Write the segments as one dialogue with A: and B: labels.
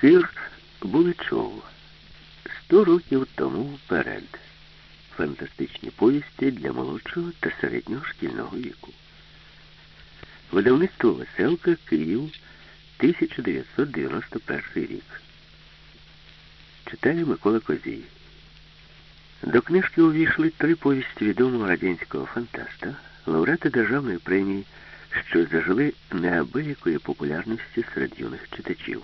A: Кир Буличов. Сто років тому вперед. Фантастичні повісті для молодшого та середнього шкільного віку. Видавництво Веселка Київ 1991 рік. Читає Микола Козій. До книжки увійшли три повісті відомого радянського фантаста, лауреати державної премії, що зажили неабиякої популярності серед юних читачів.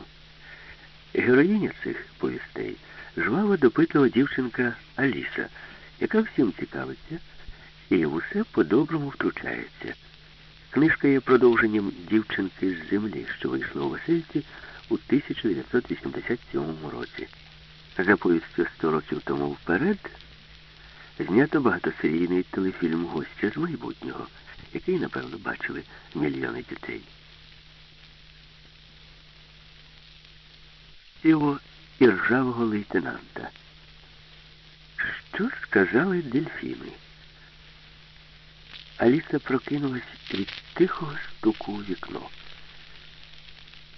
A: Героїня цих повістей жвава допитлива дівчинка Аліса, яка всім цікавиться і усе по-доброму втручається. Книжка є продовженням дівчинки з землі, що вийшла у Васильці у 1987 році. За повістю «100 років тому вперед знято багатосерійний телефільм Гостя з майбутнього, який, напевно, бачили мільйони дітей. Його і ржавого лейтенанта. Що ж сказали дельфіни? Аліса прокинулась від тихого стуку у вікно.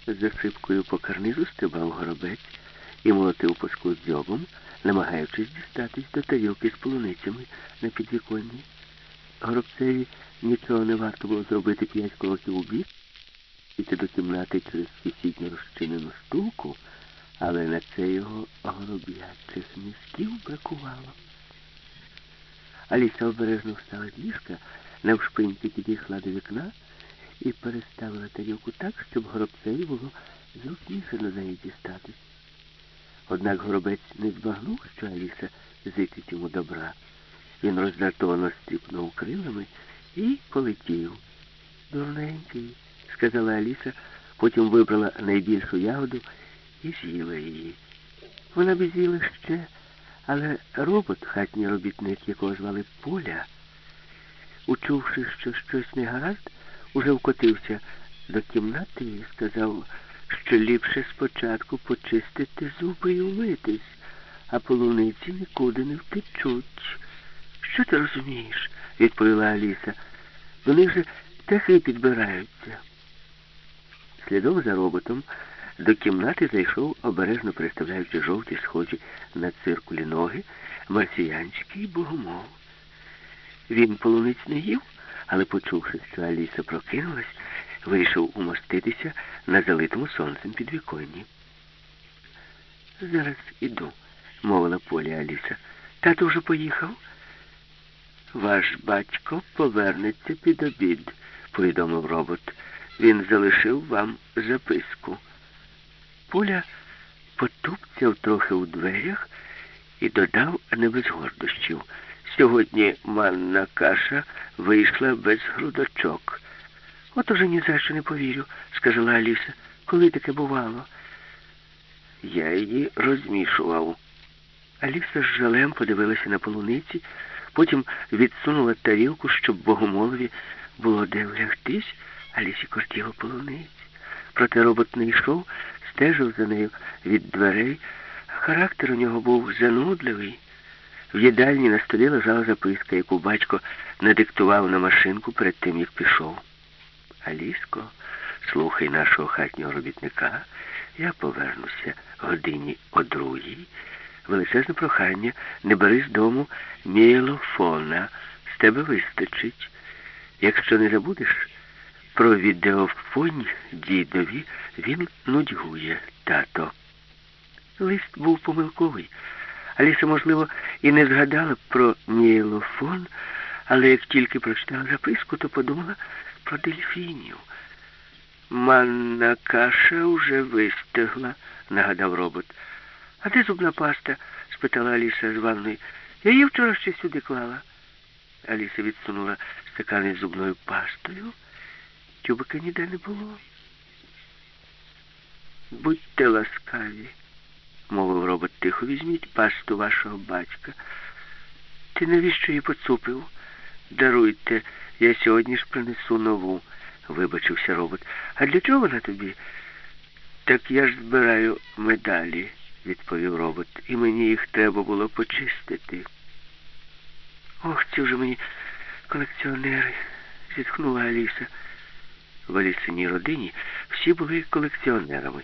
A: За шибкою по карнизу стрибав горобець і молотив по дзьобом, намагаючись дістатись до тарілки з полуницями на підвіконні. Горобцеві нічого не варто було зробити п'ять кроків у бік, іти до кімнати через сусідню розчинену стулку, але на це його гороб'ячих мізків бракувало. Аліса обережно встала з ліжка, навшпиньки підійшла до вікна і переставила тарілку так, щоб горобцеві було зручніше до неї дістатись. Однак горобець не збагнув, що Аліса зичить йому добра. Він роздратовано стріпнув крилами і полетів. Дурненький, сказала Аліса, потім вибрала найбільшу ягоду і з'їла її. Вона б з'їла ще, але робот, хатній робітник, якого звали Поля, учувши, що щось не гаразд, уже вкотився до кімнати і сказав, що ліпше спочатку почистити зуби і умитись, а полуниці нікуди не втечуть. Що ти розумієш? відповіла Аліса. Вони вже птахи підбираються. Слідом за роботом до кімнати зайшов, обережно переставляючи жовті, схожі на циркулі ноги, марсіянський богомол. Він полуниць не їв, але, почувши, що Аліса прокинулась, вирішив умоститися на залитому сонцем підвіконні. Зараз іду, мовила Поля Аліса. Тато вже поїхав. Ваш батько повернеться під обід, повідомив робот. Він залишив вам записку. Поля потупцяв трохи у дверях і додав не без гордощів. Сьогодні манна каша вийшла без грудочок. От уже ні за що не повірю, сказала Аліса. Коли таке бувало? Я її розмішував. Аліса з жалем подивилася на полуниці, потім відсунула тарілку, щоб богомолові було де влягтись, Алісі кортіло полуниць. Проте робот не йшов, стежив за нею від дверей. Характер у нього був занудливий. В їдальні на столі лежала записка, яку батько надиктував на машинку перед тим, як пішов. Аліско, слухай нашого хатнього робітника, я повернуся годині о другій. Величезне прохання, не бери з дому міелофона, з тебе вистачить. Якщо не забудеш про відеофонь дідові, він нудьгує, тато. Лист був помилковий. Аліса, можливо, і не згадала про міелофон, але як тільки прочитала записку, то подумала про дельфінів. Манна каша уже вистигла, нагадав робот. А де зубна паста? спитала Аліса з ванної. Я її вчора ще сюди клала. Аліса відсунула стакани з зубною пастою. Тюбика ніде не було. Будьте ласкаві, мовив робот тихо, візьміть пасту вашого батька. Ти навіщо її поцупив? Даруйте, я сьогодні ж принесу нову, вибачився робот. А для чого вона тобі? Так я ж збираю медалі, відповів робот, і мені їх треба було почистити. Ох, ці вже мені колекціонери, зітхнула Аліса. В Алісиній родині всі були колекціонерами.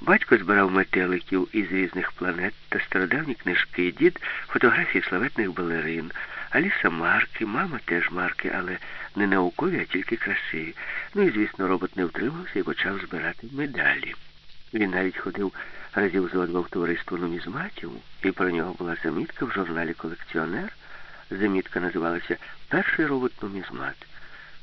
A: Батько збирав метеликів із різних планет та стародавні книжки, дід фотографії славетних балерин, Аліса марки, мама теж марки, але не наукові, а тільки красиві. Ну і, звісно, робот не втримався і почав збирати медалі. Він навіть ходив разів зо два в товариство нумізматів, і про нього була замітка в журналі Колекціонер. Замітка називалася Перший робот-нумізмат.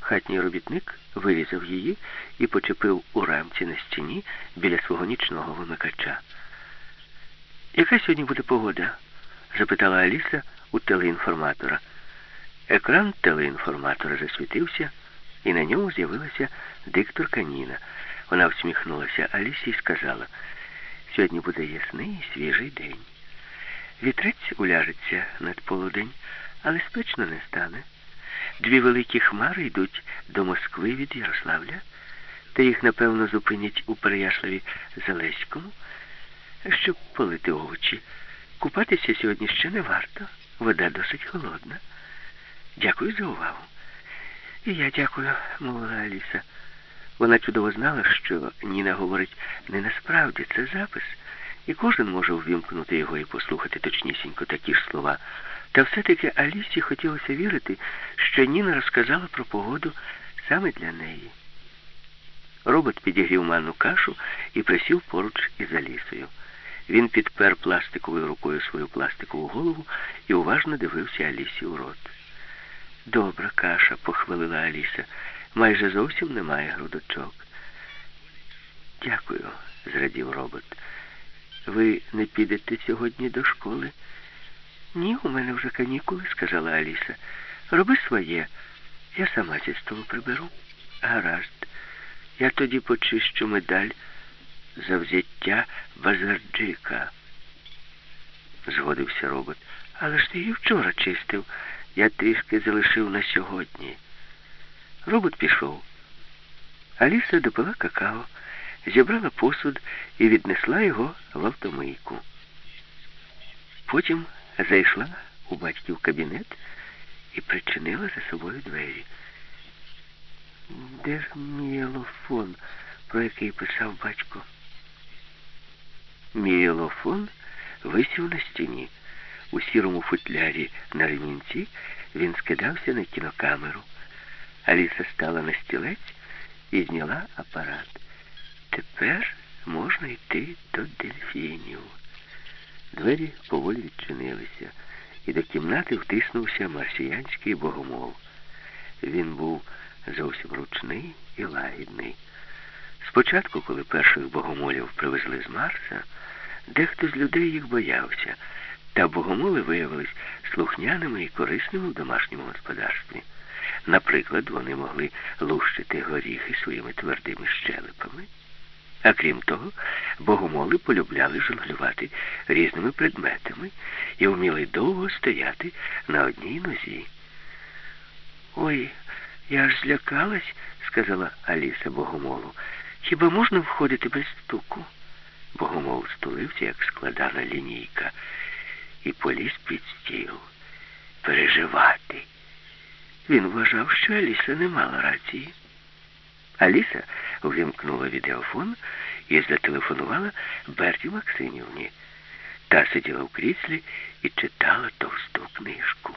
A: Хатній робітник вирізав її і почепив у рамці на стіні біля свого нічного вимикача. Яка сьогодні буде погода? запитала Аліса у телеінформатора. Екран телеінформатора засвітився, і на ньому з'явилася дикторка Ніна. Вона всміхнулася Алісі і сказала, сьогодні буде ясний і свіжий день. Вітрець уляжеться над полудень, але спечно не стане. Дві великі хмари йдуть до Москви від Ярославля, та їх, напевно, зупинять у Переяславі Залеському, щоб полити овочі. Купатися сьогодні ще не варто. Вода досить холодна. Дякую за увагу. І я дякую, мовила Аліса. Вона чудово знала, що Ніна говорить не насправді, це запис, і кожен може ввімкнути його і послухати точнісінько такі ж слова. Та все-таки Алісі хотілося вірити, що Ніна розказала про погоду саме для неї. Робот підігрів манну кашу і присів поруч із Алісою. Він підпер пластиковою рукою свою пластикову голову і уважно дивився Алісі у рот. Добра каша, похвалила Аліса. Майже зовсім немає грудочок. Дякую, зрадів робот. Ви не підете сьогодні до школи? Ні, у мене вже канікули, сказала Аліса. Роби своє. Я сама зі столу приберу. Гаразд. Я тоді почищу медаль за взяття Базарджика. Згодився робот. Але ж ти її вчора чистив. Я трішки залишив на сьогодні. Робот пішов. Аліса допила какао, зібрала посуд і віднесла його в автомийку. Потім зайшла у батьків кабінет і причинила за собою двері. Де ж мієлофон, про який писав батько? Мієлофон висів на стіні. У сірому футлярі на ремінці він скидався на кінокамеру. Аліса стала на стілець і зняла апарат. Тепер можна йти до дельфінів. Двері поволі відчинилися, і до кімнати втиснувся марсіянський богомол. Він був зовсім ручний і лагідний. Спочатку, коли перших богомолів привезли з Марса, дехто з людей їх боявся, та богомоли виявились слухняними і корисними в домашньому господарстві. Наприклад, вони могли лущити горіхи своїми твердими щелепами. А крім того, богомоли полюбляли жонглювати різними предметами і вміли довго стояти на одній нозі. Ой, я аж злякалась, сказала Аліса богомолу. Хіба можна входити без стуку? Богомол стулився, як складана лінійка, і поліз під стіл. Переживати. Він вважав, що Аліса не мала рації. Аліса вимкнула відеофон і зателефонувала Берті Максимівні. Та сиділа в кріслі і читала товсту книжку.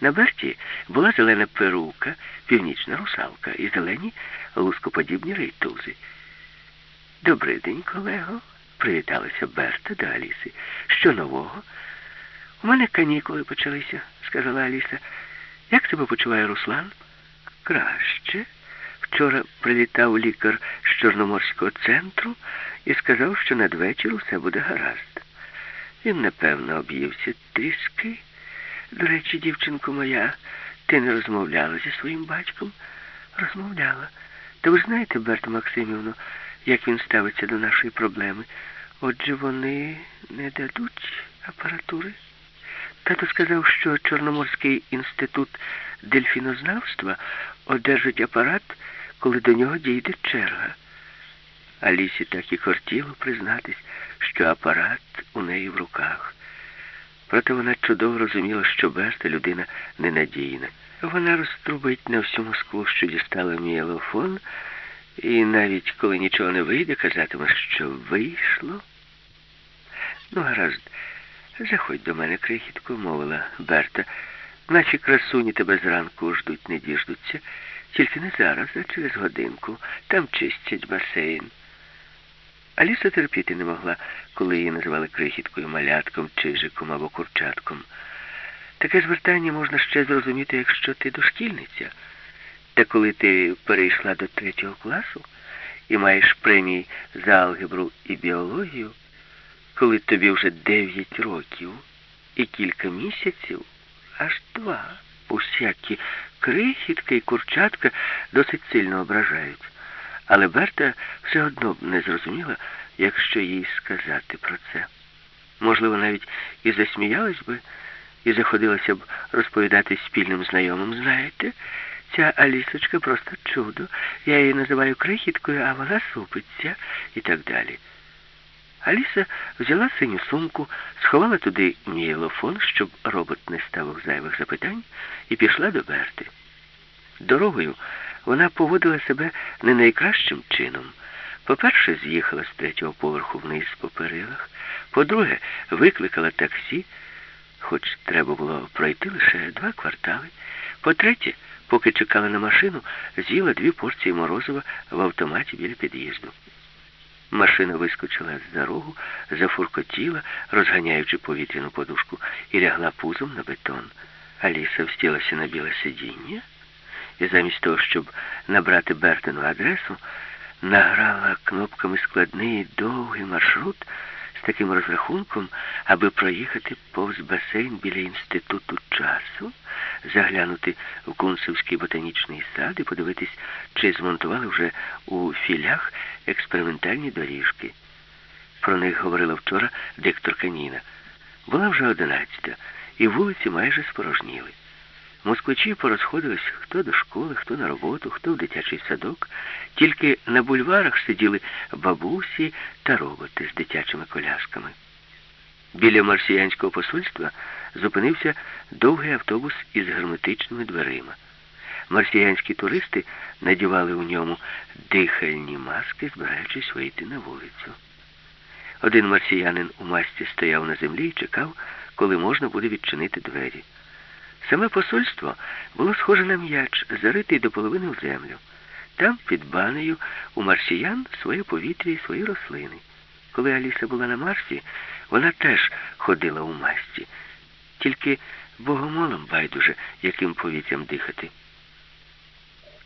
A: На Берті була зелена перука, північна русалка і зелені лускоподібні рейтузи. Добрий день, колего, привіталася Берта до Аліси. Що нового? У мене канікули почалися, сказала Аліса. Як себе почуває Руслан? Краще. Вчора прилітав лікар з Чорноморського центру і сказав, що надвечір усе буде гаразд. Він, напевно, об'ївся тріски. До речі, дівчинко моя, ти не розмовляла зі своїм батьком? Розмовляла. Та ви знаєте, Берта Максимівну, як він ставиться до нашої проблеми? Отже, вони не дадуть апаратури. Тато сказав, що Чорноморський інститут дельфінознавства одержить апарат, коли до нього дійде черга. Алісі так і кортіло признатись, що апарат у неї в руках. Проте вона чудово розуміла, що Берта людина ненадійна. Вона розтрубить на всю Москву, що дістала мієлофон, І навіть коли нічого не вийде, казатимеш, що вийшло. Ну, гаразд, заходь до мене, крихітко, мовила Берта. Наші красуні тебе зранку ждуть, не діждуться. Тільки не зараз, а через годинку. Там чистять басейн. Аліса терпіти не могла, коли її називали крихіткою, малятком, чижиком або курчатком. Таке звертання можна ще зрозуміти, якщо ти дошкільниця. Та коли ти перейшла до третього класу і маєш премії за алгебру і біологію, коли тобі вже дев'ять років і кілька місяців, аж два, усякі крихітка і курчатка досить сильно ображають. Але Берта все одно б не зрозуміла, якщо їй сказати про це. Можливо, навіть і засміялась би, і заходилася б розповідати спільним знайомим, знаєте, ця Алісочка просто чудо. Я її називаю крихіткою, а вона супиться і так далі. Аліса взяла синю сумку, сховала туди мієлофон, щоб робот не ставив зайвих запитань, і пішла до Берти. Дорогою вона поводила себе не найкращим чином. По-перше, з'їхала з третього поверху вниз по перилах. По-друге, викликала таксі, хоч треба було пройти лише два квартали. По-третє, поки чекала на машину, з'їла дві порції морозива в автоматі біля під'їзду. Машина вискочила з за рогу, зафуркотіла, розганяючи повітряну подушку, і лягла пузом на бетон. Аліса встілася на біле сидіння і замість того, щоб набрати Бертину адресу, награла кнопками складний довгий маршрут з таким розрахунком, аби проїхати повз басейн біля інституту часу, заглянути в Кунцевський ботанічний сад і подивитись, чи змонтували вже у філях експериментальні доріжки. Про них говорила вчора дикторка Ніна. Була вже одинадцята, і вулиці майже спорожніли. Москвичі порозходились хто до школи, хто на роботу, хто в дитячий садок. Тільки на бульварах сиділи бабусі та роботи з дитячими колясками. Біля марсіянського посольства зупинився довгий автобус із герметичними дверима. Марсіянські туристи надівали у ньому дихальні маски, збираючись вийти на вулицю. Один марсіянин у масці стояв на землі і чекав, коли можна буде відчинити двері. Саме посольство було схоже на м'яч, заритий до половини в землю. Там, під банею, у марсіян своє повітря і свої рослини. Коли Аліса була на Марсі, вона теж ходила у масті, тільки богомолом байдуже, яким повітрям дихати.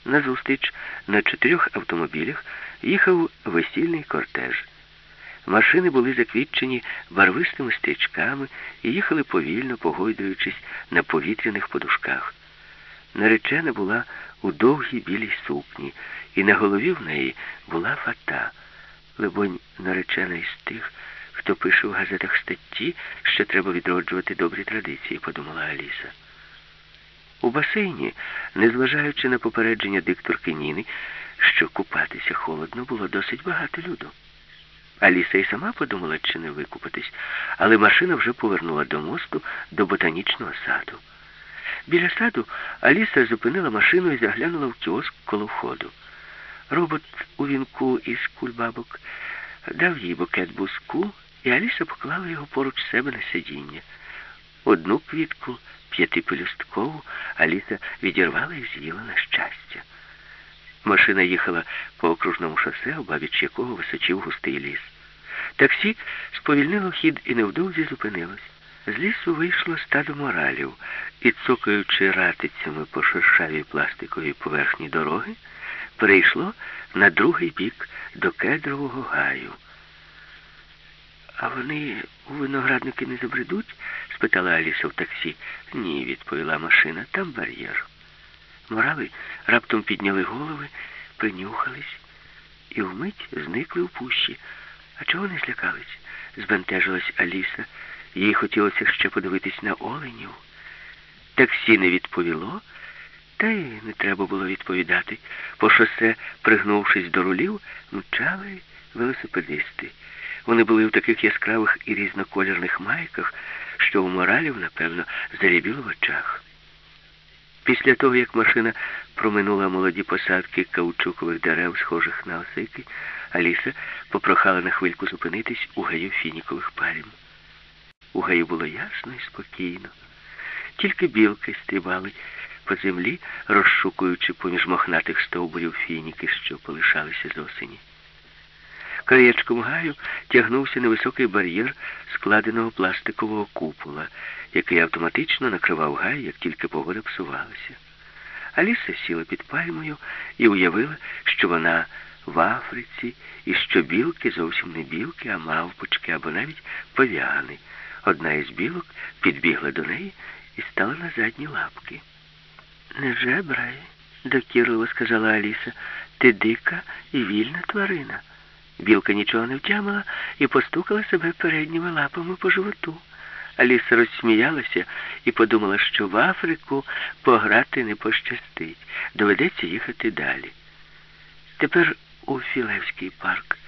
A: Назустріч на чотирьох автомобілях їхав весільний кортеж. Машини були заквітчені барвистими стрічками і їхали повільно, погойдуючись на повітряних подушках. Наречена була у довгій білій сукні, і на голові в неї була фата. Либонь, наречена із тих, хто пише в газетах статті, що треба відроджувати добрі традиції, подумала Аліса. У басейні, незважаючи на попередження дикторки Ніни, що купатися холодно, було досить багато люду. Аліса й сама подумала, чи не викупатись, але машина вже повернула до мосту до ботанічного саду. Біля саду Аліса зупинила машину і заглянула в кіоск коло входу. Робот у вінку із кульбабок дав їй букет буску, і Аліса поклала його поруч себе на сидіння. Одну квітку, п'ятипелюсткову, Аліса відірвала і з'їла на щастя. Машина їхала по окружному шосе, обабіч якого височив густий ліс. Таксі сповільнило хід і невдовзі зупинилось. З лісу вийшло стадо моралів і, цокаючи ратицями по шершавій пластиковій поверхні дороги, перейшло на другий бік до кедрового гаю. А вони у виноградники не забредуть? спитала Аліса в таксі. Ні, відповіла машина, там бар'єр. Морали раптом підняли голови, принюхались і вмить зникли в пущі. А чого не злякались? збентежилась Аліса. Їй хотілося ще подивитись на оленів. Таксі не відповіло, та й не треба було відповідати. По шосе, пригнувшись до рулів, мчали велосипедисти. Вони були в таких яскравих і різнокольорних майках, що у моралів, напевно, зарібіло в очах. Після того, як машина проминула молоді посадки каучукових дерев, схожих на осики, Аліса попрохала на хвильку зупинитись у гаю фінікових пальм. У гаю було ясно і спокійно. Тільки білки стрибали по землі, розшукуючи поміж мохнатих стовбурів фініки, що полишалися з осені. Краєчком гаю тягнувся невисокий бар'єр складеного пластикового купола, який автоматично накривав гай, як тільки погода псувалася. Аліса сіла під пальмою і уявила, що вона в Африці і що білки зовсім не білки, а мавпочки або навіть повяни. Одна із білок підбігла до неї і стала на задні лапки. Невже, брай, докірливо сказала Аліса, ти дика і вільна тварина. Білка нічого не втямила і постукала себе передніми лапами по животу. Аліса розсміялася і подумала, що в Африку пограти не пощастить. Доведеться їхати далі. Тепер у Філевський парк,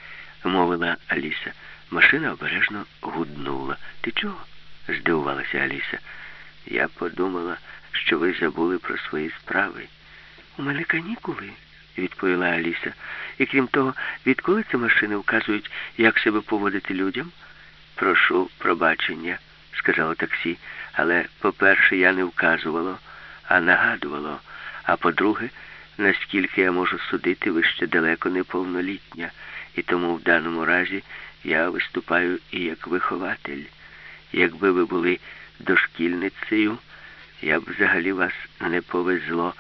A: мовила Аліса. Машина обережно гуднула. Ти чого? здивувалася Аліса. Я подумала, що ви забули про свої справи. У мене канікули, відповіла Аліса. І крім того, відколи ці машини вказують, як себе поводити людям? Прошу пробачення, сказало таксі. Але, по-перше, я не вказувало, а нагадувало. А по-друге, наскільки я можу судити, ви ще далеко не повнолітня, і тому в даному разі я виступаю і як вихователь. Якби ви були дошкільницею, я б взагалі вас не повезло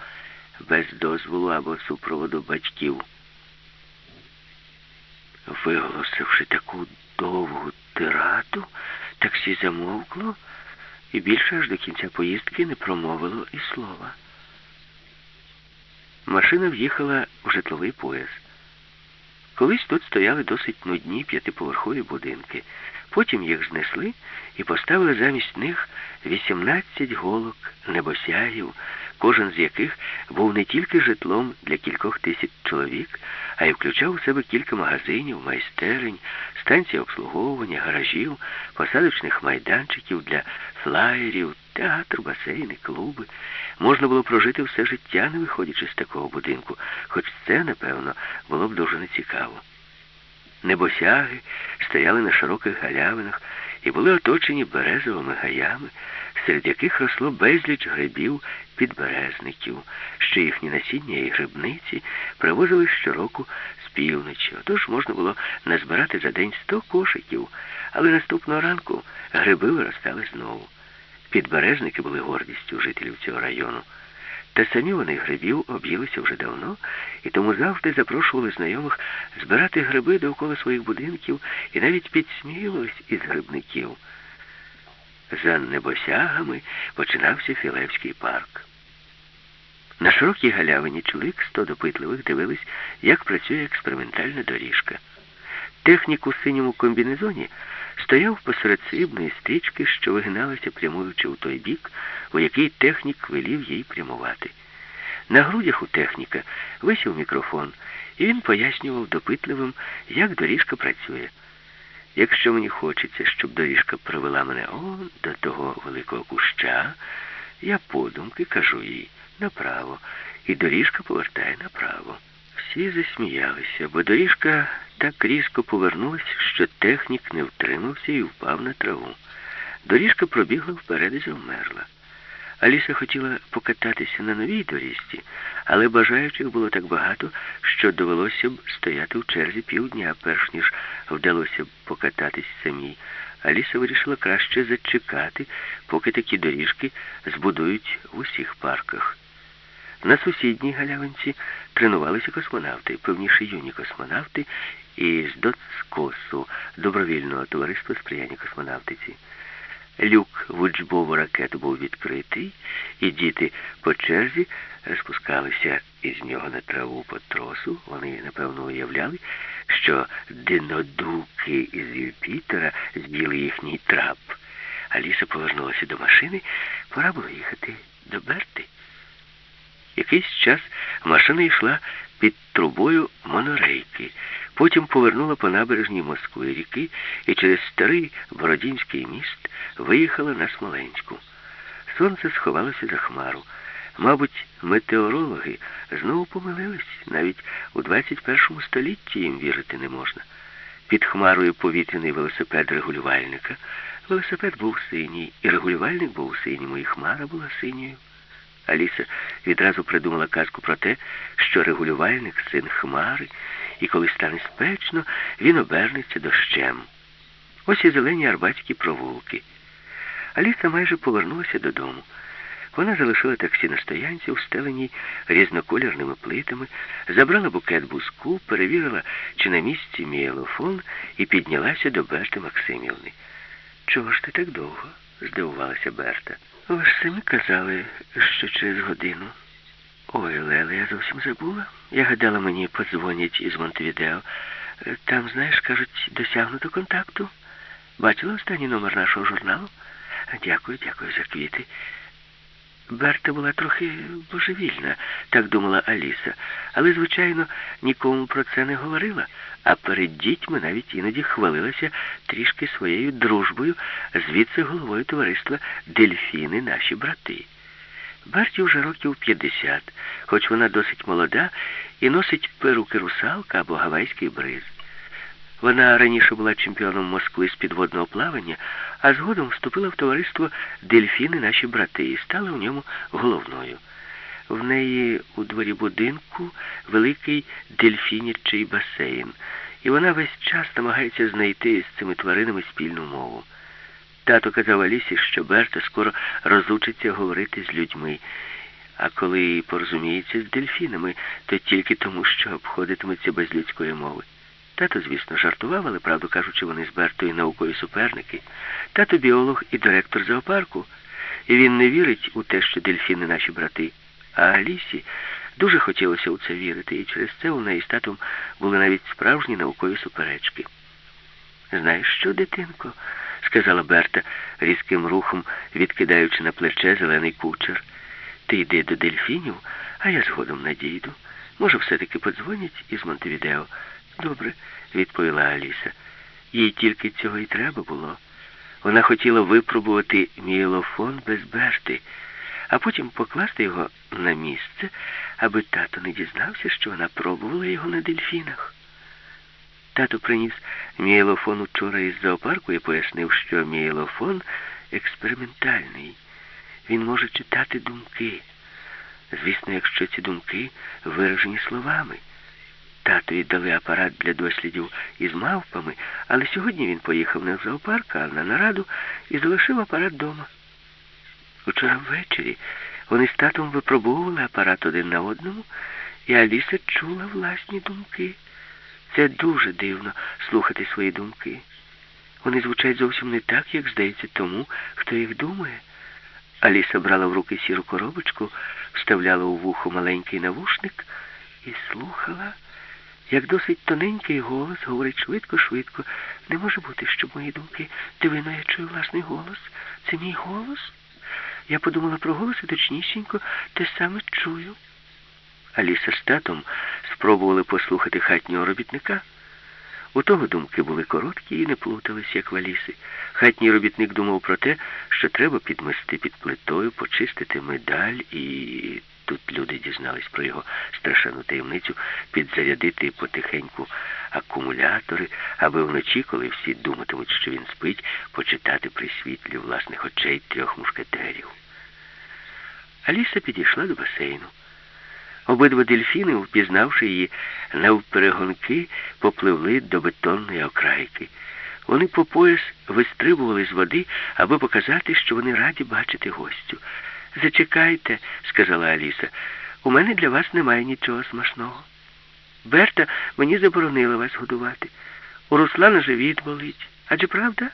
A: без дозволу або супроводу батьків. Виголосивши таку довгу тираду, таксі замовкло і більше аж до кінця поїздки не промовило і слова. Машина в'їхала в житловий пояс. Колись тут стояли досить нудні п'ятиповерхові будинки. Потім їх знесли і поставили замість них 18 голок, небосягів, кожен з яких був не тільки житлом для кількох тисяч чоловік, а й включав у себе кілька магазинів, майстерень, станцій обслуговування, гаражів, посадочних майданчиків для флаєрів, театр, басейни, клуби. Можна було прожити все життя, не виходячи з такого будинку, хоч це, напевно, було б дуже нецікаво. Небосяги стояли на широких галявинах і були оточені березовими гаями, серед яких росло безліч грибів підберезників, що їхні насіння і грибниці привозили щороку з півночі. Отож можна було назбирати за день сто кошиків, але наступного ранку гриби виростали знову. Підберезники були гордістю жителів цього району. Та самі вони грибів об'їлися вже давно і тому завжди запрошували знайомих збирати гриби довкола своїх будинків і навіть підсміювались із грибників. За небосягами починався Філевський парк. На широкій галявині чоловік сто допитливих дивились, як працює експериментальна доріжка. Технік у синьому комбінезоні стояв посеред срібної стрічки, що вигиналася, прямуючи у той бік, у який технік велів їй прямувати. На грудях у техніка висів мікрофон, і він пояснював допитливим, як доріжка працює. Якщо мені хочеться, щоб доріжка привела мене он до того великого куща, я подумки кажу їй направо, і доріжка повертає направо. Всі засміялися, бо доріжка так різко повернулася, що технік не втримався і впав на траву. Доріжка пробігла вперед і завмерла. Аліса хотіла покататися на новій доріжці, але бажаючих було так багато, що довелося б стояти в черзі півдня, перш ніж вдалося б покататись самій. Аліса вирішила краще зачекати, поки такі доріжки збудують в усіх парках. На сусідній галявинці тренувалися космонавти, певніше юні космонавти із Доцкосу, добровільного товариства сприяння космонавтиці. Люк в учбову ракету був відкритий, і діти по черзі спускалися із нього на траву по тросу. Вони, напевно, уявляли, що динодуки із Юпітера з'їли їхній трап. Аліса повернулася до машини, пора було їхати до Берти. Якийсь час машина йшла під трубою монорейки. Потім повернула по набережній Москви ріки і через старий Бородінський міст виїхала на Смоленську. Сонце сховалося за хмару. Мабуть, метеорологи знову помилились. Навіть у 21 столітті їм вірити не можна. Під хмарою повітряний велосипед регулювальника. Велосипед був синій, і регулювальник був у синьому, і хмара була синьою. Аліса відразу придумала казку про те, що регулювальник син хмари, і коли стане спечно, він обернеться дощем. Ось і зелені арбатські провулки. Аліса майже повернулася додому. Вона залишила таксі на стоянці, устеленій різнокольорними плитами, забрала букет буску, перевірила, чи на місці мієлофон, і піднялася до Берти Максимівни. Чого ж ти так довго? здивувалася Берта. Ви ж самі казали, що через годину. Ой, Леле, я зовсім забула. Я гадала, мені подзвонять із Монтевідео. Там, знаєш, кажуть, досягнуто контакту. Бачила останній номер нашого журналу? Дякую, дякую за квіти. Берта була трохи божевільна, так думала Аліса, але, звичайно, нікому про це не говорила, а перед дітьми навіть іноді хвалилася трішки своєю дружбою з віце-головою товариства Дельфіни наші брати. Берті вже років 50, хоч вона досить молода і носить перуки русалка або гавайський бриз. Вона раніше була чемпіоном Москви з підводного плавання, а згодом вступила в товариство Дельфіни наші брати і стала в ньому головною. В неї у дворі будинку великий дельфінячий басейн, і вона весь час намагається знайти з цими тваринами спільну мову. Тато казав Алісі, що Берта скоро розучиться говорити з людьми, а коли порозуміється з дельфінами, то тільки тому, що обходитиметься без людської мови. Тато, звісно, жартував, але, правду кажучи, вони з Бертою наукові суперники. Тато біолог і директор зоопарку, і він не вірить у те, що дельфіни наші брати. А Алісі дуже хотілося у це вірити, і через це у неї з татом були навіть справжні наукові суперечки. Знаєш що, дитинко? сказала Берта, різким рухом відкидаючи на плече зелений кучер. Ти йди до дельфінів, а я згодом надійду. Може, все-таки подзвонять із Монтевідео. Добре, відповіла Аліса. Їй тільки цього і треба було. Вона хотіла випробувати мієлофон без Берти, а потім покласти його на місце, аби тато не дізнався, що вона пробувала його на дельфінах. Тато приніс мієлофон учора із зоопарку і пояснив, що мієлофон експериментальний. Він може читати думки. Звісно, якщо ці думки виражені словами. Татові дали апарат для дослідів із мавпами, але сьогодні він поїхав не в зоопарк, а на нараду і залишив апарат вдома. Учора ввечері вони з татом випробовували апарат один на одному, і Аліса чула власні думки. Це дуже дивно слухати свої думки. Вони звучать зовсім не так, як здається тому, хто їх думає. Аліса брала в руки сіру коробочку, вставляла у вухо маленький навушник і слухала. Як досить тоненький голос говорить швидко-швидко. Не може бути, щоб мої думки дивино, я чую власний голос. Це мій голос? Я подумала про голос і точнісінько те саме чую. Аліса з татом спробували послухати хатнього робітника. У того думки були короткі і не плутались, як в Аліси. Хатній робітник думав про те, що треба підмести під плитою, почистити медаль і Тут люди дізнались про його страшенну таємницю підзарядити потихеньку акумулятори, аби вночі, коли всі думатимуть, що він спить, почитати при світлі власних очей трьох мушкетерів. Аліса підійшла до басейну. Обидва дельфіни, впізнавши її навперегонки, попливли до бетонної окрайки. Вони по пояс вистрибували з води, аби показати, що вони раді бачити гостю. Зачекайте, сказала Аліса. У мене для вас немає нічого смачного. Берта мені заборонила вас годувати. У Руслана живіт болить. Адже правда?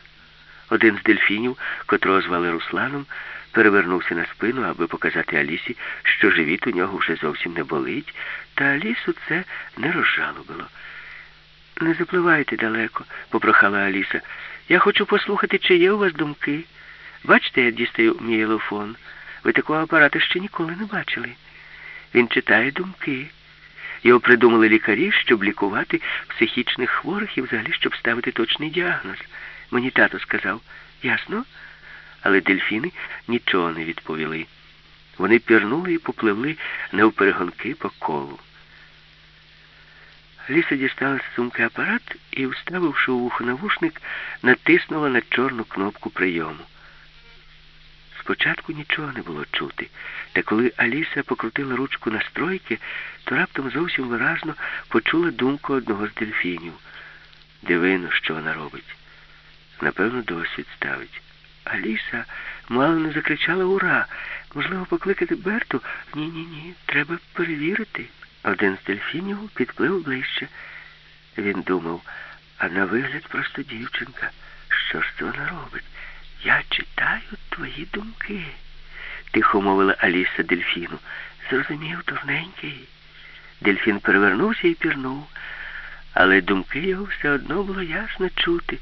A: Один з дельфінів, котрого звали Русланом, перевернувся на спину, аби показати Алісі, що живіт у нього вже зовсім не болить, та Алісу це не розжалобило. Не запливайте далеко, попрохала Аліса. Я хочу послухати, чи є у вас думки. Бачите, я дістаю мій елофон. Ви такого апарата ще ніколи не бачили. Він читає думки. Його придумали лікарі, щоб лікувати психічних хворих і взагалі, щоб ставити точний діагноз. Мені тато сказав, ясно? Але дельфіни нічого не відповіли. Вони пірнули і попливли навперегонки по колу. Ліса дістала з сумки апарат і, вставивши у вухо навушник, натиснула на чорну кнопку прийому. Спочатку нічого не було чути, та коли Аліса покрутила ручку настройки, то раптом зовсім виразно почула думку одного з дельфінів. Дивино, що вона робить. Напевно, досвід ставить. Аліса мало не закричала Ура! Можливо, покликати Берту? Ні-ні ні, треба перевірити. Один з дельфінів підплив ближче. Він думав, а на вигляд просто дівчинка. Що ж це вона робить? Я читаю твої думки, тихо мовила Аліса дельфіну. Зрозумів, дурненький. Дельфін перевернувся і пірнув, але думки його все одно було ясно чути.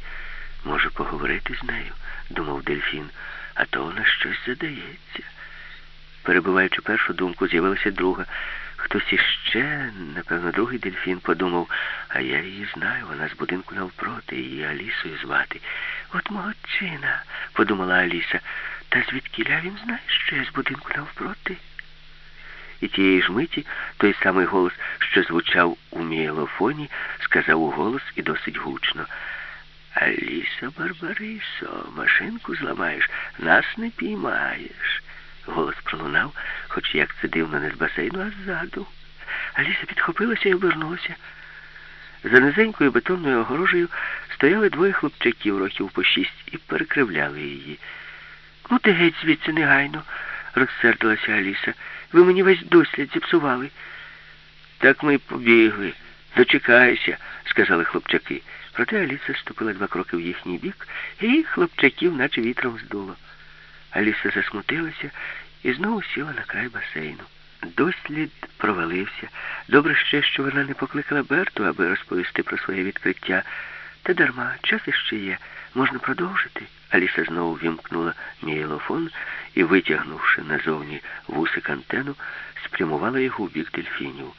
A: Може, поговорити з нею, думав дельфін, а то вона щось задається. Перебуваючи першу думку, з'явилася друга. Хтось іще, напевно, другий дельфін подумав, а я її знаю, вона з будинку навпроти, її Алісою звати. От молодчина, подумала Аліса, та звідкіля він знає, що я з будинку навпроти. І тієї ж миті той самий голос, що звучав у мієлофоні, сказав у голос і досить гучно. Аліса Барбарисо, машинку зламаєш, нас не піймаєш. Голос пролунав, хоч як це дивно не з басейну, а ззаду. Аліса підхопилася і обернулася. За низенькою бетонною огорожею стояли двоє хлопчаків років по шість і перекривляли її. Ну, ти геть звідси негайно, розсердилася Аліса. Ви мені весь дослід зіпсували. Так ми й побігли. Дочекайся, сказали хлопчаки. Проте Аліса ступила два кроки в їхній бік, і хлопчаків, наче вітром здуло. Аліса засмутилася і знову сіла на край басейну. Дослід провалився. Добре ще, що вона не покликала Берту, аби розповісти про своє відкриття. Та дарма, час іще є. Можна продовжити. Аліса знову вімкнула мієлофон і, витягнувши назовні вусик антену, спрямувала його у бік дельфінів.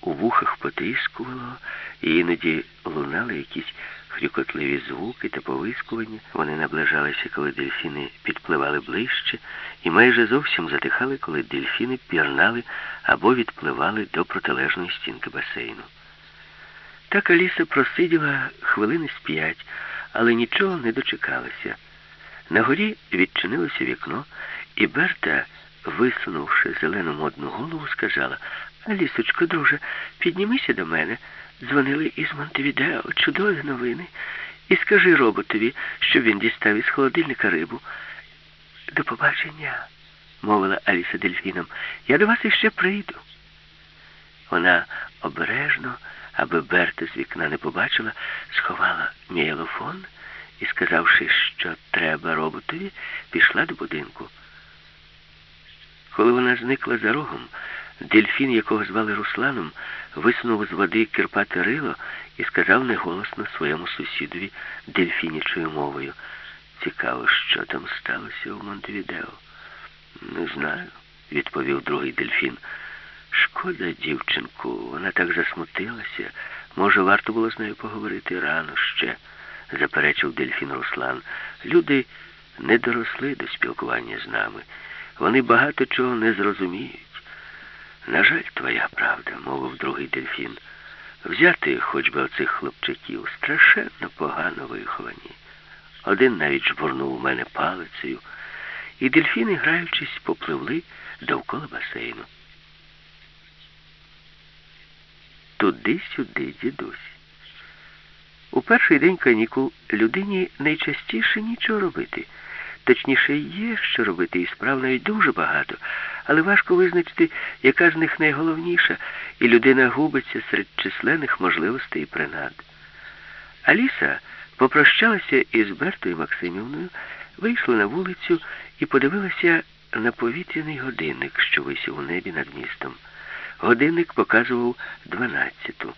A: У вухах потріскувало, і іноді лунали якісь хрюкотливі звуки та повискування. Вони наближалися, коли дельфіни підпливали ближче, і майже зовсім затихали, коли дельфіни пірнали або відпливали до протилежної стінки басейну. Так Аліса просиділа хвилини з п'ять, але нічого не дочекалася. На горі відчинилося вікно, і Берта, висунувши зелену модну голову, сказала Алісочко, друже, піднімися до мене. Дзвонили із Монтевідео, чудові новини. І скажи роботові, щоб він дістав із холодильника рибу. До побачення, мовила Аліса дельфіном. Я до вас іще прийду. Вона обережно, аби Берта з вікна не побачила, сховала мієлофон і, сказавши, що треба роботові, пішла до будинку. Коли вона зникла за рогом, дельфін, якого звали Русланом, висунув з води кирпате рило і сказав неголосно своєму сусідові дельфінічою мовою. Цікаво, що там сталося у Монтевідео. Не знаю, відповів другий дельфін. Шкода, дівчинку, вона так засмутилася. Може, варто було з нею поговорити рано ще, заперечив дельфін Руслан. Люди не доросли до спілкування з нами. Вони багато чого не зрозуміють. На жаль, твоя правда, мовив другий дельфін. Взяти хоч би оцих хлопчаків страшенно погано виховані. Один навіть жбурнув у мене палицею, і дельфіни, граючись, попливли довкола басейну. Туди-сюди, дідусь. У перший день канікул людині найчастіше нічого робити. Точніше, є що робити, і справ навіть дуже багато, але важко визначити, яка з них найголовніша, і людина губиться серед численних можливостей і принад. Аліса попрощалася із Бертою Максимівною, вийшла на вулицю і подивилася на повітряний годинник, що висів у небі над містом. Годинник показував дванадцяту.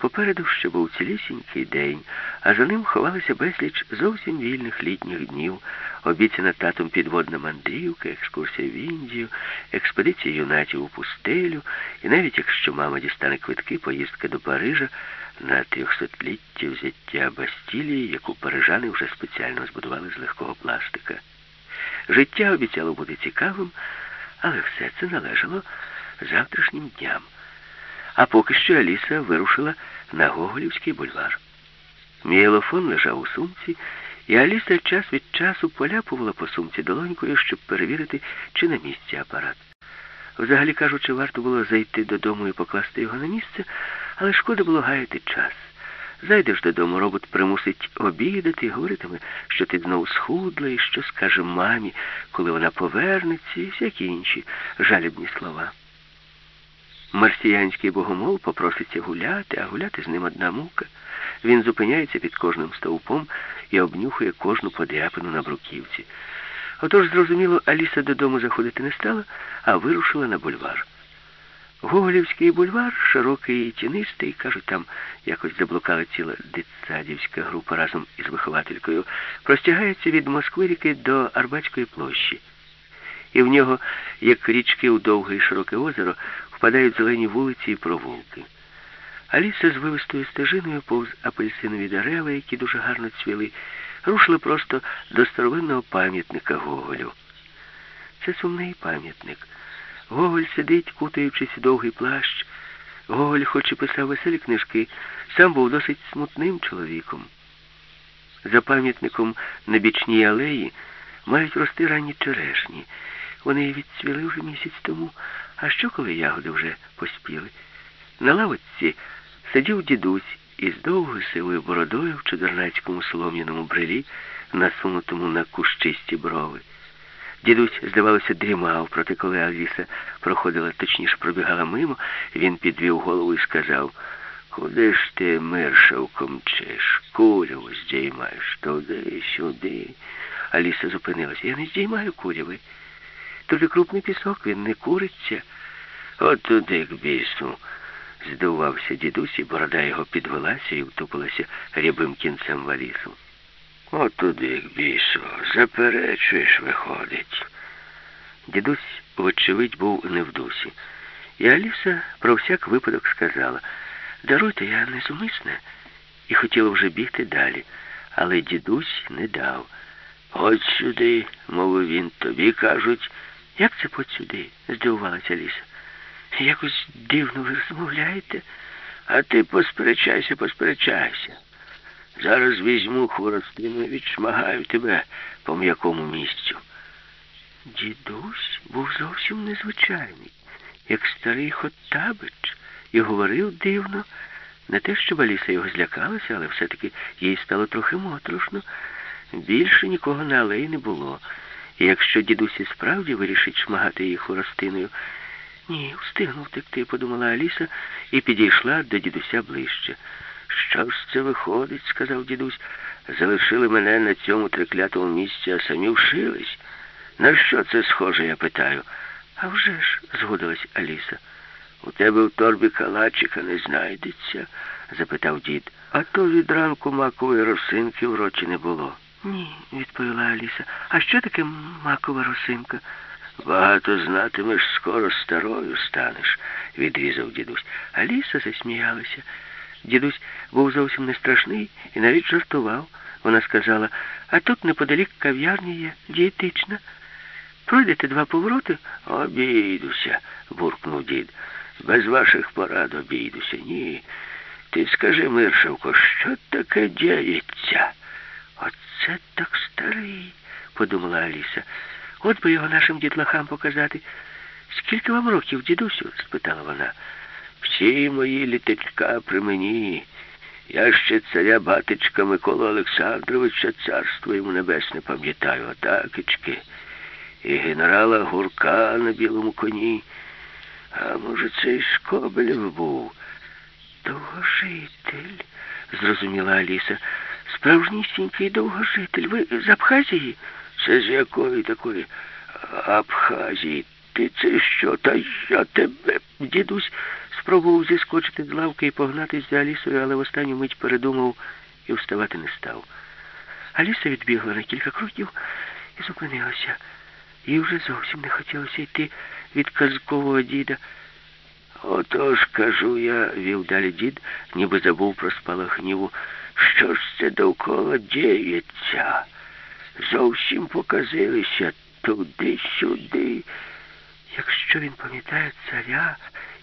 A: Попереду ще був цілісінький день, а за ним ховалися безліч зовсім вільних літніх днів, обіцяна татом підводна мандрівка, екскурсія в Індію, експедиція юнатів у пустелю, і навіть якщо мама дістане квитки, поїздка до Парижа на трьохсотлітті взяття Бастілії, яку парижани вже спеціально збудували з легкого пластика. Життя обіцяло бути цікавим, Але все це належало завтрашнім дням. А поки що Аліса вирушила на Гоголівський бульвар. Мієлофон лежав у сумці, і Аліса час від часу поляпувала по сумці долонькою, щоб перевірити, чи на місці апарат. Взагалі кажучи, варто було зайти додому і покласти його на місце, але шкода було гаяти час. Зайдеш додому, робот примусить обідати і говоритиме, що ти знову схудла, і що скаже мамі, коли вона повернеться, і всякі інші жалібні слова. Марсіянський богомол попроситься гуляти, а гуляти з ним одна мука. Він зупиняється під кожним стовпом і обнюхує кожну подряпину на бруківці. Отож, зрозуміло, Аліса додому заходити не стала, а вирушила на бульвар. Гоголівський бульвар, широкий і тінистий, кажуть, там якось заблукала ціла дитсадівська група разом із вихователькою, простягається від Москви ріки до Арбатської площі. І в нього, як річки у довге і широке озеро, впадають зелені вулиці і провулки. Аліса з вивистою стежиною повз апельсинові дерева, які дуже гарно цвіли, рушила просто до старовинного пам'ятника Гоголю. Це сумний пам'ятник. Гоголь сидить, кутаючись довгий плащ. Гоголь, хоч і писав веселі книжки, сам був досить смутним чоловіком. За пам'ятником на бічній алеї мають рости ранні черешні. Вони відцвіли вже місяць тому, а що коли ягоди вже поспіли? На лавочці сидів дідусь із довгою сивою бородою в чудернацькому солом'яному брелі, насунутому на кущисті брови. Дідусь, здавалося, дрімав, проте коли Аліса проходила, точніше пробігала мимо, він підвів голову і сказав, куди ж ти миршавком чеш, куряву здіймаєш, туди, сюди. Аліса зупинилася. Я не здіймаю куряви. Дуже крупний пісок, він не куриться. От туди к бісу. Здивувався дідусь, і борода його підвелася і втупилася рябим кінцем в. От туди, бісо, заперечуєш, виходить. Дідусь, вочевидь, був не в дусі. І Аліса про всяк випадок сказала, даруйте, я незумисне, і хотіла вже бігти далі, але дідусь не дав. От сюди, мовив він, тобі кажуть, як це по сюди? здивувалася Аліса. Якось дивно ви розмовляєте, а ти посперечайся, посперечайся. Зараз візьму хворостину і відшмагаю тебе по м'якому місцю. Дідусь був зовсім незвичайний, як старий Хоттабич, і говорив дивно. Не те, щоб Аліса його злякалася, але все-таки їй стало трохи моторошно. Більше нікого на алеї не було. І якщо дідусь і справді вирішить шмагати її хворостиною, ні, встигну втекти, подумала Аліса і підійшла до дідуся ближче. Що ж це виходить, сказав дідусь. Залишили мене на цьому триклятому місці, а самі вшились. На що це схоже, я питаю. «А вже ж», — згодилась Аліса. У тебе в торбі калачика не знайдеться? запитав дід. А то від ранку макової росинки в роті не було. Ні, відповіла Аліса. А що таке макова росинка? Багато знатимеш, скоро старою станеш, відрізав дідусь. Аліса засміялася. Дідусь був зовсім не страшний і навіть жартував. Вона сказала, а тут неподалік кав'ярня є, дієтична. Пройдете два повороти? Обійдуся, буркнув дід. Без ваших порад обійдуся. Ні. Ти скажи, Миршевко, що таке діється? Оце так старий, подумала Аліса. От би його нашим дітлахам показати. Скільки вам років, дідусю? спитала вона. Всі мої літачка при мені. Я ще царя батечка Микола Олександровича, царство йому небесне, пам'ятаю, атакички. І генерала Гурка на білому коні. А може, це і Скобелєв був? Довгожитель, зрозуміла Аліса. Справжнісінький довгожитель. Ви з Абхазії? Це з якої такої Абхазії? Ти це що? Та я тебе, дідусь, спробував зіскочити з лавки і погнатись за Алісою, але в останню мить передумав і вставати не став. Аліса відбігла на кілька кроків і зупинилася. Їй вже зовсім не хотілося йти від казкового діда. Отож, кажу я, вів далі дід, ніби забув про спалах гніву. Що ж це довкола діється? Зовсім показилися туди-сюди. Якщо він пам'ятає царя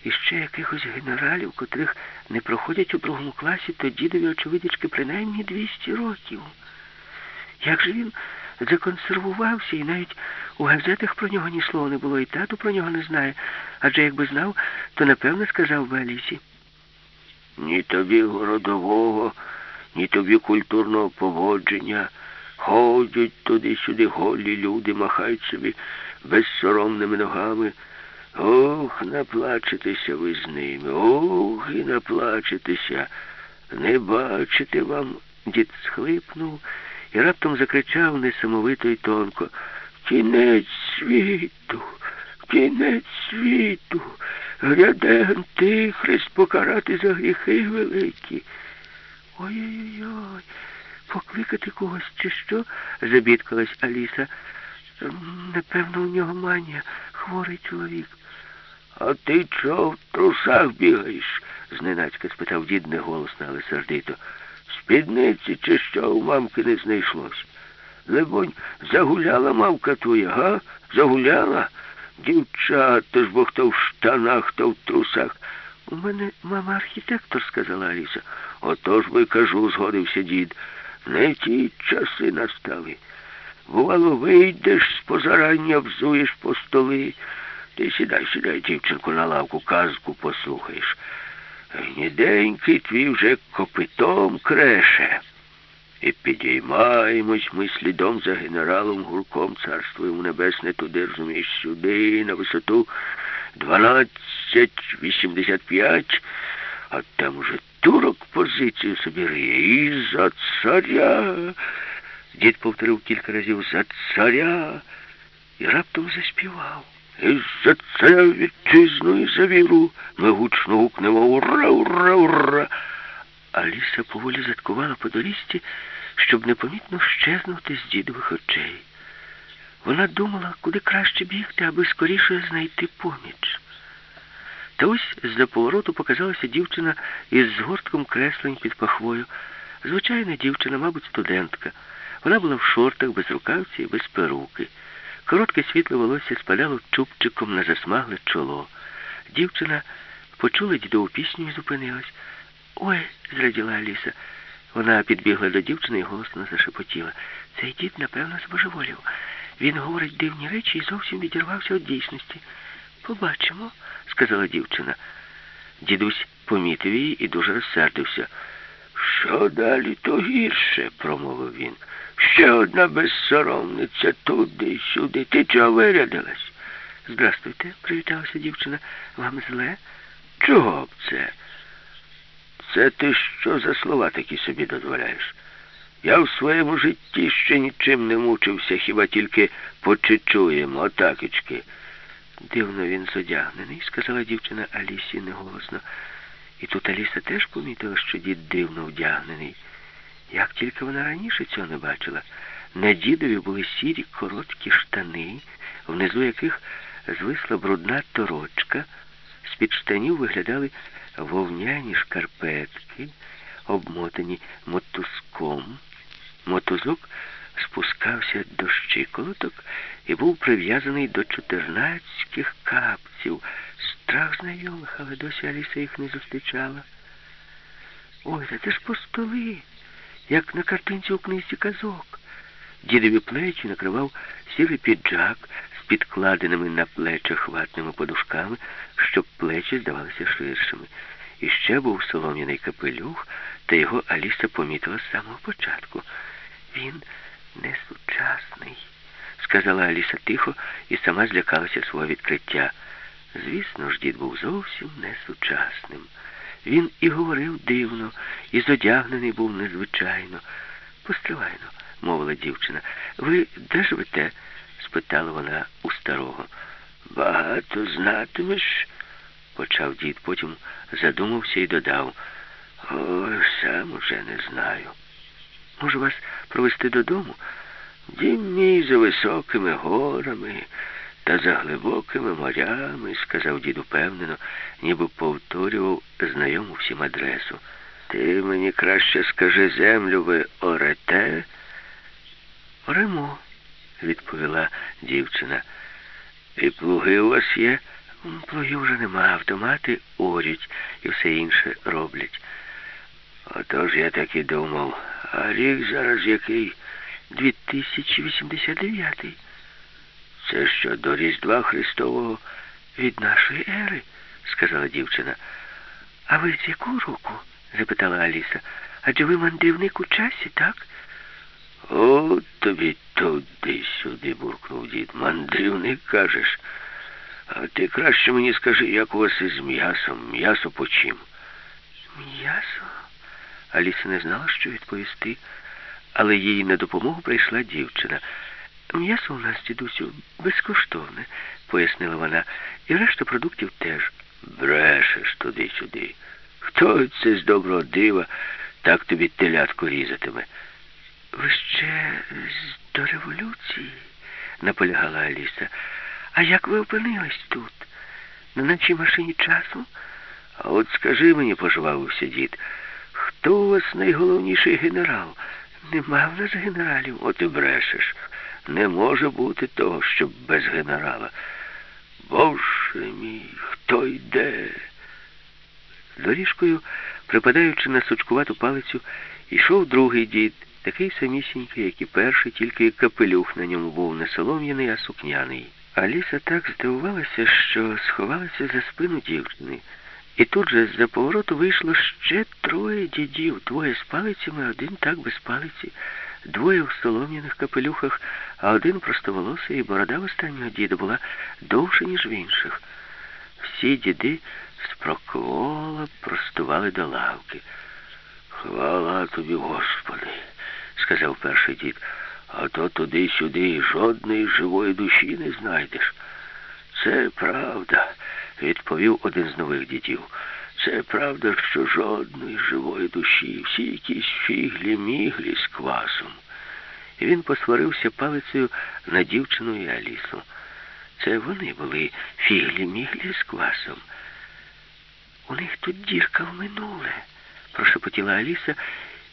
A: і ще якихось генералів, котрих не проходять у другому класі, то дідові очевидячки принаймні 200 років. Як же він законсервувався, і навіть у газетах про нього ні слова не було, і тату про нього не знає. Адже якби знав, то напевно сказав би Алісі.
B: Ні тобі городового, ні тобі культурного поводження. Ходять туди-сюди голі люди, махають собі безсоромними ногами. Ох, наплачетеся ви з ними, ох, і наплачетеся. Не бачите вам.
A: Дід схлипнув і раптом закричав несамовито й тонко.
B: Кінець світу, кінець світу. Гряде Антихрист покарати за гріхи великі.
A: Ой-ой-ой, покликати когось чи що? забідкалась Аліса. Напевно, у нього манія, хворий чоловік.
B: А ти чого в трусах бігаєш? зненацька спитав дід неголосно, але сердито. Спідниці чи що у мамки не знайшлось? Лебонь, загуляла мавка твоя, га? Загуляла? Дівчата ж бо хто в штанах, хто в трусах.
A: У мене мама архітектор, сказала Аліса.
B: Отож би кажу, згодився дід. Не ті часи настали. Бувало, вийдеш з позарання, взуєш по столи. Ти сідай, сідай, дівчинку, на лавку, казку послухаєш. Ніденький твій вже копитом креше. І підіймаємось ми слідом за генералом Гурком, царство йому небесне, туди, розумієш, сюди, на висоту 12,85, а там уже турок позицію собі. І за царя.
A: Дід повторив кілька разів за царя і раптом заспівав.
B: І за царя вітчизну і за віру ми гучно гукнемо ура, ура, ура.
A: Аліса поволі заткувала по доріжці, щоб непомітно щезнути з дідових очей. Вона думала, куди краще бігти, аби скоріше знайти поміч. Та ось з-за повороту показалася дівчина із згортком креслень під пахвою. Звичайна дівчина, мабуть, студентка. Вона була в шортах, без рукавці і без перуки. Коротке світле волосся спадало чубчиком на засмагле чоло. Дівчина почула дідову пісню і зупинилась. Ой, зраділа Аліса. Вона підбігла до дівчини і голосно зашепотіла. Цей дід, напевно, збожеволів. Він говорить дивні речі і зовсім відірвався від дійсності. Побачимо, сказала дівчина. Дідусь помітив її і дуже розсердився.
B: Що далі, то гірше, промовив він. Ще одна безсоромниця туди сюди. Ти чого вирядилась?
A: Здрастуйте, привіталася дівчина. Вам зле?
B: Чого б це? Це ти що за слова такі собі дозволяєш? Я в своєму житті ще нічим не мучився, хіба тільки почечуємо, отакечки.
A: Дивно він зодягнений, сказала дівчина Алісі неголосно. І тут Аліса теж помітила, що дід дивно вдягнений. Як тільки вона раніше цього не бачила, на дідові були сірі короткі штани, внизу яких звисла брудна торочка, з-під штанів виглядали вовняні шкарпетки, обмотані мотузком. Мотузок спускався до щиколоток і був прив'язаний до чотирнадцятих капців. Страх знайомих, але досі Аліса їх не зустрічала. Ой, та це ж постоли, як на картинці у книзі казок. Дідові плечі накривав сірий піджак з підкладеними на плечах ватними подушками, щоб плечі здавалися ширшими. І ще був солом'яний капелюх, та його Аліса помітила з самого початку. Він несучасний, сказала Аліса тихо і сама злякалася свого відкриття. Звісно ж, дід був зовсім несучасним. Він і говорив дивно, і зодягнений був незвичайно. Постривайно, мовила дівчина. Ви де живете? спитала вона у старого.
B: Багато знатимеш,
A: почав дід, потім задумався і додав.
B: О, сам уже не знаю.
A: Можу вас провести додому?
B: Дім мій за високими горами та за глибокими морями, сказав дід упевнено, ніби повторював знайому всім адресу. Ти мені краще скажи землю ви орете?
A: Оремо, відповіла дівчина.
B: І плуги у вас є?
A: Плугів вже нема, автомати орють і все інше роблять.
B: Отож я так і думав. А рік зараз який?
A: 2089
B: Це що, до Різдва Христового?
A: від нашої ери, сказала дівчина. А ви з яку року? запитала Аліса. Адже ви мандрівник у часі, так?
B: О, тобі туди-сюди, буркнув дід. Мандрівник кажеш. А ти краще мені скажи, як у вас із м'ясом. М'ясо по чим?
A: М'ясо? Аліса не знала, що відповісти, але їй на допомогу прийшла дівчина. М'ясо у нас, дідусю, безкоштовне, пояснила вона, і решта продуктів теж.
B: Брешеш туди-сюди. Хто це з доброго дива так тобі телятку різатиме?
A: Ви ще до революції, наполягала Аліса. А як ви опинились тут? На нашій машині часу?
B: А от скажи мені, пожвавився дід, хто у вас найголовніший генерал?
A: Нема в нас генералів.
B: От і брешеш. Не може бути того, щоб без генерала. Боже мій, хто йде?
A: Доріжкою, припадаючи на сучкувату палицю, йшов другий дід, такий самісінький, як і перший, тільки капелюх на ньому був не солом'яний, а сукняний. Аліса так здивувалася, що сховалася за спину дівчини. І тут же з-за повороту вийшло ще троє дідів, двоє з палицями, один так без палиці, двоє в солом'яних капелюхах, а один простоволосий, і борода в останнього діда була довше, ніж в інших. Всі діди спроквола простували до лавки.
B: Хвала тобі, Господи, сказав перший дід, а то туди-сюди жодної живої душі не знайдеш. Це правда, відповів один з нових дідів. Це правда, що жодної живої душі, всі якісь фіглі-міглі з квасом.
A: І він посварився палицею на дівчину і Алісу. Це вони були фіглі-міглі з квасом. У них тут дірка в минуле, прошепотіла Аліса,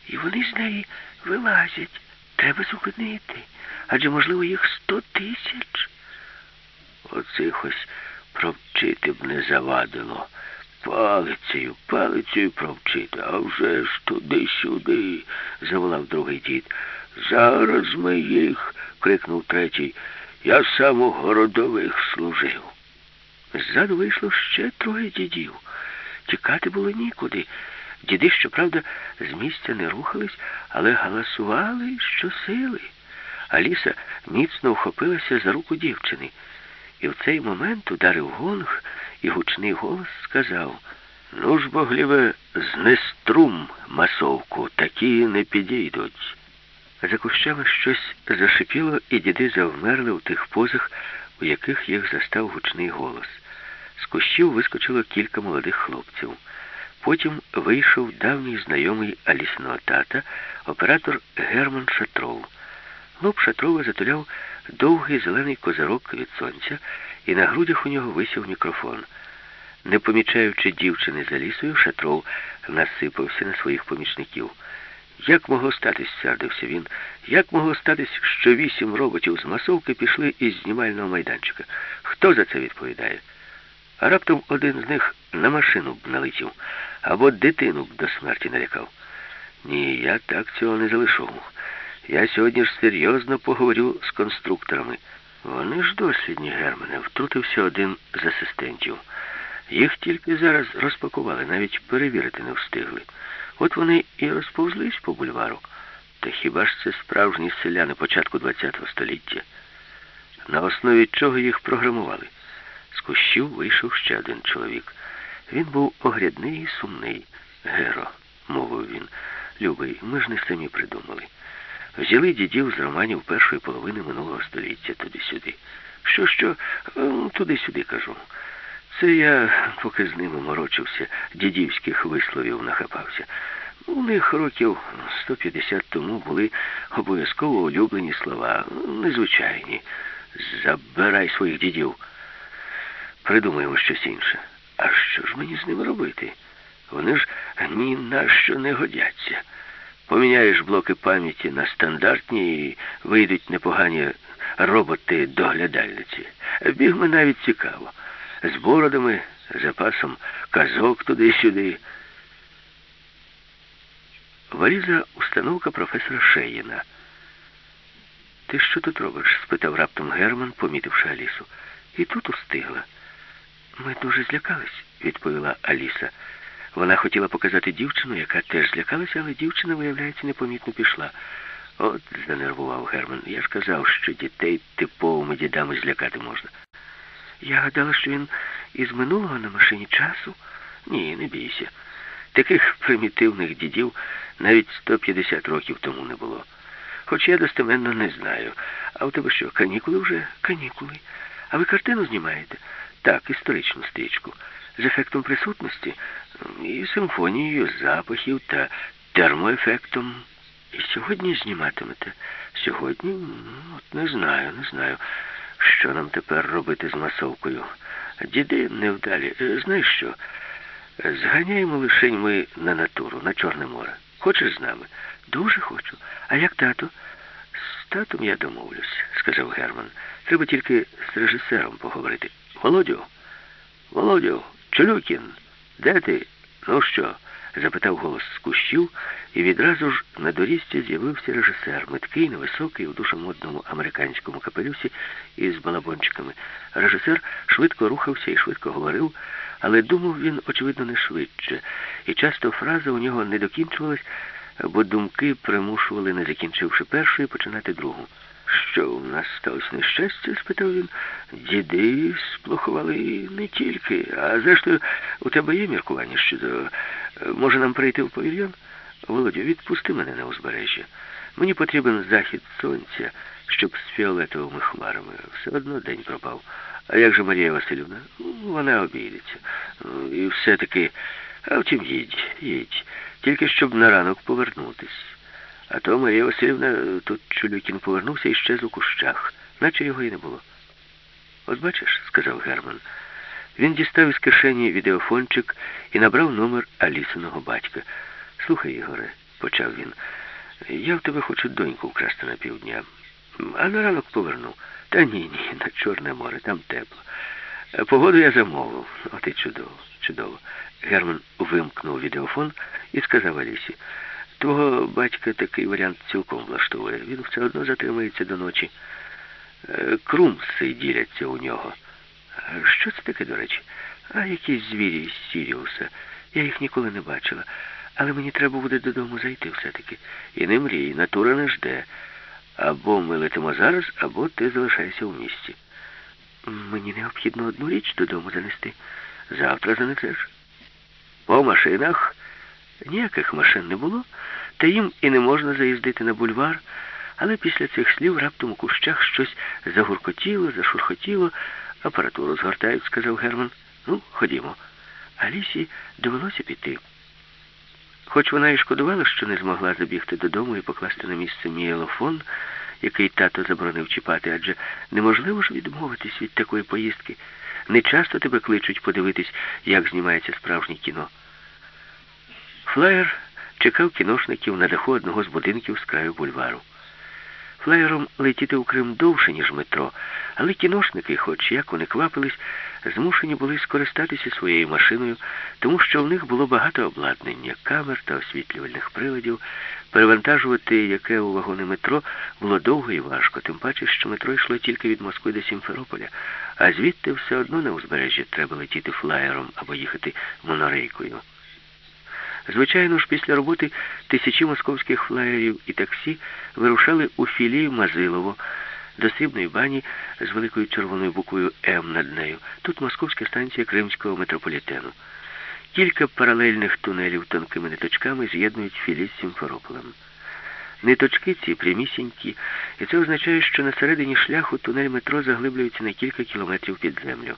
A: і вони з неї вилазять. Треба зупинити. Адже, можливо, їх сто тисяч.
B: Оцих ось провчити б не завадило. Палицею, палицею провчити, а вже ж туди-сюди, заволав другий дід. Зараз ми їх, крикнув третій. Я сам у городових служив.
A: Ззаду вийшло ще троє дідів. Тікати було нікуди. Діди, щоправда, з місця не рухались, але галасували щосили. Аліса міцно вхопилася за руку дівчини. І в цей момент ударив гонг, і гучний голос сказав Ну ж, богліве, знеструм масовку, такі не підійдуть. За кущами щось зашипіло, і діди завмерли в тих позах, у яких їх застав гучний голос. З кущів вискочило кілька молодих хлопців. Потім вийшов давній знайомий Алісного тата, оператор Герман Шатров. Лоб Шатрова затуляв довгий зелений козирок від сонця, і на грудях у нього висів мікрофон. Не помічаючи дівчини за лісою, Шатров насипався на своїх помічників. Як могло статись, сердився він, як могло статись, що вісім роботів з масовки пішли із знімального майданчика? Хто за це відповідає? А раптом один з них на машину б налетів, або дитину б до смерті налякав. Ні, я так цього не залишу. Я сьогодні ж серйозно поговорю з конструкторами. Вони ж дослідні, Германе, втрутився один з асистентів. Їх тільки зараз розпакували, навіть перевірити не встигли. От вони і розповзлись по бульвару. Та хіба ж це справжні селяни початку ХХ століття? На основі чого їх програмували? З кущів вийшов ще один чоловік. Він був огрядний і сумний. Геро, мовив він. Любий, ми ж не самі придумали. Взяли дідів з романів першої половини минулого століття туди-сюди. Що, що, туди-сюди кажу. Це я, поки з ними морочився, дідівських висловів нахапався. У них років 150 тому були обов'язково улюблені слова, незвичайні. Забирай своїх дідів. Придумаємо щось інше. А що ж мені з ними робити? Вони ж ні на що не годяться.
B: Поміняєш блоки пам'яті на стандартні і вийдуть непогані роботи-доглядальниці. Бігме навіть цікаво. З бородами, запасом казок туди-сюди. Валіза установка професора Шеїна. Ти що тут робиш? спитав раптом Герман, помітивши Алісу. І тут устигла. Ми дуже злякались, відповіла Аліса. Вона хотіла показати дівчину, яка теж злякалася, але дівчина, виявляється, непомітно пішла. От занервував Герман. Я ж казав, що дітей типовими дідами злякати можна. Я гадала, що він із минулого на машині часу. Ні, не бійся. Таких примітивних дідів навіть 150 років тому не було. Хоч я достеменно не знаю. А у тебе що, канікули вже? Канікули. А ви картину знімаєте? Так, історичну стрічку. З ефектом присутності і симфонією запахів та термоефектом. І сьогодні зніматимете? Сьогодні? От не знаю, не знаю. Що нам тепер робити з масовкою? Діди невдалі. Е, знаєш що? Зганяємо лишень ми на натуру, на Чорне море. Хочеш з нами? Дуже хочу. А як тато? З татом я домовлюсь, сказав Герман. Треба тільки з режисером поговорити. Володю, Володю, Чулюкін, де ти? Ну що? запитав голос з кущів, і відразу ж на доріжці з'явився режисер, миткий, невисокий, у дуже модному американському капелюсі із балабончиками. Режисер швидко рухався і швидко говорив, але думав він, очевидно, не швидше, і часто фраза у нього не докінчувалась, бо думки примушували, не закінчивши першої, починати другу. Що у нас сталося нещастя? спитав він. Діди сплохували не тільки. А зрештою, у тебе є міркування щодо. Може нам прийти в павільйон? Володю, відпусти мене на узбережжя. Мені потрібен захід сонця, щоб з фіолетовими хмарами. Все одно день пропав. А як же Марія Васильівна? Вона обійдеться. І все-таки, а втім, їдь, їдь. Тільки щоб на ранок повернутись. А то Марія Васильівна тут Чулюкін повернувся і щез у кущах, наче його і не було. От бачиш, сказав Герман. Він дістав із кишені відеофончик і набрав номер Алісиного батька. Слухай, Ігоре, почав він, я в тебе хочу доньку вкрасти на півдня, а на ранок поверну. Та ні, ні, на Чорне море, там тепло. Погоду я замовив. От і чудово, чудово. Герман вимкнув відеофон і сказав Алісі. Твого батька такий варіант цілком влаштовує. Він все одно затримається до ночі. Е, крумси діляться у нього. Що це таке, до речі? А якісь звірі із Сіріуса. Я їх ніколи не бачила. Але мені треба буде додому зайти все-таки. І не мрій, натура не жде. Або ми летимо зараз, або ти залишаєшся в місті. Мені необхідно одну річ додому занести. Завтра занесеш. По машинах ніяких машин не було, та їм і не можна заїздити на бульвар. Але після цих слів раптом у кущах щось загуркотіло, зашурхотіло. Апаратуру згортають, сказав Герман. Ну, ходімо. Алісі довелося піти. Хоч вона і шкодувала, що не змогла забігти додому і покласти на місце мієлофон, який тато заборонив чіпати, адже неможливо ж відмовитись від такої поїздки. Не часто тебе кличуть подивитись, як знімається справжнє кіно. Флаєр чекав кіношників на даху одного з будинків з краю бульвару. Флаєром летіти у Крим довше, ніж метро, але кіношники, хоч як вони квапились, змушені були скористатися своєю машиною, тому що в них було багато обладнання, камер та освітлювальних приладів. Перевантажувати яке у вагони метро було довго і важко, тим паче, що метро йшло тільки від Москви до Сімферополя, а звідти все одно на узбережжі треба летіти флаєром або їхати монорейкою. Звичайно ж, після роботи тисячі московських флаєрів і таксі вирушали у філію Мазилово до срібної бані з великою червоною буквою М над нею. Тут московська станція Кримського метрополітену. Кілька паралельних тунелів тонкими ниточками з'єднують філі з Сімферополем. Ниточки ці прямісінькі, і це означає, що на середині шляху тунель метро заглиблюється на кілька кілометрів під землю.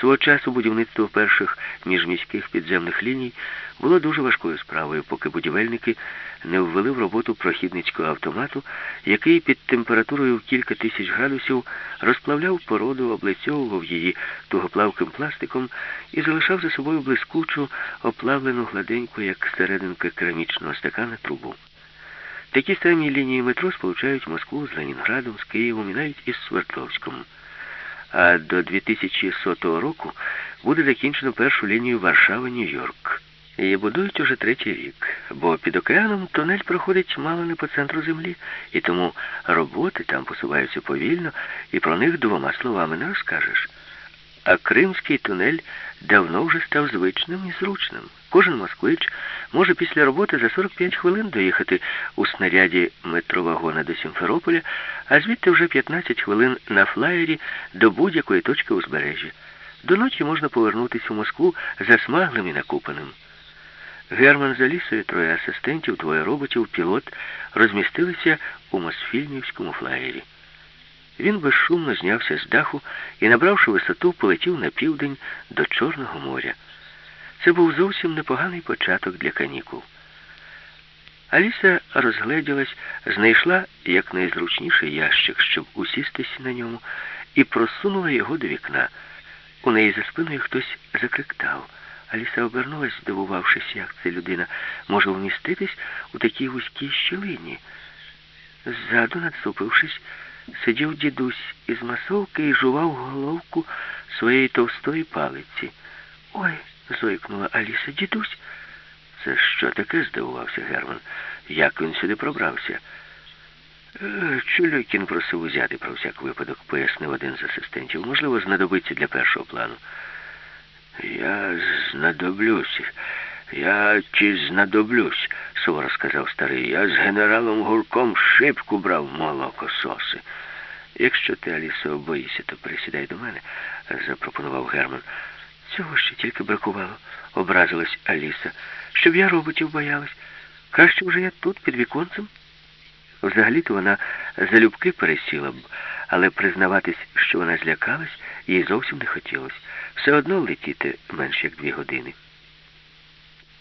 A: Свого часу будівництво перших міжміських підземних ліній було дуже важкою справою, поки будівельники не ввели в роботу прохідницького автомату, який під температурою в кілька тисяч градусів розплавляв породу, облицьовував її тугоплавким пластиком і залишав за собою блискучу, оплавлену гладеньку, як серединка керамічного стакана, трубу. Такі самі лінії метро сполучають Москву з Ленінградом, з Києвом і навіть із Свердловськом. А до 2100 року буде закінчено першу лінію Варшава-Нью-Йорк. Її будують уже третій рік, бо під океаном тунель проходить мало не по центру землі, і тому роботи там посуваються повільно, і про них двома словами не розкажеш. А Кримський тунель давно вже став звичним і зручним. Кожен москвич може після роботи за 45 хвилин доїхати у снаряді метровагона до Сімферополя, а звідти вже 15 хвилин на флаєрі до будь-якої точки узбережжя. До ночі можна повернутися у Москву засмаглим і накупаним. Герман за лісою, троє асистентів, двоє роботів, пілот розмістилися у Мосфільмівському флаєрі. Він безшумно знявся з даху і, набравши висоту, полетів на південь до Чорного моря. Це був зовсім непоганий початок для канікул. Аліса розгледілась, знайшла якнайзручніший ящик, щоб усістись на ньому, і просунула його до вікна. У неї за спиною хтось закриктав. Аліса обернулась, здивувавшись, як ця людина може вміститись у такій вузькій щілині. Ззаду, надступившись, сидів дідусь із масовки і жував головку своєї товстої палиці. Ой, зойкнула Аліса, дідусь. Це що таке? здивувався Герман. Як він сюди пробрався? «Е, Чулюкін просив узяти про всяк випадок, пояснив один з асистентів. Можливо, знадобиться для першого плану. Я знадоблюсь. Я чи знадоблюсь, суворо сказав старий. Я з генералом Гурком шибку брав молокососи. Якщо ти, Алісо, боїшся, то присідай до мене, запропонував Герман. Цього ще тільки бракувало, образилась Аліса. Щоб я роботів боялась. Краще вже я тут, під віконцем. Взагалі-то вона залюбки пересіла б, але признаватись, що вона злякалась, їй зовсім не хотілося. Все одно летіти менш як дві години.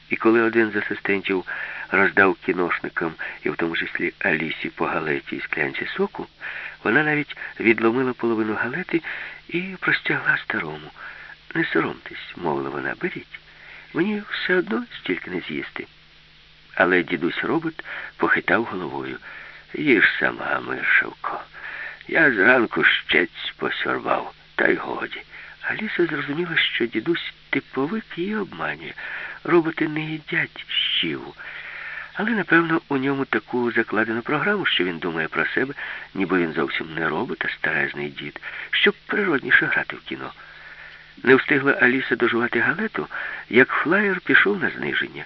A: І коли один з асистентів роздав кіношникам, і в тому числі Алісі по галеті і склянці соку, вона навіть відломила половину галети і простягла старому. Не соромтесь, мовила вона, беріть. Мені все одно стільки не з'їсти. Але дідусь робот похитав головою. Їж сама, Миршавко. Я зранку щець посорвав, та й годі. Аліса зрозуміла, що дідусь типовик її обманює. Роботи не їдять щіву. Але, напевно, у ньому таку закладену програму, що він думає про себе, ніби він зовсім не робот, а старезний дід, щоб природніше грати в кіно. Не встигла Аліса дожувати галету, як флаєр пішов на зниження.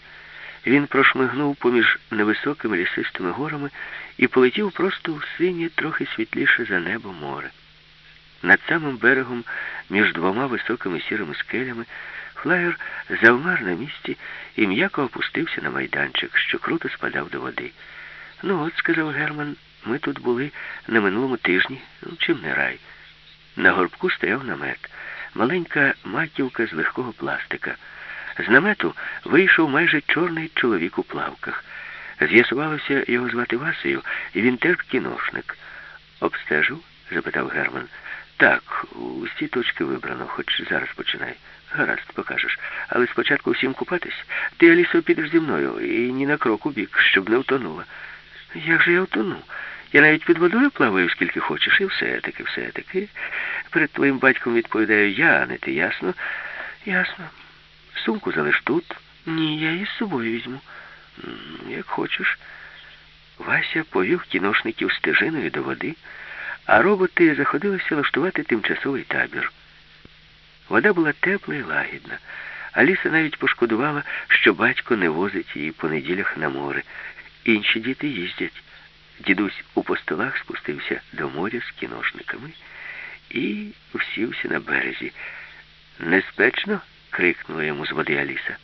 A: Він прошмигнув поміж невисокими лісистими горами і полетів просто в синє, трохи світліше за небо море. Над самим берегом, між двома високими сірими скелями, флаєр завмер на місці і м'яко опустився на майданчик, що круто спадав до води. Ну от, сказав Герман, ми тут були на минулому тижні, ну, чим не рай. На горбку стояв намет, маленька маківка з легкого пластика. З намету вийшов майже чорний чоловік у плавках. З'ясувалося його звати Васею, і він теж кіношник. Обстежив? запитав Герман. Так, усі точки вибрано, хоч зараз починай. Гаразд, покажеш. Але спочатку всім купатись. Ти, Алісо, підеш зі мною і ні на крок у бік, щоб не втонула. Як же я втону? Я навіть під водою плаваю, скільки хочеш, і все-таки, все-таки. Перед твоїм батьком відповідаю я, а не ти, ясно? Ясно. Сумку залиш тут. Ні, я її з собою візьму. Як хочеш. Вася повів кіношників стежиною до води, а роботи заходилися влаштувати тимчасовий табір. Вода була тепла і лагідна. Аліса навіть пошкодувала, що батько не возить її по неділях на море. Інші діти їздять. Дідусь у постолах спустився до моря з кіношниками і всівся на березі. Неспечно? крикнула йому з води Аліса.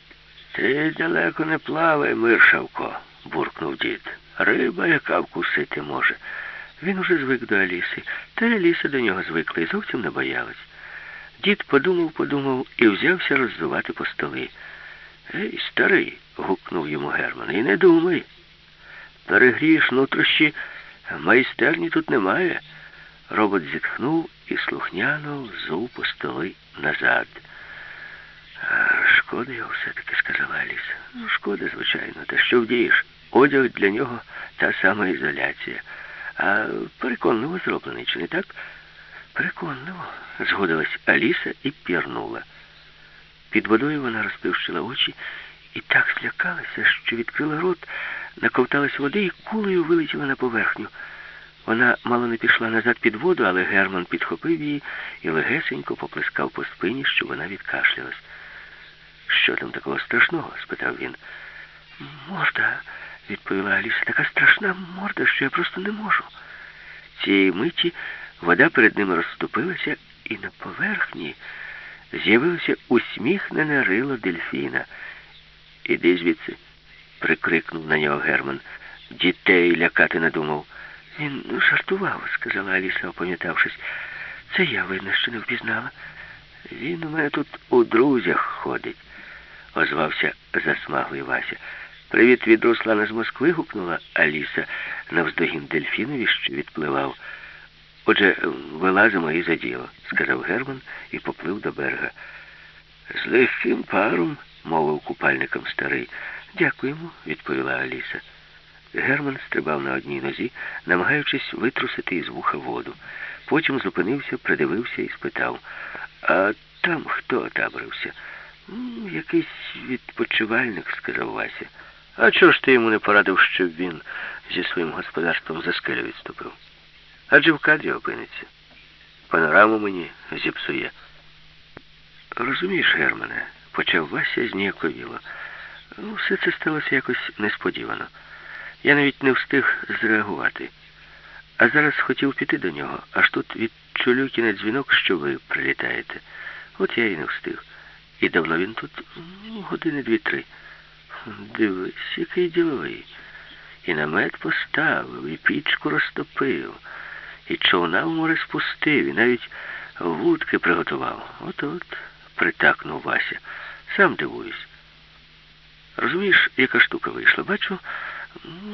A: Ти далеко не плавай, Миршавко, буркнув дід. Риба, яка вкусити може. Він уже звик до Аліси, та Аліса до нього звикла і зовсім не боялась. Дід подумав, подумав і взявся роззувати по столи. Ей, старий, гукнув йому Герман, і не думай. Перегрієш нутрощі, майстерні тут немає. Робот зітхнув і слухняно взув по столи назад. Шкода його все-таки, сказала Аліса. Ну, шкода, звичайно, та що вдієш? Одяг для нього та сама ізоляція. А переконливо зроблений, чи не так? Переконливо, згодилась Аліса і пірнула. Під водою вона розпивщила очі і так злякалася, що відкрила рот, наковталась води і кулею вилетіла на поверхню. Вона мало не пішла назад під воду, але Герман підхопив її і легесенько поплескав по спині, щоб вона відкашлялась. Що там такого страшного? спитав він. Морда, відповіла Аліса, така страшна морда, що я просто не можу. Цієї миті вода перед ними розступилася, і на поверхні з'явилося усміхнене рило дельфіна. Іди звідси, прикрикнув на нього Герман. Дітей лякати надумав. Він жартував, сказала Аліса, опам'ятавшись. Це я видно, що не впізнала. Він у мене тут у друзях ходить, озвався засмаглий Вася. Привіт від Руслана з Москви, гукнула Аліса навздогін дельфінові, що відпливав. Отже, вилазимо і за діло, сказав Герман і поплив до берега. З легким паром, мовив купальником старий. Дякуємо, відповіла Аліса. Герман стрибав на одній нозі, намагаючись витрусити із вуха воду. Потім зупинився, придивився і спитав, а там хто отабрився? Якийсь відпочивальник, сказав Вася. А чого ж ти йому не порадив, щоб він зі своїм господарством за скелю відступив? Адже в кадрі опиниться. Панораму мені зіпсує. Розумієш, Германе, почав Вася зніяковіло. Все це сталося якось несподівано. Я навіть не встиг зреагувати. А зараз хотів піти до нього, аж тут відчулю кінець дзвінок, що ви прилітаєте. От я і не встиг. І давно він тут години дві-три. Дивись, який діловий. І намет поставив, і пічку розтопив, і човна в море спустив, і навіть вудки приготував. От-от, притакнув Вася. Сам дивуюсь. Розумієш, яка штука вийшла? Бачу,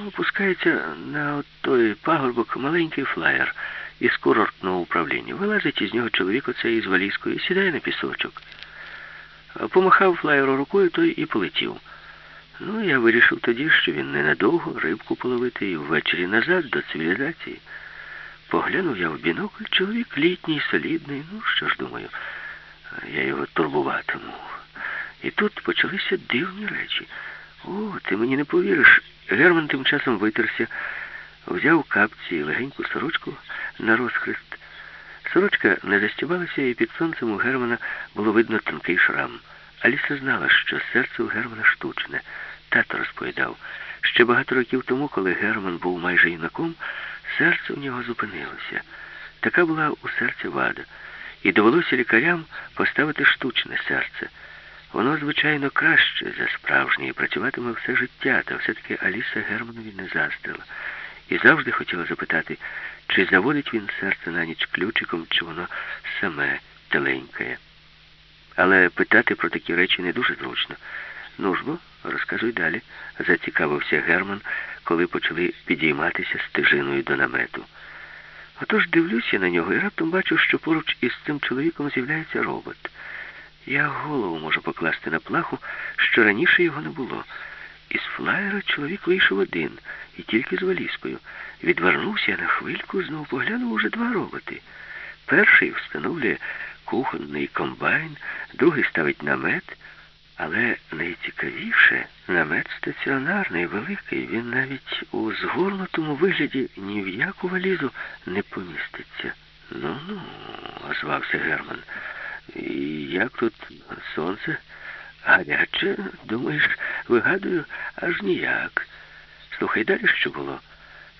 A: опускається на той пагорбок маленький флаєр із курортного управління. Вилазить із нього чоловік оцей із валізкою і сідає на пісочок. Помахав флаєру рукою, той і полетів. Ну, я вирішив тоді, що він ненадовго рибку половити і ввечері назад до цивілізації. Поглянув я в бінокль, чоловік літній, солідний. Ну, що ж думаю, я його турбуватиму. І тут почалися дивні речі. О, ти мені не повіриш. Герман тим часом витерся, взяв капці і легеньку сорочку на розхрест. Сорочка не застібалася, і під сонцем у Германа було видно тонкий шрам. Аліса знала, що серце у Германа штучне. Тато розповідав, ще багато років тому, коли Герман був майже юнаком, серце у нього зупинилося. Така була у серці вада. І довелося лікарям поставити штучне серце. Воно, звичайно, краще за справжнє і працюватиме все життя, та все-таки Аліса Германові не заздрила. І завжди хотіла запитати, чи заводить він серце на ніч ключиком, чи воно саме теленькає. Але питати про такі речі не дуже зручно. Ну ж бо, розказуй далі, зацікавився Герман, коли почали підійматися стежиною до намету. Отож дивлюся на нього і раптом бачу, що поруч із цим чоловіком з'являється робот. Я голову можу покласти на плаху, що раніше його не було. Із флаєра чоловік вийшов один, і тільки з валізкою. Відвернувся на хвильку, знову поглянув уже два роботи. Перший встановлює кухонний комбайн, другий ставить намет, але найцікавіше, намет стаціонарний, великий, він навіть у згорнутому вигляді ні в яку валізу не поміститься. Ну-ну, озвався Герман. І як тут сонце? Гаряче, думаєш, вигадую, аж ніяк. Слухай, далі що було?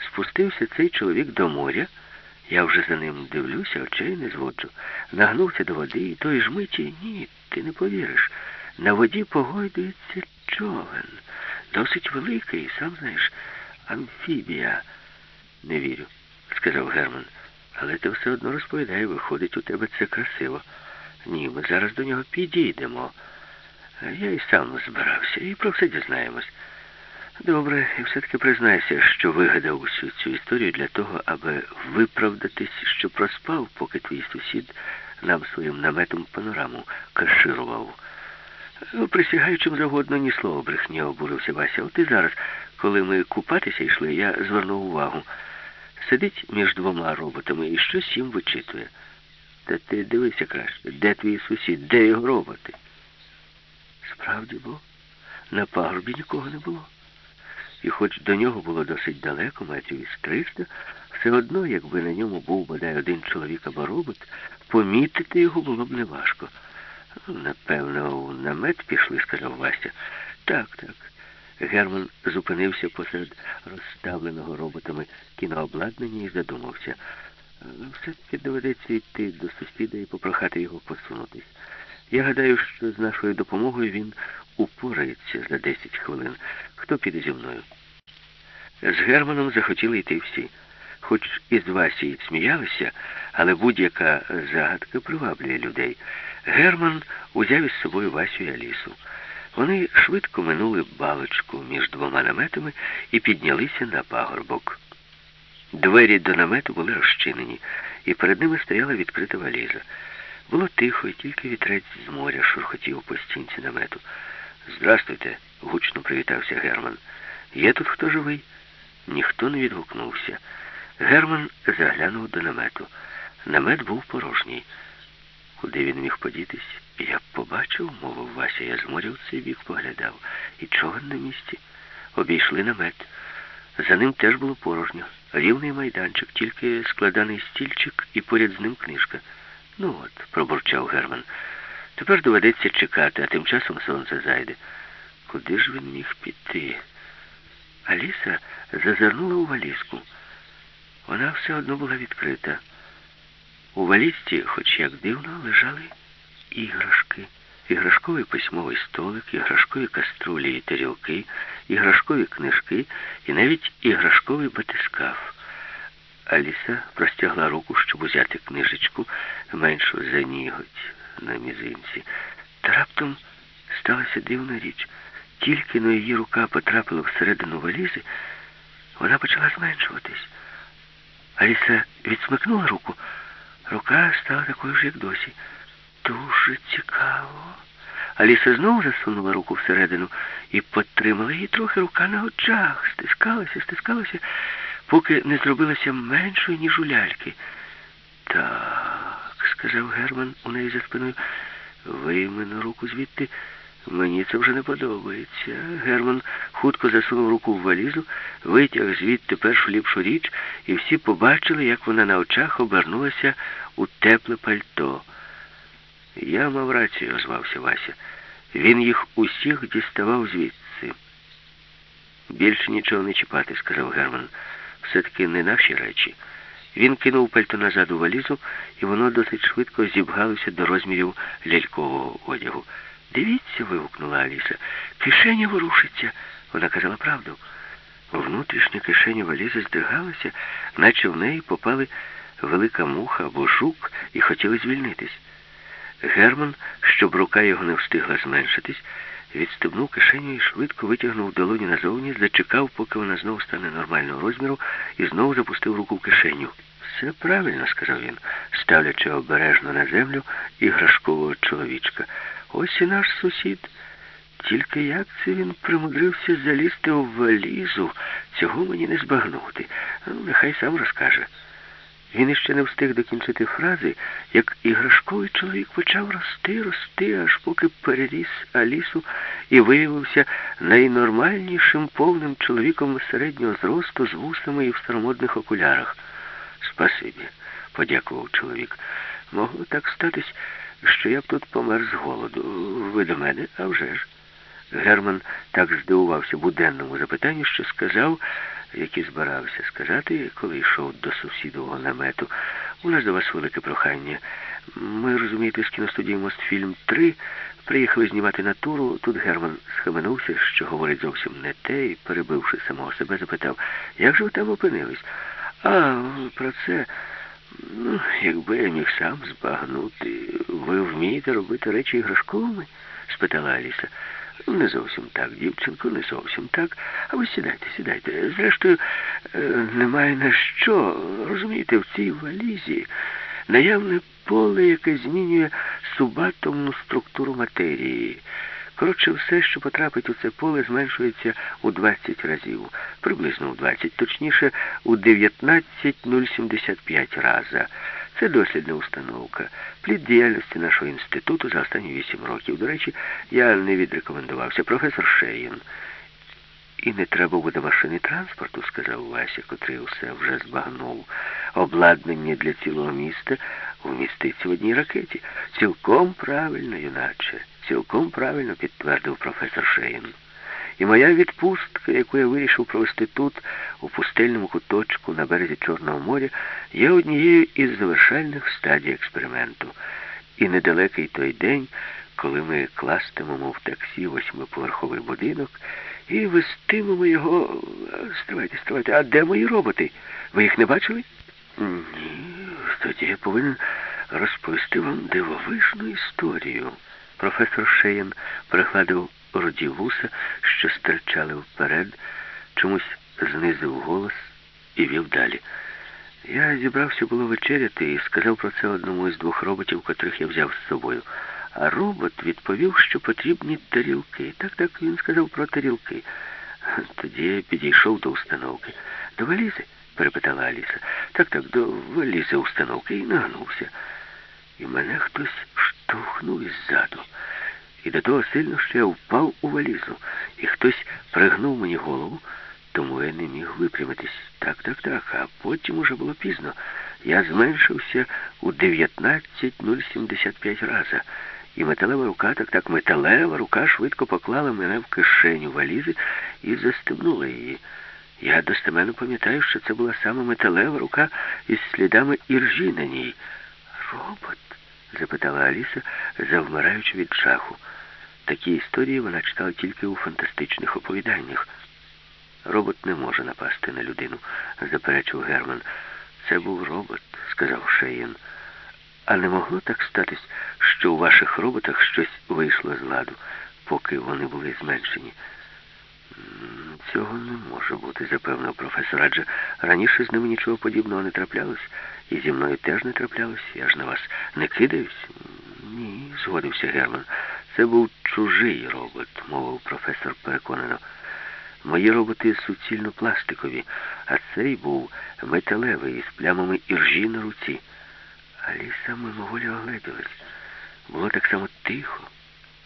A: Спустився цей чоловік до моря. Я вже за ним дивлюся, очей не зводжу. Нагнувся до води, і той ж миті, ні, ти не повіриш. На воді погойдується човен. Досить великий, сам знаєш, амфібія. Не вірю, сказав Герман. Але ти все одно розповідає, виходить, у тебе це красиво. Ні, ми зараз до нього підійдемо. Я і сам збирався, і про все дізнаємось. Добре, і все-таки признайся, що вигадав усю цю історію для того, аби виправдатись, що проспав, поки твій сусід нам своїм наметом панораму каширував. Ну, Присягаю чим завгодно, ні слова брехні обурився Вася. От і зараз, коли ми купатися йшли, я звернув увагу. Сидить між двома роботами і щось їм вичитує. Та ти дивися краще, де твій сусід, де його роботи? Справді бо на пагорбі нікого не було. І хоч до нього було досить далеко, метрів із 300, все одно, якби на ньому був бодай один чоловік або робот, помітити його було б неважко. Напевно, у намет пішли, сказав Вася. Так, так. Герман зупинився посеред розставленого роботами кінообладнання і задумався. «Ну, Все-таки доведеться йти до сусіда і попрохати його посунутись. Я гадаю, що з нашою допомогою він упорається за 10 хвилин. Хто піде зі мною? З Германом захотіли йти всі. Хоч із Васі сміялися, але будь-яка загадка приваблює людей. Герман узяв із собою Васю і Алісу. Вони швидко минули балочку між двома наметами і піднялися на пагорбок. Двері до намету були розчинені, і перед ними стояла відкрита валіза. Було тихо, і тільки вітрець з моря шурхотів по стінці намету. Здрастуйте, гучно привітався Герман. Є тут хто живий? Ніхто не відгукнувся. Герман заглянув до намету. Намет був порожній. Куди він міг подітись? Я б побачив, мовив Вася, я з моря в цей бік поглядав. І човен на місці. Обійшли намет. За ним теж було порожньо. Рівний майданчик, тільки складаний стільчик і поряд з ним книжка. Ну от, пробурчав Герман. Тепер доведеться чекати, а тим часом сонце зайде. Куди ж він міг піти? Аліса зазирнула у валізку. Вона все одно була відкрита. У валізці, хоч як дивно, лежали іграшки. Іграшковий письмовий столик, іграшкові каструлі і тарілки, іграшкові книжки і навіть іграшковий батискаф. Аліса простягла руку, щоб узяти книжечку меншу за ніготь на мізинці. Та раптом сталася дивна річ. Тільки но її рука потрапила всередину валізи, вона почала зменшуватись. Аліса відсмикнула руку. Рука стала такою ж, як досі. Дуже цікаво. Аліса знову засунула руку всередину і потримала її трохи рука на очах. Стискалася, стискалася, поки не зробилася меншою, ніж у ляльки. Так, сказав Герман у неї за спиною, виймено руку звідти. Мені це вже не подобається. Герман хутко засунув руку в валізу, витяг звідти першу ліпшу річ, і всі побачили, як вона на очах обернулася у тепле пальто. Я мав рацію, озвався Вася. Він їх усіх діставав звідси. Більше нічого не чіпати, сказав Герман. Все-таки не наші речі. Він кинув пальто назад у валізу, і воно досить швидко зібгалося до розмірів лялькового одягу. Дивіться, вигукнула Аліса. Кишеня ворушиться. Вона казала правду. Внутрішня кишеня валізи здригалася, наче в неї попали велика муха або жук і хотіли звільнитись. Герман, щоб рука його не встигла зменшитись, відстебнув кишеню і швидко витягнув долоні назовні, зачекав, поки вона знову стане нормального розміру, і знову запустив руку в кишеню. Все правильно, сказав він, ставлячи обережно на землю іграшкового чоловічка. Ось і наш сусід. Тільки як це він примудрився залізти у валізу, цього мені не збагнути. Ну, нехай сам розкаже. Він іще не встиг докінчити фрази, як іграшковий чоловік почав рости, рости, аж поки переріс Алісу і виявився найнормальнішим повним чоловіком середнього зросту з вусами і в старомодних окулярах. Спасибі, подякував чоловік. Могло так статись, що я б тут помер з голоду. Ви до мене, а вже ж. Герман так здивувався буденному запитанню, що сказав, як і збирався сказати, коли йшов до сусідового намету. У нас до вас велике прохання. Ми, розумієте, з кіностудії Мостфільм 3 приїхали знімати натуру. Тут Герман схаменувся, що говорить зовсім не те, і, перебивши самого себе, запитав, як же ви там опинились? А, про це. Ну, якби я міг сам збагнути. Ви вмієте робити речі іграшковими? спитала Аліса. Не зовсім так, дівчинко, не зовсім так. А ви сідайте, сідайте. Зрештою, е, немає на що. Розумієте, в цій валізі наявне поле, яке змінює субатомну структуру матерії. Коротше, все, що потрапить у це поле, зменшується у 20 разів. Приблизно у 20, точніше, у 19,075 раза. Це дослідна установка. Плід діяльності нашого інституту за останні 8 років. До речі, я не відрекомендувався. Професор Шеїн. І не треба буде машини транспорту, сказав Вася, котрий усе вже збагнув. Обладнання для цілого міста вміститься в одній ракеті. Цілком правильно, юначе, цілком правильно підтвердив професор Шейн. І моя відпустка, яку я вирішив провести тут, у пустельному куточку на березі Чорного моря, є однією із завершальних стадій експерименту. І недалекий той день, коли ми кластимемо в таксі восьмиповерховий будинок і вестимемо його. Ставайте, ставайте, а де мої роботи? Ви їх не бачили? Ні, тоді я повинен розповісти вам дивовижну історію. Професор Шеєн пригладив роді вуса, що стирчали вперед, чомусь знизив голос і вів далі. Я зібрався було вечеряти і сказав про це одному із двох роботів, котрих я взяв з собою. А робот відповів, що потрібні тарілки. Так, так, він сказав про тарілки. Тоді я підійшов до установки. До валізи? перепитала Аліса. Так, так, до валізи установки і нагнувся. І мене хтось штовхнув іззаду. І до того сильно, що я впав у валізу, і хтось пригнув мені голову, тому я не міг випрямитись. Так, так, так. А потім уже було пізно. Я зменшився у 19,075 раза. І металева рука, так так, металева рука швидко поклала мене в кишеню валізи і застебнула її. Я достеменно пам'ятаю, що це була саме металева рука із слідами іржі на ній. Робот? Запитала Аліса, завмираючи від жаху. Такі історії вона читала тільки у фантастичних оповіданнях. Робот не може напасти на людину, заперечив Герман. Це був робот, сказав Шеєн. А не могло так статись, що у ваших роботах щось вийшло з ладу, поки вони були зменшені. Цього не може бути, запевнив професор, адже раніше з ними нічого подібного не траплялось, і зі мною теж не траплялось. Я ж на вас не кидаюсь. Ні, згодився Герман. Це був чужий робот, мовив професор переконано. Мої роботи суцільно пластикові, а цей був металевий із плямами іржі на руці. Аліса мимоволі огледілась. Було так само тихо,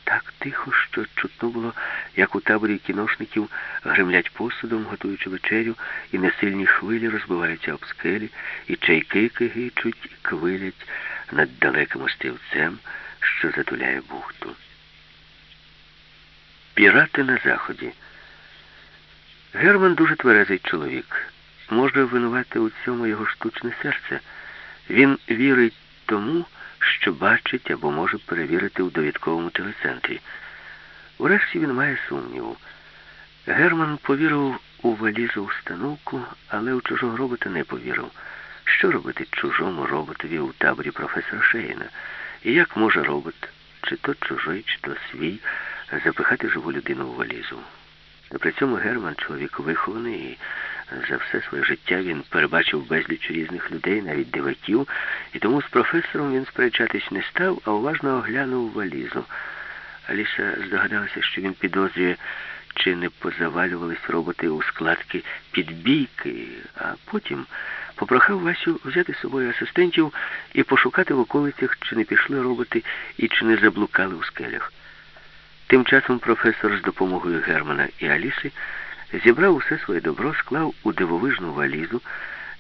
A: так тихо, що чутно було, як у таборі кіношників гремлять посудом, готуючи вечерю, і несильні хвилі розбиваються об скелі, і чайки кигичуть і квилять над далеким острівцем, що затуляє бухту. Пірати на заході. Герман дуже тверезий чоловік. Може винувати у цьому його штучне серце. Він вірить тому, що бачить або може перевірити у довідковому телецентрі. Врешті він має сумніву. Герман повірив у валізу установку, але у чужого робота не повірив. Що робити чужому роботові у таборі професора Шейна? І як може робот, чи то чужий, чи то свій, запихати живу людину у валізу? При цьому Герман чоловік вихований і за все своє життя він перебачив безліч різних людей, навіть диваків, і тому з професором він сперечатись не став, а уважно оглянув валізу. Аліса здогадалася, що він підозрює, чи не позавалювались роботи у складки підбійки, а потім попрохав Васю взяти з собою асистентів і пошукати в околицях, чи не пішли роботи і чи не заблукали у скелях. Тим часом професор з допомогою Германа і Аліси зібрав усе своє добро, склав у дивовижну валізу,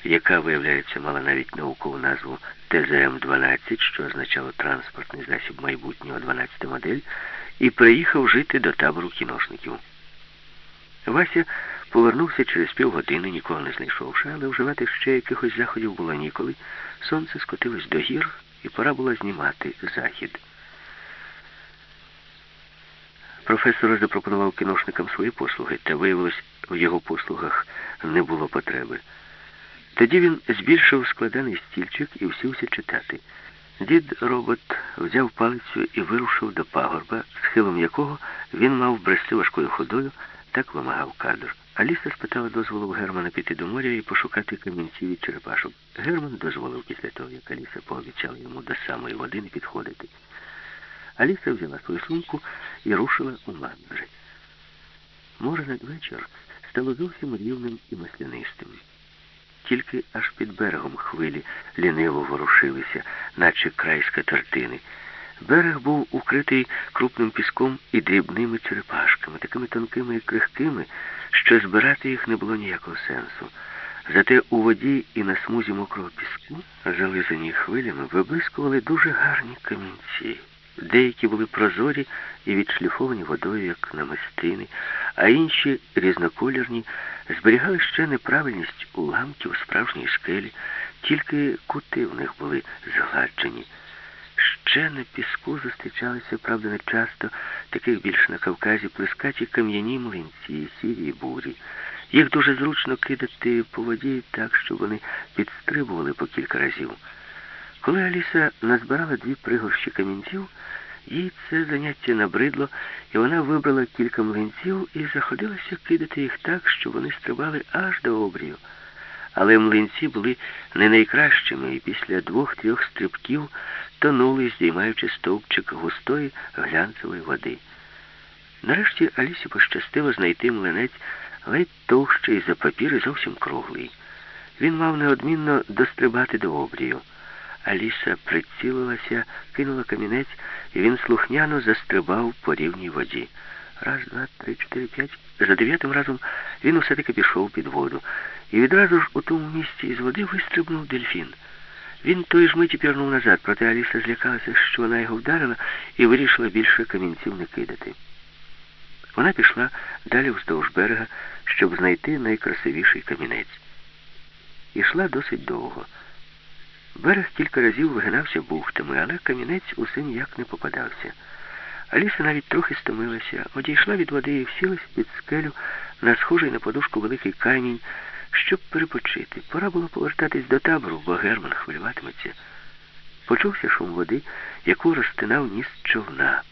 A: яка, виявляється, мала навіть наукову назву ТЗМ-12, що означало транспортний засіб майбутнього 12 модель, і приїхав жити до табору кіношників. Вася повернувся через півгодини, нікого не знайшовши, але вживати ще якихось заходів було ніколи. Сонце скотилось до гір, і пора було знімати захід. Професор запропонував кіношникам свої послуги, та виявилось, в його послугах не було потреби. Тоді він збільшив складений стільчик і всівся читати. Дід робот взяв палицю і вирушив до пагорба, схилом якого він мав брести важкою ходою, так вимагав кадр. Аліса спитала дозволу Германа піти до моря і пошукати камінців і черепашок. Герман дозволив після того, як Аліса пообіцяла йому до самої води не підходити. Аліса взяла свою сумку і рушила у мандри. Море надвечір стало зовсім рівним і маслянистим. Тільки аж під берегом хвилі ліниво ворушилися, наче край скатертини. Берег був укритий крупним піском і дрібними черепашками, такими тонкими і крихкими, що збирати їх не було ніякого сенсу. Зате у воді і на смузі мокрого піску, зализані хвилями, виблискували дуже гарні камінці. Деякі були прозорі і відшліфовані водою, як намистини, а інші різнокольорні зберігали ще неправильність уламків справжньої скелі, тільки кути в них були згладжені. Ще на піску зустрічалися, правда, не часто, таких більш на Кавказі, плескаті кам'яні млинці, сірі і бурі. Їх дуже зручно кидати по воді так, щоб вони підстрибували по кілька разів. Коли Аліса назбирала дві пригорщі камінців, їй це заняття набридло, і вона вибрала кілька млинців і заходилася кидати їх так, щоб вони стрибали аж до обрію. Але млинці були не найкращими, і після двох-трьох стрибків тонули, здіймаючи стовпчик густої глянцевої води. Нарешті Алісі пощастило знайти млинець ледь товщий за папір і зовсім круглий. Він мав неодмінно дострибати до обрію. Аліса прицілилася, кинула камінець, і він слухняно застрибав по рівній воді. Раз, два, три, чотири, п'ять. За дев'ятим разом він усе таки пішов під воду. І відразу ж у тому місці із води вистрибнув дельфін. Він той ж миті пірнув назад, проте Аліса злякалася, що вона його вдарила, і вирішила більше камінців не кидати. Вона пішла далі вздовж берега, щоб знайти найкрасивіший камінець. Ішла досить довго. Берег кілька разів вигинався бухтами, але камінець усе ніяк не попадався. Аліса навіть трохи стомилася, одійшла від води і всілась під скелю на схожий на подушку великий камінь, щоб перепочити. Пора було повертатись до табору, бо Герман хвилюватиметься. Почувся шум води, яку розтинав ніс човна.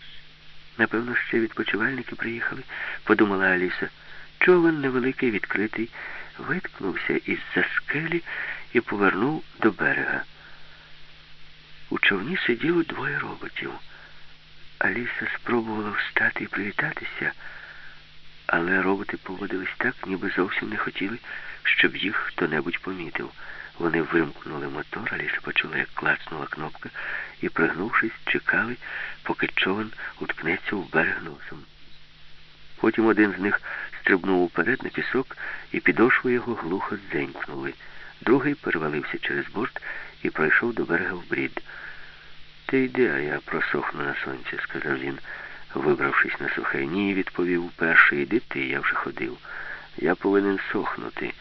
A: Напевно, ще відпочивальники приїхали, подумала Аліса. Човен невеликий, відкритий, виткнувся із-за скелі і повернув до берега. У човні сиділо двоє роботів. Аліса спробувала встати і привітатися, але роботи поводились так, ніби зовсім не хотіли, щоб їх хто-небудь помітив. Вони вимкнули мотор, Аліса почула, як клацнула кнопка, і, пригнувшись, чекали, поки човен уткнеться в берег носом. Потім один з них стрибнув уперед на пісок, і підошви його глухо дзенькнули. Другий перевалився через борт і пройшов до берега в брід. Ти йди, а я просохну на сонці, сказав він, вибравшись на сухе. Ні, відповів перший, іди ти, я вже ходив. Я повинен сохнути.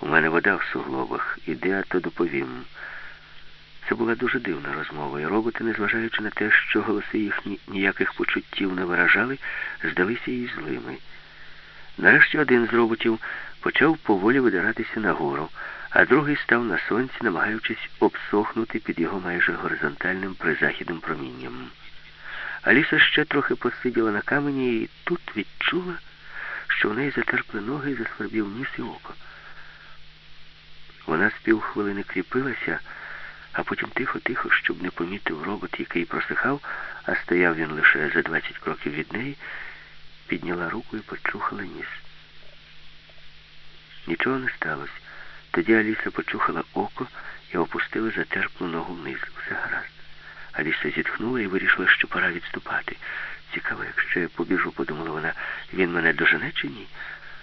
A: У мене вода в суглобах. Іди, а то доповім. Це була дуже дивна розмова, і роботи, незважаючи на те, що голоси їхні ніяких почуттів не виражали, здалися їй злими. Нарешті один з роботів почав поволі видиратися нагору, а другий став на сонці, намагаючись обсохнути під його майже горизонтальним призахідним промінням. Аліса ще трохи посиділа на камені і тут відчула, що в неї затерпли ноги і засвербів ніс і око. Вона з півхвилини кріпилася, а потім тихо-тихо, щоб не помітив робот, який просихав, а стояв він лише за 20 кроків від неї, підняла руку і почухала ніс. Нічого не сталося. Тоді Аліса почухала око і опустила затерплу ногу вниз. Все гаразд. Аліса зітхнула і вирішила, що пора відступати. Цікаво, якщо я побіжу, подумала вона, він мене дожене чи ні?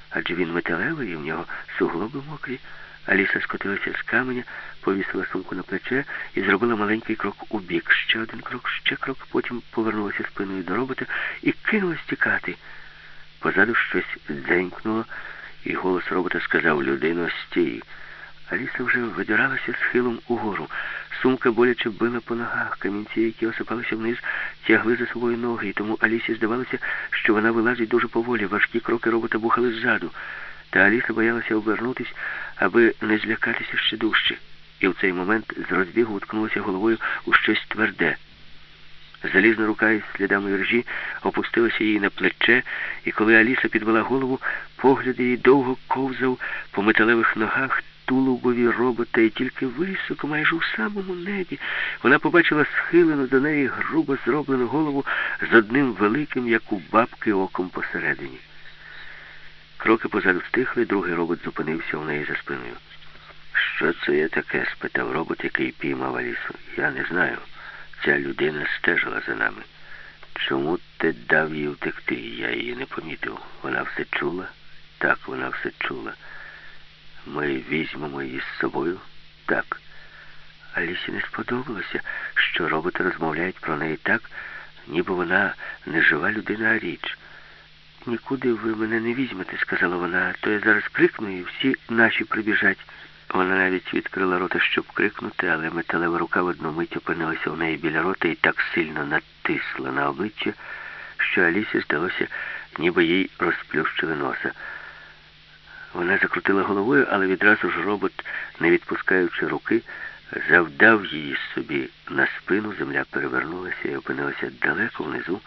A: Адже він металевий і в нього суглоби мокрі. Аліса скотилася з каменя, повісила сумку на плече і зробила маленький крок у бік. Ще один крок, ще крок, потім повернулася спиною до робота і кинулась тікати. Позаду щось дзенькнуло, і голос робота сказав Людино, стій. Аліса вже видиралася схилом угору. Сумка боляче била по ногах. Камінці, які осипалися вниз, тягли за собою ноги, і тому Алісі здавалося, що вона вилазить дуже поволі. Важкі кроки робота бухали ззаду. Та Аліса боялася обернутись, аби не злякатися ще дужче. І в цей момент з розбігу уткнулася головою у щось тверде. Залізна рука із слідами ржі опустилася їй на плече, і коли Аліса підвела голову, погляд її довго ковзав по металевих ногах тулубові робота, і тільки високо, майже у самому небі, вона побачила схилену до неї грубо зроблену голову з одним великим, як у бабки, оком посередині. Кроки позаду стихли, другий робот зупинився у неї за спиною.
B: Що це є таке? спитав робот, який піймав Алісу. Я не знаю. Ця людина стежила за нами. Чому ти дав їй втекти? Я її не помітив. Вона все чула? Так, вона все чула. Ми візьмемо її з собою? Так.
A: Алісі не сподобалося, що роботи розмовляють про неї так, ніби вона не жива людина, а річ. Нікуди ви мене не візьмете, сказала вона, то я зараз крикну і всі наші прибіжать. Вона навіть відкрила рота, щоб крикнути, але металева рука в одну мить опинилася в неї біля рота і так сильно натисла на обличчя, що Алісі здалося, ніби їй розплющили носа. Вона закрутила головою, але відразу ж робот, не відпускаючи руки, завдав її собі на спину, земля перевернулася і опинилася далеко внизу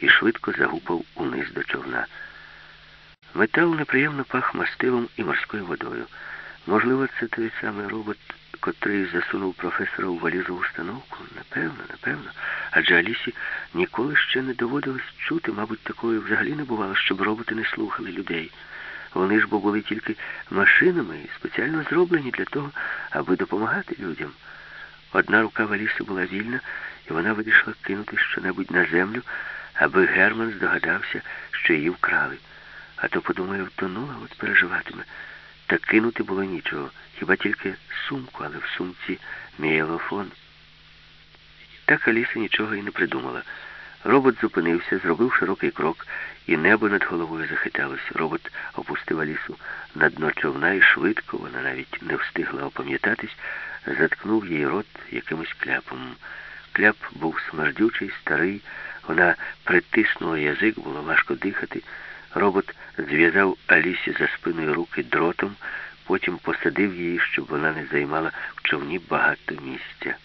A: і швидко загупав униз до човна. Метал неприємно пах мастилом і морською водою. Можливо, це той самий робот, котрий засунув професора у валізову установку? Напевно, напевно. Адже Алісі ніколи ще не доводилось чути, мабуть, такої взагалі не бувало, щоб роботи не слухали людей. Вони ж бо були тільки машинами, спеціально зроблені для того, аби допомагати людям. Одна рука Валіси була вільна, і вона вирішила кинути щонебудь на землю, аби Герман здогадався, що її вкрали. А то, подумає, втонула, от переживатиме. Та кинути було нічого, хіба тільки сумку, але в сумці мієлофон. Так Аліса нічого і не придумала. Робот зупинився, зробив широкий крок, і небо над головою захиталось. Робот опустив Алісу на дно човна і швидко, вона навіть не встигла опам'ятатись, заткнув їй рот якимось кляпом. Кляп був смердючий, старий, вона притиснула язик, було важко дихати. Робот зв'язав Алісі за спиною руки дротом, потім посадив її, щоб вона не займала в човні багато місця.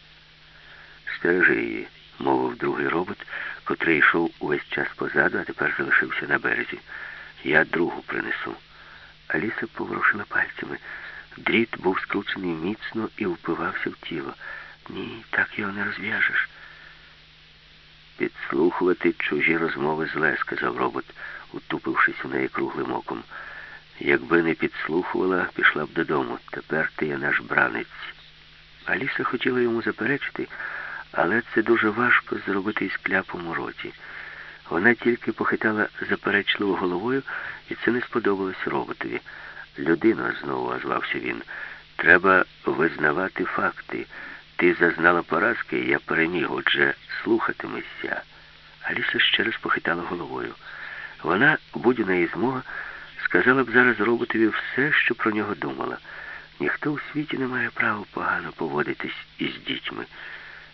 B: Стережи її,
A: мовив другий робот, котрий йшов увесь час позаду, а тепер залишився на березі. Я другу принесу. Аліса поворушила пальцями. Дріт був скручений міцно і впивався в тіло. Ні, так його не розв'яжеш.
B: Підслухувати чужі розмови зле, сказав робот, утупившись у неї круглим оком. Якби не підслухувала, пішла б додому. Тепер ти є наш бранець.
A: Аліса хотіла йому заперечити, але це дуже важко зробити із кляпом у роті. Вона тільки похитала заперечливо головою, і це не сподобалось роботові.
B: Людина, знову озвався він, треба визнавати факти. Ти зазнала поразки, я переміг, отже, слухатимешся.
A: Аліса ще раз похитала головою. Вона, будь у неї змога, сказала б зараз роботові все, що про нього думала. Ніхто у світі не має права погано поводитись із дітьми.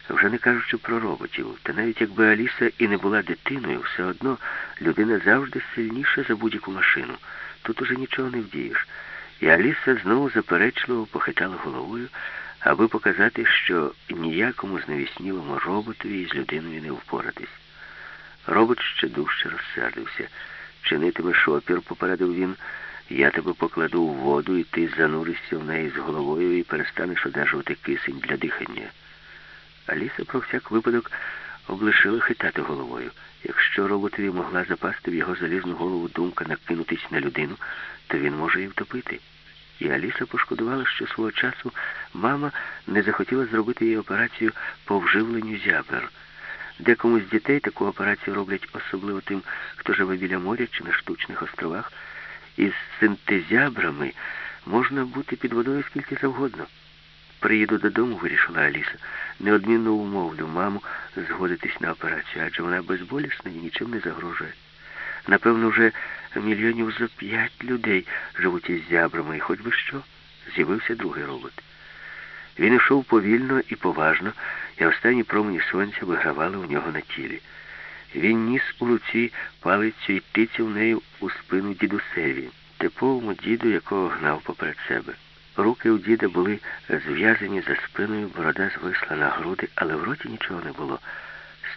A: Вже не кажучи про роботів, та навіть якби Аліса і не була дитиною, все одно людина завжди сильніша за будь-яку машину. Тут уже нічого не вдієш. І Аліса знову заперечливо похитала головою, аби показати, що ніякому зневіснілому роботові із людиною не впоратись. Робот ще дужче розсердився. Чинитимеш опір, попередив він. Я тебе покладу в воду, і ти зануришся в неї з головою і перестанеш одержувати кисень для дихання. Аліса про всяк випадок облишила хитати головою. Якщо роботові могла запасти в його залізну голову думка накинутись на людину, то він може її втопити. І Аліса пошкодувала, що свого часу мама не захотіла зробити їй операцію по вживленню зябер. Декому з дітей таку операцію роблять особливо тим, хто живе біля моря чи на штучних островах. Із синтезябрами можна бути під водою скільки завгодно. Приїду додому, вирішила Аліса. Неодмінно умовлю маму згодитись на операцію, адже вона безболісна і нічим не загрожує. Напевно, вже мільйонів за п'ять людей живуть із зябрами, і хоч би що, з'явився другий робот. Він йшов повільно і поважно, і останні промені сонця вигравали у нього на тілі. Він ніс у руці палицю і тицяв нею у спину дідусеві. типовому діду, якого гнав поперед себе. Руки у діда були зв'язані за спиною, борода звисла на груди, але в роті нічого не було.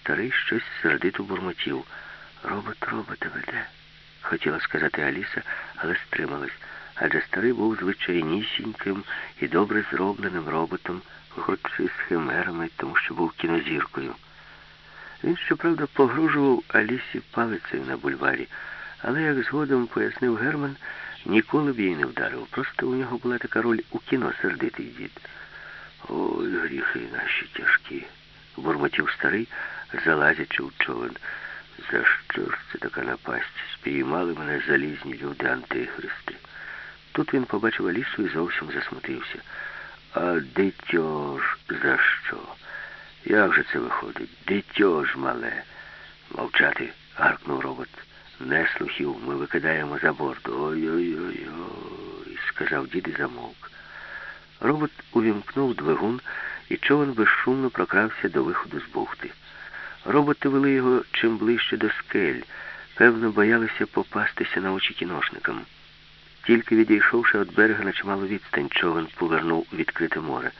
A: Старий щось сердито бурмотів. Робот робота веде, хотіла сказати Аліса, але стрималась. Адже старий був звичайнісіньким і добре зробленим роботом, хоч і з химерами, тому що був кінозіркою. Він, щоправда, погрожував Алісі палицею на бульварі, але, як згодом пояснив Герман, ніколи б їй не вдарив. Просто у нього була така роль у кіно сердитий дід. Ой, гріхи наші тяжкі, бурмотів старий, залазячи в човен. За що ж це така напасть? Спіймали мене залізні люди антихристи. Тут він побачив Алісу і зовсім засмутився. А дитьо ж за що? Як же це виходить? Дитьо ж мале. Мовчати, гаркнув робот. Не слухів, ми викидаємо за борт. Ой-ой-ой, сказав дід і замовк. Робот увімкнув двигун, і човен безшумно прокрався до виходу з бухти. Роботи вели його чим ближче до скель, певно, боялися попастися на очі кіношникам. Тільки відійшовши від берега на чималу відстань, човен повернув у відкрите море.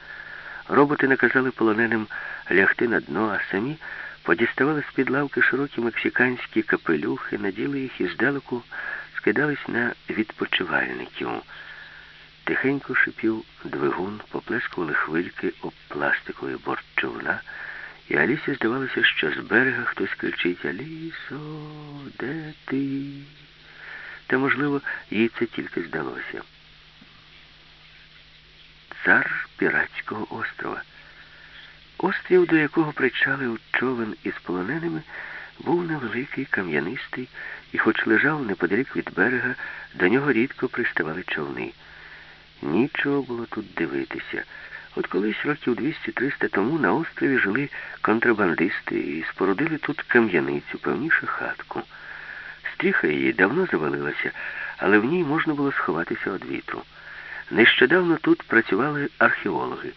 A: Роботи наказали полоненим лягти на дно, а самі подіставали з-під лавки широкі мексиканські капелюхи, наділи їх і здалеку скидались на відпочивальників. Тихенько шипів двигун, поплескували хвильки об пластиковий борт човна, і Алісі здавалося, що з берега хтось кричить Алісо, де ти? Та, можливо, їй це тільки здалося. Цар Піратського острова. Острів, до якого причалив човен із полоненими, був невеликий, кам'янистий, і, хоч лежав неподалік від берега, до нього рідко приставали човни. Нічого було тут дивитися. От колись років 200-300 тому на острові жили контрабандисти і спорудили тут кам'яницю, певніше хатку. Стріха її давно завалилася, але в ній можна було сховатися від вітру. Нещодавно тут працювали археологи.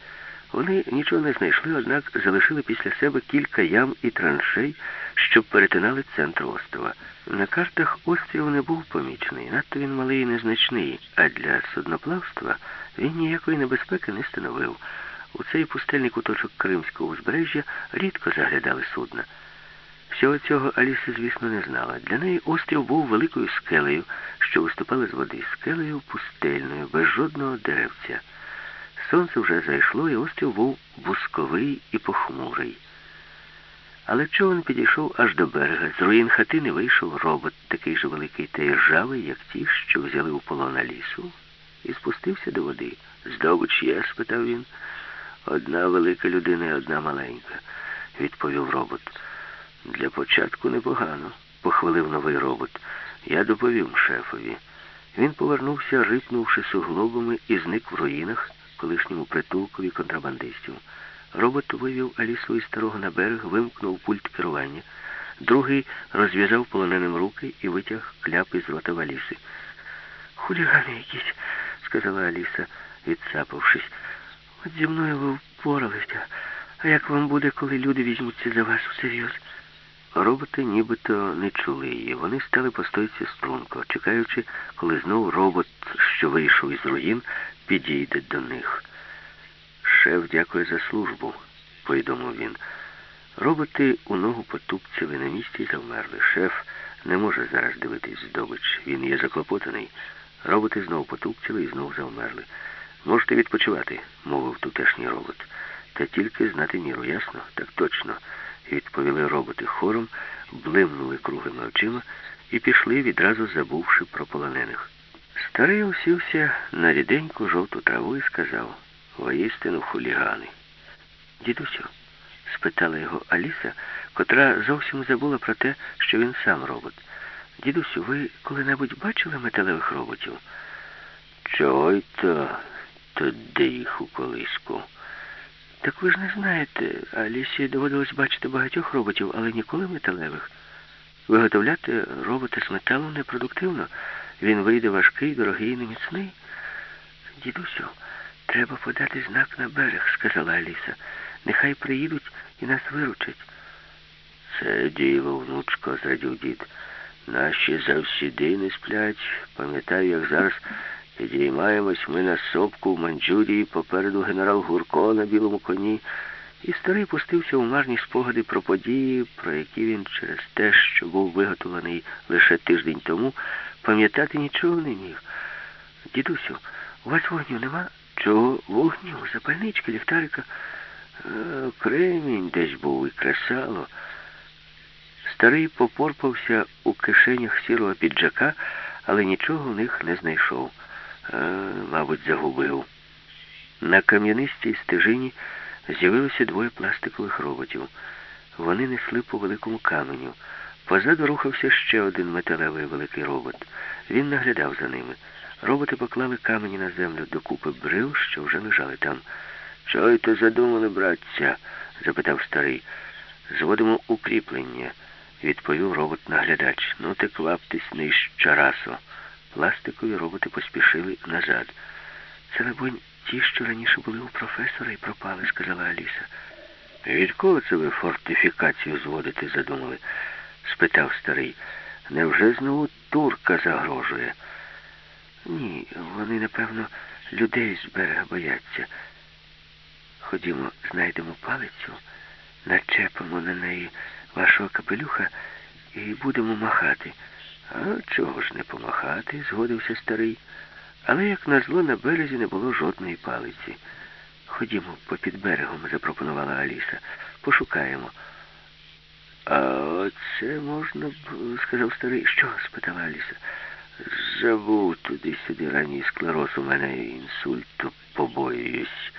A: Вони нічого не знайшли, однак залишили після себе кілька ям і траншей, що перетинали центр острова. На картах острів не був помічений, надто він малий і незначний, а для судноплавства він ніякої небезпеки не становив. У цей пустельний куточок Кримського узбережжя рідко заглядали судна. Всього цього Аліса, звісно, не знала. Для неї острів був великою скелею, що виступала з води, скелею пустельною, без жодного деревця. Сонце вже зайшло, і острів був бусковий і похмурий. Але човен підійшов аж до берега. З руїн хатини вийшов робот, такий же великий та іржавий, як ті, що взяли у полон Алісу, і спустився до води. Здобич є? спитав він. Одна велика людина і одна маленька, відповів робот. Для початку непогано, похвалив новий робот. Я доповім шефові. Він повернувся, рипнувши суглобами, і зник в руїнах, колишньому притулкові контрабандистів. Робот вивів Алісу із старого на берег, вимкнув пульт керування. Другий розв'язав полоненим руки і витяг кляп із рота Аліси. Хулігани якісь, сказала Аліса, відсапавшись. От зі мною ви впоралися. А як вам буде, коли люди візьмуться за вас всерйоз? Роботи нібито не чули її. Вони стали по стойці струнко, чекаючи, коли знов робот, що вийшов із руїн, підійде до них. Шеф дякує за службу, повідомив він. Роботи у ногу потупцяли на місці і завмерли. Шеф не може зараз дивитись здобич. Він є заклопотаний. Роботи знов потупцяли і знов завмерли. Можете відпочивати, мовив тутешній робот. Та тільки знати міру, ясно? Так точно, відповіли роботи хором, блимнули круглими очима і пішли, відразу забувши про полонених. Старий усівся на ріденьку жовту траву і сказав воістину хулігани. Дідусю, спитала його Аліса, котра зовсім забула про те, що він сам робот. Дідусю, ви коли-небудь бачили металевих роботів? Чого й то туди їх у колиску? Так ви ж не знаєте, Алісі доводилось бачити багатьох роботів, але ніколи металевих. Виготовляти робота з металу непродуктивно. Він вийде важкий, дорогий неміцний. Дідусю, треба подати знак на берег, сказала Аліса. Нехай приїдуть і нас виручать. Це діло, внучко, зрадів дід.
B: Наші завсіди не сплять. Пам'ятаю, як зараз підіймаємось ми на сопку в Манджурії, попереду генерал Гурко на білому коні. І старий пустився у марні спогади про події, про які він через те, що був виготовлений лише тиждень тому, пам'ятати нічого не міг. Дідусю, у вас вогню нема? Чого? Вогню, запальнички, ліхтарика. Е, Кремінь десь був і кресало. Старий попорпався у кишенях сірого піджака, але нічого в них не знайшов. Е, мабуть, загубив. На кам'янистій стежині з'явилося двоє пластикових роботів. Вони несли по великому каменю. Позаду рухався ще один металевий великий робот. Він наглядав за ними. Роботи поклали камені на землю докупи брил, що вже лежали там. Чого й то задумали, братця? запитав старий. Зводимо укріплення, відповів робот-наглядач. Ну ти кваптесь нижче расо. Пластикові роботи поспішили назад. Це, либонь, ті, що раніше були у професора і пропали, сказала Аліса. Відколи це ви фортифікацію зводити задумали? Спитав старий. Невже знову турка загрожує? Ні, вони, напевно, людей з берега бояться. Ходімо, знайдемо палицю, начепимо на неї вашого капелюха і будемо махати. А чого ж не помахати, згодився старий. Але, як назло, на березі не було жодної палиці. Ходімо попід берегом, запропонувала Аліса. Пошукаємо. А оце можна б, сказав старий. Що? спитала Аліса. Забув туди-сюди ранній склероз у мене інсульту побоююсь.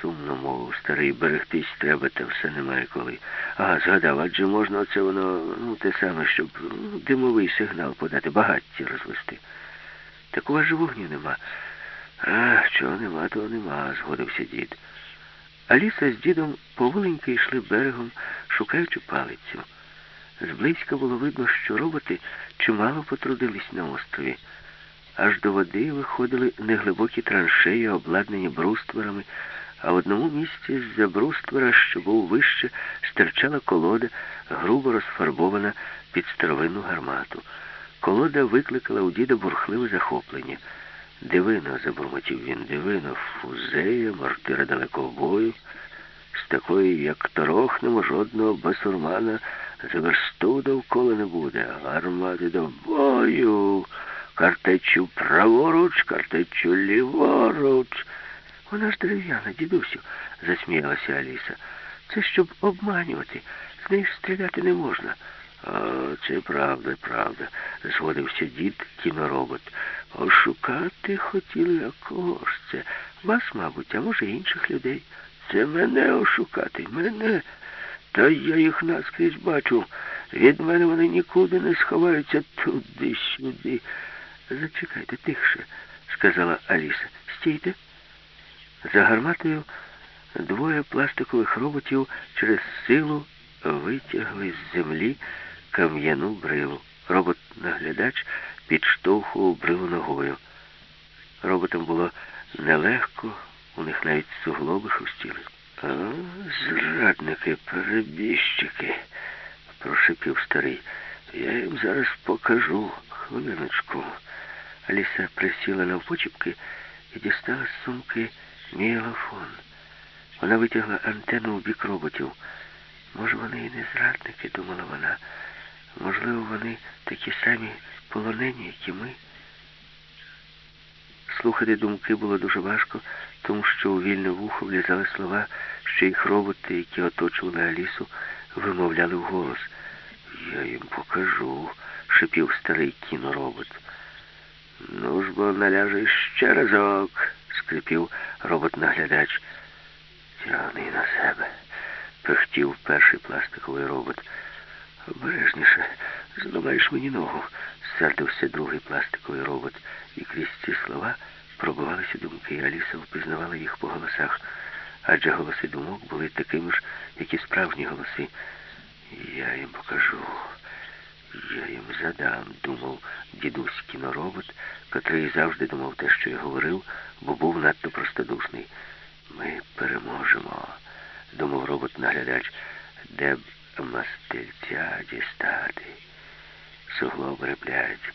B: Сумно, мовив старий, берегтись треба, та все немає коли. Ага, згадав, адже можна оце воно, ну, те саме, щоб ну, димовий сигнал подати, багаття розвести. Так у вас же вогню нема. А, чого нема, того нема, згодився дід. Аліса з дідом поволеньки йшли берегом, шукаючи палицю. Зблизька було видно, що роботи чимало потрудились на острові. Аж до води виходили неглибокі траншеї, обладнані брустверами, а в одному місці з-за бруствера, що був вище, стирчала колода, грубо розфарбована під старовинну гармату. Колода викликала у діда бурхливе захоплення. Дивино, забурмотів він, дивино, фузея, мортира далекобою. Такої, як торохнемо, жодного басурмана за версту довкола не буде. Гармати до бою. Картечу праворуч, картечу ліворуч. Вона ж дерев'яна, дідусю, засміялася Аліса. Це щоб обманювати. З неї ж стріляти не можна. А, це правда, правда, згодився дід кіноробот. Ошукати хотіли, а кого ж це? Вас, мабуть, а може інших людей. Це мене ошукати, мене. Та я їх наскрізь бачу. Від мене вони нікуди не сховаються туди-сюди. Зачекайте тихше, сказала Аліса. Стійте. За гарматою двоє пластикових роботів через силу витягли з землі кам'яну брилу. Робот-наглядач підштовхував брилу ногою. Роботам було нелегко, у них навіть суглоби хрустіли. А, зрадники, перебіжчики, прошипів старий. Я їм зараз покажу. Хвилиночку. Аліса присіла навпочіпки і дістала з сумки міелофон. Вона витягла антенну у бік роботів. Може, вони і не зрадники, думала вона. Можливо, вони такі самі полонені, як і ми. Слухати думки було дуже важко, тому що у вільне вухо влізали слова, що їх роботи, які оточували Алісу, вимовляли вголос. Я їм покажу, шипів старий кіноробот. Ну ж бо наляже ще разок, скрипів робот-наглядач. Тягни на себе, пихтів перший пластиковий робот. Обережніше, зламаєш мені ногу, сердився другий пластиковий робот. І крізь ці слова пробивалися думки, і Аліса впізнавала їх по голосах, адже голоси думок були такими ж, як і справжні голоси. Я їм покажу. Я їм задам, думав дідусь кіноробот, котрий завжди думав те, що я говорив, бо був надто простодушний. Ми переможемо, думав робот-наглядач, де б мастильця дістати.
A: суглоби реплять.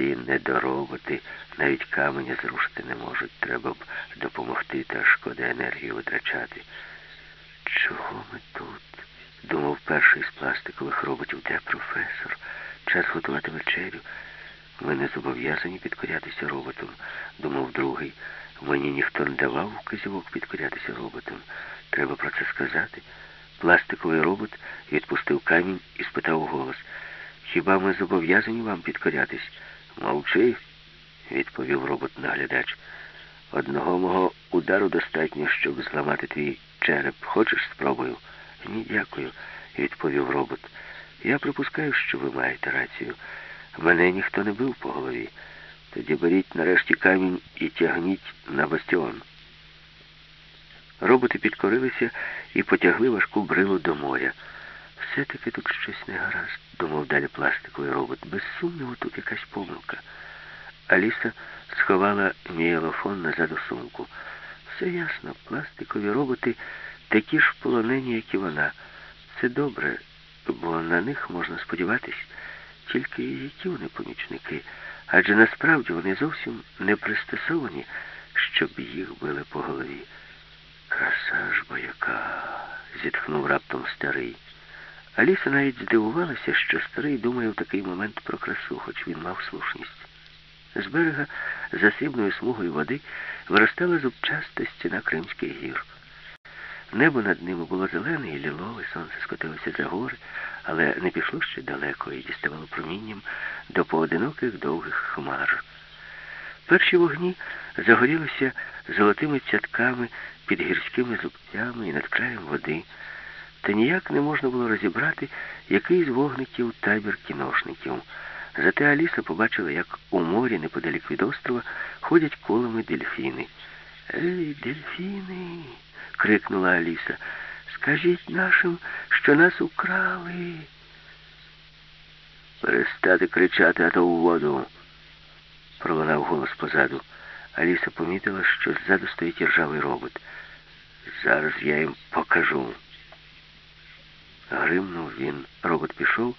A: Ці недороботи навіть каменя зрушити не можуть. Треба б допомогти, та шкода енергію витрачати. Чого ми тут? Думав перший з пластикових роботів, де професор. Час готувати вечерю. Ми не зобов'язані підкорятися роботам, думав другий. Мені ніхто не давав вказівок підкорятися роботам. Треба про це сказати. Пластиковий робот відпустив камінь і спитав голос. Хіба ми зобов'язані вам підкорятись? Мовчи, відповів робот-наглядач. Одного мого удару достатньо, щоб зламати твій череп. Хочеш спробую? Ні, дякую, відповів робот. Я припускаю, що ви маєте рацію. Мене ніхто не бив по голові. Тоді беріть нарешті камінь і тягніть на бастіон. Роботи підкорилися і потягли важку брилу до моря. Все-таки тут щось не гаразд, думав далі пластиковий робот. Без сумніву, тут якась помилка. Аліса сховала мієлофон назад у сумку. Все ясно, пластикові роботи такі ж полонені, як і вона. Це добре, бо на них можна сподіватись, тільки які вони помічники. Адже насправді вони зовсім не пристосовані, щоб їх били по голові. Краса ж бо яка, зітхнув раптом старий. Аліса навіть здивувалася, що старий думає в такий момент про красу, хоч він мав слушність. З берега за срібною смугою води виростала зубчаста стіна Кримських гір. Небо над ними було зелене і лілове, сонце скотилося за гори, але не пішло ще далеко і діставало промінням до поодиноких довгих хмар. Перші вогні загорілися золотими цятками під гірськими зубцями і над краєм води, та ніяк не можна було розібрати, який з вогників табір кіношників. Зате Аліса побачила, як у морі неподалік від острова ходять колами дельфіни. Ей, дельфіни, крикнула Аліса. Скажіть нашим, що нас украли. Перестати кричати, а то у воду, пролунав голос позаду. Аліса помітила, що ззаду стоїть ржавий робот. Зараз я їм покажу. Гримнув він. Робот пішов,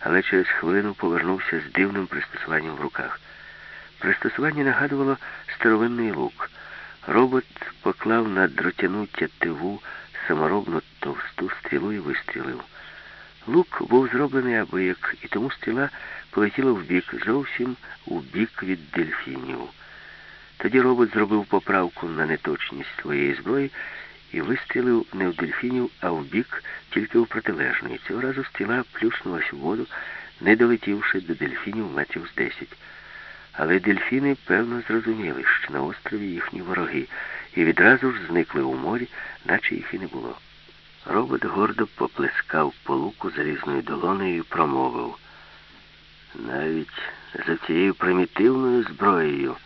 A: але через хвилину повернувся з дивним пристосуванням в руках. Пристосування нагадувало старовинний лук. Робот поклав на дротяну тятиву саморобну товсту стрілу і вистрілив. Лук був зроблений аби як, і тому стріла полетіла вбік, зовсім у бік від дельфінів. Тоді робот зробив поправку на неточність своєї зброї і вистрілив не в дельфінів, а в бік, тільки в протилежний. Цього разу стріла плюснулась в воду, не долетівши до дельфінів метрів з десять. Але дельфіни, певно, зрозуміли, що на острові їхні вороги, і відразу ж зникли у морі, наче їх і не було. Робот гордо поплескав по луку залізною долонею і промовив. Навіть за цією примітивною зброєю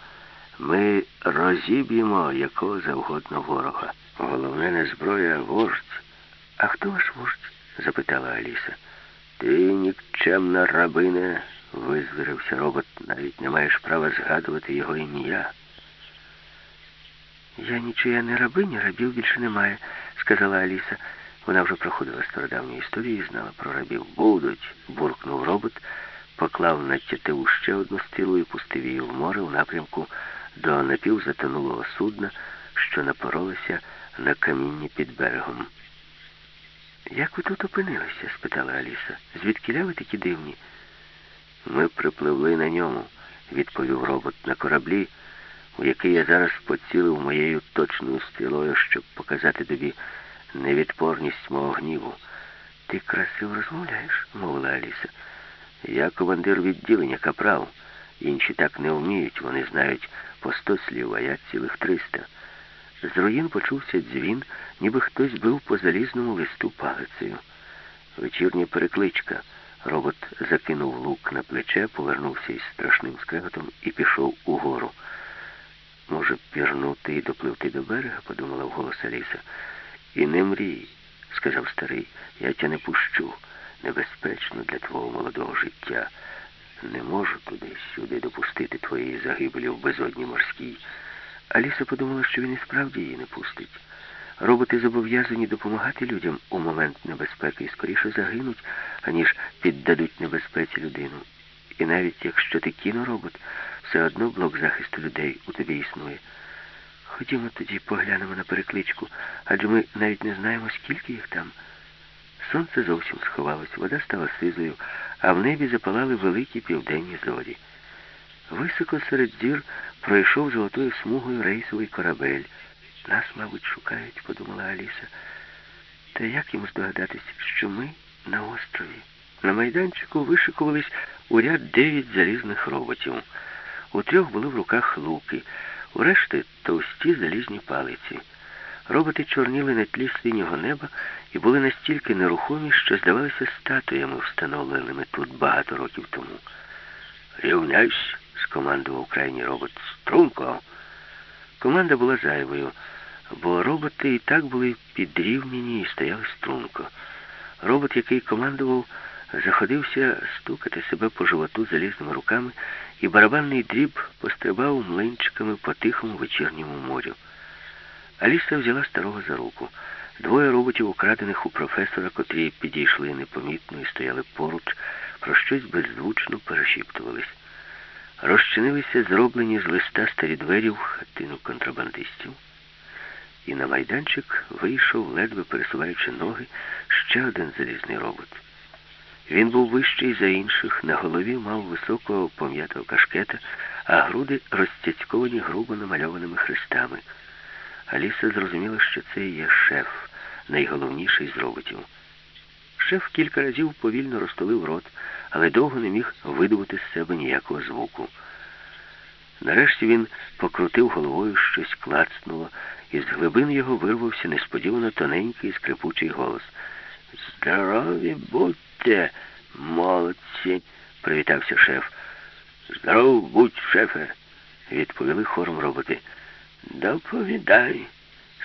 A: ми розіб'ємо якого завгодно ворога. Головне не зброя, а вождь. А хто ваш вождь? запитала Аліса. Ти нікчемна рабине, визвірився робот, навіть не маєш права згадувати його ім'я. Я нічия не рабиня, рабів більше немає, сказала Аліса. Вона вже проходила стародавню історію і знала про рабів. Будуть, буркнув робот, поклав на тятиву ще одну стрілу і пустив її в море в напрямку до напівзатонулого судна, що напоролося на камінні під берегом. Як ви тут опинилися? спитала Аліса. Звідки ви такі дивні? Ми припливли на ньому, відповів робот на кораблі, у який я зараз поцілив моєю точною стрілою, щоб показати тобі невідпорність мого гніву. Ти красиво розмовляєш, мовила Аліса. Я командир відділення капрал. Інші так не вміють, вони знають по сто слів, а я цілих триста. З руїн почувся дзвін, ніби хтось бив по залізному листу палицею. Вечірня перекличка. Робот закинув лук на плече, повернувся із страшним скреготом і пішов угору. Може, пірнути і допливти до берега, подумала вголос Аліса. І не мрій, сказав старий, я тя не пущу. Небезпечно для твого молодого життя. Не можу туди-сюди допустити твоєї загибелі в безодні морській. Аліса подумала, що він і справді її не пустить. Роботи зобов'язані допомагати людям у момент небезпеки і скоріше загинуть, аніж піддадуть небезпеці людину. І навіть якщо ти кіноробот, все одно блок захисту людей у тобі існує. Ходімо тоді поглянемо на перекличку, адже ми навіть не знаємо, скільки їх там. Сонце зовсім сховалось, вода стала сизою, а в небі запалали великі південні зорі. Високо серед зір пройшов золотою смугою рейсовий корабель. Нас, мабуть, шукають, подумала Аліса. Та як йому здогадатись, що ми на острові? На майданчику вишикувались у ряд дев'ять залізних роботів. У трьох були в руках луки, у решти товсті залізні палиці. Роботи чорніли на тлі синього неба і були настільки нерухомі, що здавалися статуями, встановленими тут багато років тому. Рівняйсь, скомандував крайній робот. Струнко. Команда була зайвою, бо роботи і так були підрівняні і стояли струнко. Робот, який командував, заходився стукати себе по животу залізними руками, і барабанний дріб пострибав млинчиками по тихому вечірньому морю. Аліса взяла старого за руку. Двоє роботів, украдених у професора, котрі підійшли непомітно і стояли поруч, про щось беззвучно перешіптувались. Розчинилися зроблені з листа старі двері в хатину контрабандистів. І на майданчик вийшов, ледве пересуваючи ноги, ще один залізний робот. Він був вищий за інших, на голові мав високого пом'ятого кашкета, а груди розцяцьковані грубо намальованими хрестами. Аліса зрозуміла, що це є шеф, найголовніший з роботів. Шеф кілька разів повільно розтулив рот, але довго не міг видобути з себе ніякого звуку. Нарешті він покрутив головою, щось клацнуло, і з глибин його вирвався несподівано тоненький скрипучий голос. Здорові будьте, молодці, привітався шеф. Здоров будь, шефе, відповіли хором роботи. Доповідай,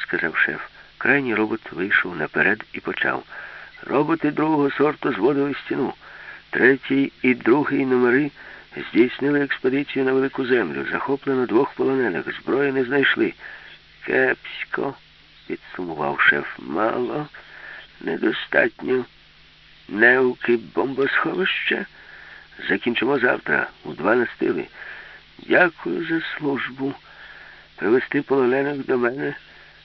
A: сказав шеф. Крайній робот вийшов наперед і почав. Роботи другого сорту зводили стіну. Третій і другий номери здійснили експедицію на велику землю. Захоплено двох полонених. Зброї не знайшли. Кепсько, підсумував шеф. Мало, недостатньо. Неуки бомбосховища. Закінчимо завтра, у два настили. Дякую за службу. Привезти полонених до мене,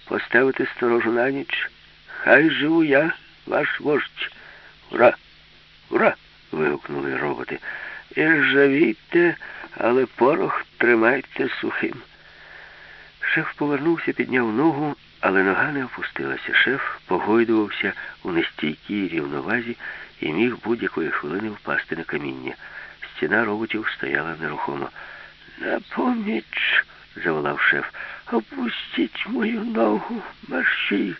A: поставити сторожу на ніч. Хай живу я, ваш вождь. Ура! Ура! Вигукнули роботи. І ржавійте, але порох тримайте сухим. Шеф повернувся, підняв ногу, але нога не опустилася. Шеф погойдувався у нестійкій рівновазі і міг будь-якої хвилини впасти на каміння. Стіна роботів стояла нерухомо. На поміч, заволав шеф. Опустіть мою ногу, марші.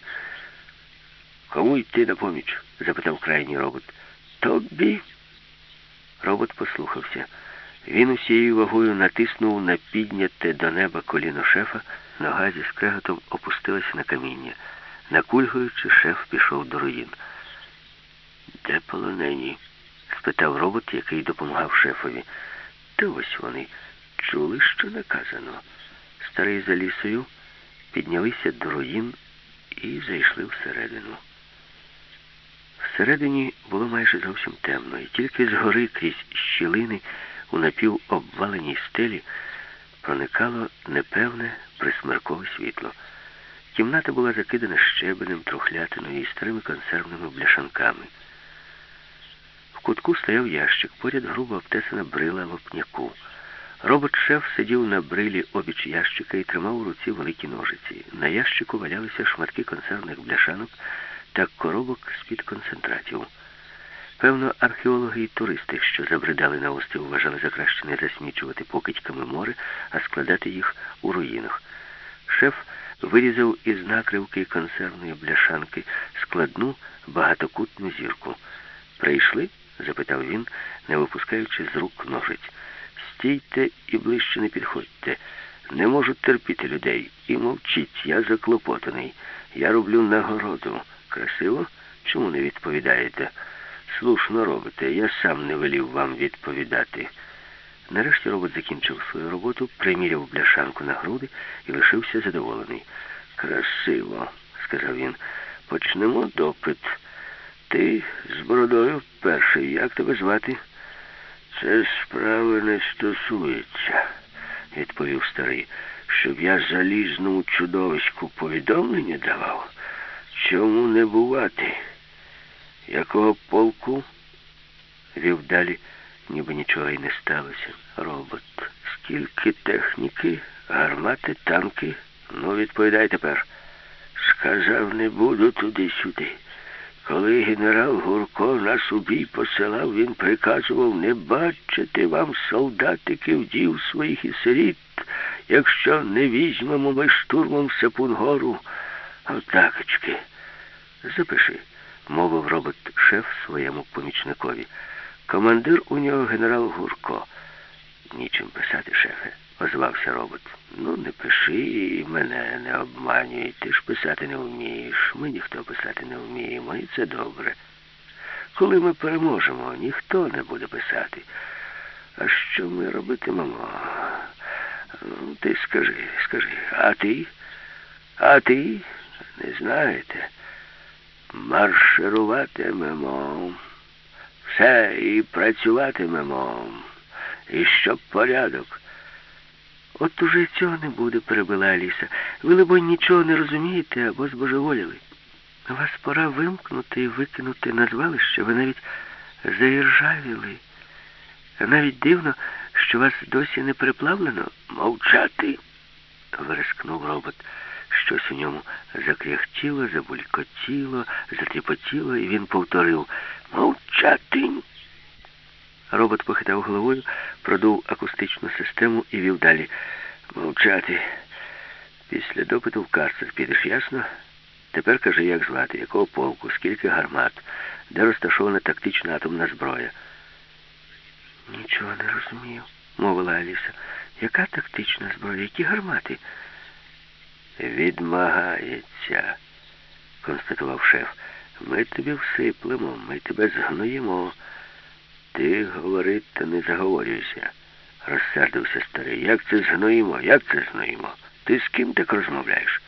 A: Кому йти на поміч? запитав крайній робот. Тобі. Робот послухався. Він усією вагою натиснув на підняте до неба коліно шефа, нога зі скреготом опустилася на каміння. Накульгуючи, шеф пішов до руїн. Де полонені? спитав робот, який допомагав шефові. Та ось вони чули, що наказано. Старий за лісою піднялися до руїн і зайшли всередину. Всередині було майже зовсім темно, і тільки згори крізь щілини у напівобваленій стелі проникало непевне присмеркове світло. Кімната була закидана щебенем, трухлятиною і старими консервними бляшанками. В кутку стояв ящик, поряд грубо обтесана брила лопняку. Робот-шеф сидів на брилі обіч ящика і тримав у руці великі ножиці. На ящику валялися шматки консервних бляшанок та коробок з-під концентратів. Певно, археологи і туристи, що забридали на острів, вважали за краще не засмічувати покидьками море, а складати їх у руїнах. Шеф вирізав із накривки консервної бляшанки складну багатокутну зірку. Прийшли? запитав він, не випускаючи з рук ножиць. Стійте і ближче не підходьте. Не можу терпіти людей. І мовчіть, я заклопотаний. Я роблю нагороду. Красиво? Чому не відповідаєте? Слушно робите, я сам не велів вам відповідати. Нарешті робот закінчив свою роботу, приміряв бляшанку на груди і лишився задоволений. Красиво, сказав він. Почнемо допит. Ти з бородою перший. Як тебе звати?
B: Це справи не стосується, відповів старий, щоб я залізному чудовиську повідомлення давав. Чому не бувати? Якого полку? Вів далі, ніби нічого й не сталося. Робот. Скільки техніки, гармати, танки. Ну, відповідай тепер. Сказав, не буду туди-сюди. Коли генерал Гурко нас у бій посилав, він приказував не бачити вам солдатиків, дів своїх і сиріт, якщо не візьмемо ми штурмом Сапунгору. Отакочки. Запиши, мовив робот шеф своєму помічникові. Командир у нього генерал Гурко. Нічим писати, шефе, озвався робот. Ну, не пиши і мене не обманюй. Ти ж писати не вмієш. Ми ніхто писати не вміємо, і це добре. Коли ми переможемо, ніхто не буде писати. А що ми робитимемо? Ну, Ти скажи, скажи, а ти? А ти? Не знаєте? Маршируватимемо. Все і працюватимемо. І щоб порядок.
A: От уже цього не буде, перебила Аліса. Ви, либонь, нічого не розумієте або збожеволіли. Вас пора вимкнути і викинути на звалище. Ви навіть заіржавіли. Навіть дивно, що вас досі не приплавлено.
B: Мовчати.
A: Верескнув робот. Щось у ньому закряхтіло, забулькотіло, затріпотіло, і він повторив
B: Мовчати.
A: Робот похитав головою, продув акустичну систему і вів далі.
B: Мовчати.
A: Після допиту в карцер підеш, ясно? Тепер кажи, як звати, якого полку, скільки гармат, де розташована тактична атомна зброя. Нічого не розумію, мовила Аліса. Яка тактична зброя? Які гармати?
B: Відмагається, констатував шеф. Ми тобі всиплемо, ми тебе згноїмо. Ти говори, та не заговорюйся, розсердився старий. Як це згноїмо? Як це згноїмо? Ти з ким так розмовляєш?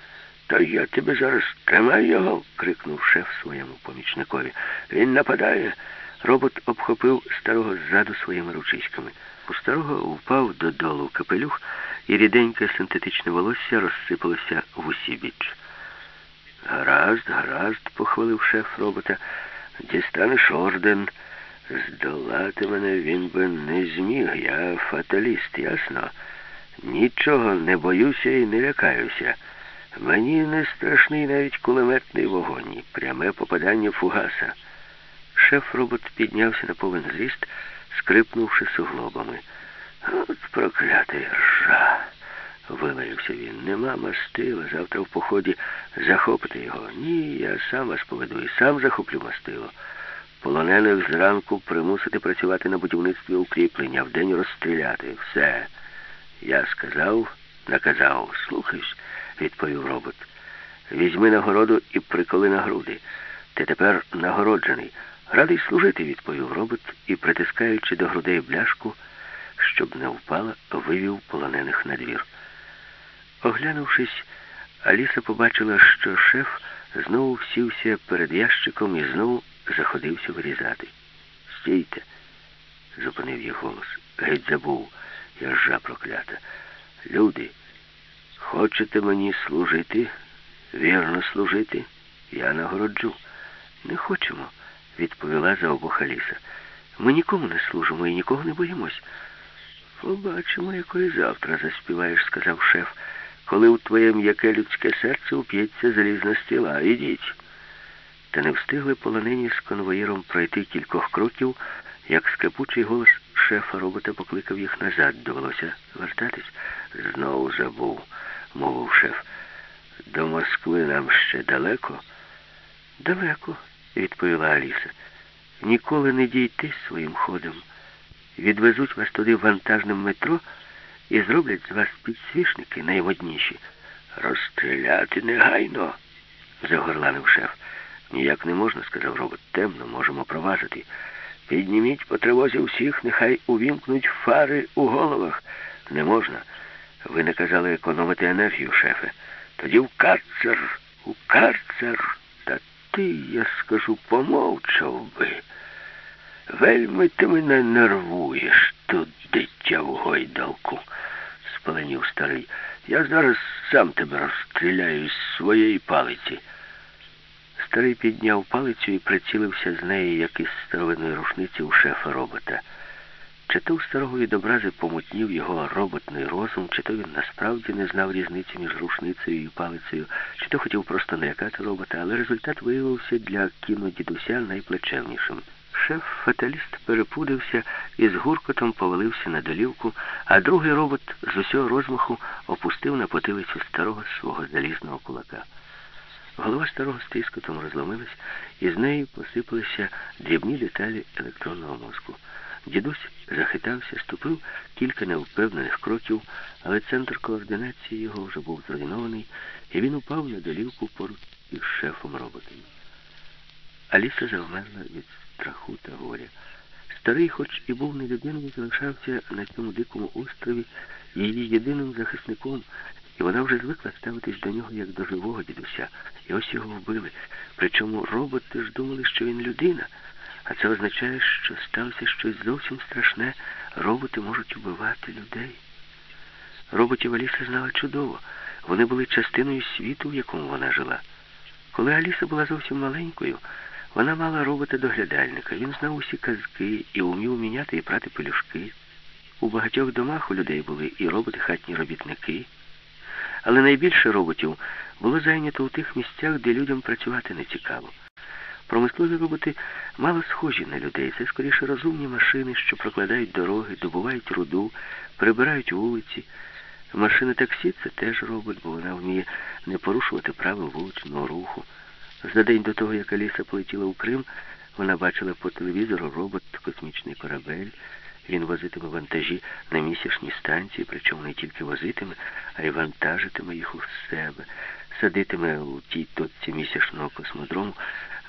B: Та я тебе зараз тримай його, крикнув шеф своєму помічникові. Він нападає.
A: Робот обхопив старого ззаду своїми ручиськами. У старого впав додолу капелюх, і ріденьке синтетичне волосся розсипалося в усі біч.
B: Гаразд, гаразд, похвалив шеф робота. Дістанеш орден. Здолати мене він би не зміг. Я фаталіст, ясно? Нічого не боюся і не лякаюся. Мені не страшний навіть кулеметний вогонь, пряме попадання фугаса.
A: Шеф робот піднявся на повен зріст, скрипнувши суглобами.
B: От проклятий ржа. Вилаявся він. Нема мастила. Завтра в поході захопити його. Ні, я сам вас поведу і сам захоплю мастило. Полонених зранку примусити працювати на будівництві укріплення, вдень розстріляти. Все. Я сказав, наказав. Слухаюсь, відповів робот. Візьми нагороду і приколи на груди. Ти тепер нагороджений. Радий служити, відповів робот і, притискаючи до грудей бляшку, щоб не впала, вивів полонених на двір.
A: Оглянувшись, Аліса побачила, що шеф знову сівся перед ящиком і знову заходився вирізати.
B: Стійте, зупинив їх голос. Геть забув, я ржа проклята. Люди, хочете мені служити, вірно служити? Я нагороджу.
A: Не хочемо, відповіла за обох Аліса. Ми нікому не служимо і нікого не боїмось.
B: Побачимо, якої завтра заспіваєш, сказав шеф, коли у твоє м'яке людське серце уп'ється залізна стіла. Ідіть.
A: Та не встигли полонені з конвоїром пройти кількох кроків, як скрипучий голос шефа робота покликав їх назад. Довелося вертатись.
B: Знову забув, мовив шеф. До Москви нам ще далеко.
A: Далеко, відповіла Аліса. Ніколи не дійти своїм ходом. Відвезуть вас туди вантажним метро і зроблять з вас підсвічники наймодніші.
B: Розстріляти негайно,
A: загорланив шеф. Ніяк не можна, сказав робот. Темно, можемо проважити.
B: Підніміть по тривозі всіх, нехай увімкнуть фари у головах.
A: Не можна. Ви не казали економити енергію, шефе.
B: Тоді в карцер, у карцер. Та ти, я скажу, помовчав би. Вельми ти мене нервуєш тут, дитя в гойдалку, спаленів старий. Я зараз сам тебе розстріляю з своєї палиці.
A: Старий підняв палицю і прицілився з неї, як із старовинної рушниці у шефа робота. Чи то у старого відобрази помутнів його роботний розум, чи то він насправді не знав різниці між рушницею і палицею, чи то хотів просто налякати робота, але результат виявився для кінодідуся найплечевнішим. Шеф-фаталіст перепудився і з гуркотом повалився на долівку, а другий робот з усього розмаху опустив на потилицю старого свого залізного кулака. Голова старого з тискотом розломилась, і з неї посипалися дрібні деталі електронного мозку. Дідусь захитався, ступив кілька невпевнених кроків, але центр координації його вже був зруйнований, і він упав на долівку поруч із шефом роботом. Аліса завмерла від страху та горя. Старий, хоч і був не людиною, залишався на цьому дикому острові її єдиним захисником, і вона вже звикла ставитись до нього як до живого дідуся. І ось його вбили. Причому роботи ж думали, що він людина. А це означає, що сталося щось зовсім страшне. Роботи можуть убивати людей. Роботів Аліса знала чудово. Вони були частиною світу, в якому вона жила. Коли Аліса була зовсім маленькою, вона мала робота-доглядальника. Він знав усі казки і умів міняти і прати пелюшки. У багатьох домах у людей були і роботи-хатні робітники. Але найбільше роботів було зайнято у тих місцях, де людям працювати не цікаво. Промислові роботи мало схожі на людей. Це скоріше розумні машини, що прокладають дороги, добувають руду, прибирають вулиці. Машина таксі це теж робот, бо вона вміє не порушувати правил вуличного руху. За день до того, як Аліса полетіла у Крим, вона бачила по телевізору робот космічний корабель. Він возитиме вантажі на місячні станції, причому не тільки возитиме, а й вантажитиме їх у себе, садитиме у тій точці місячного космодрому,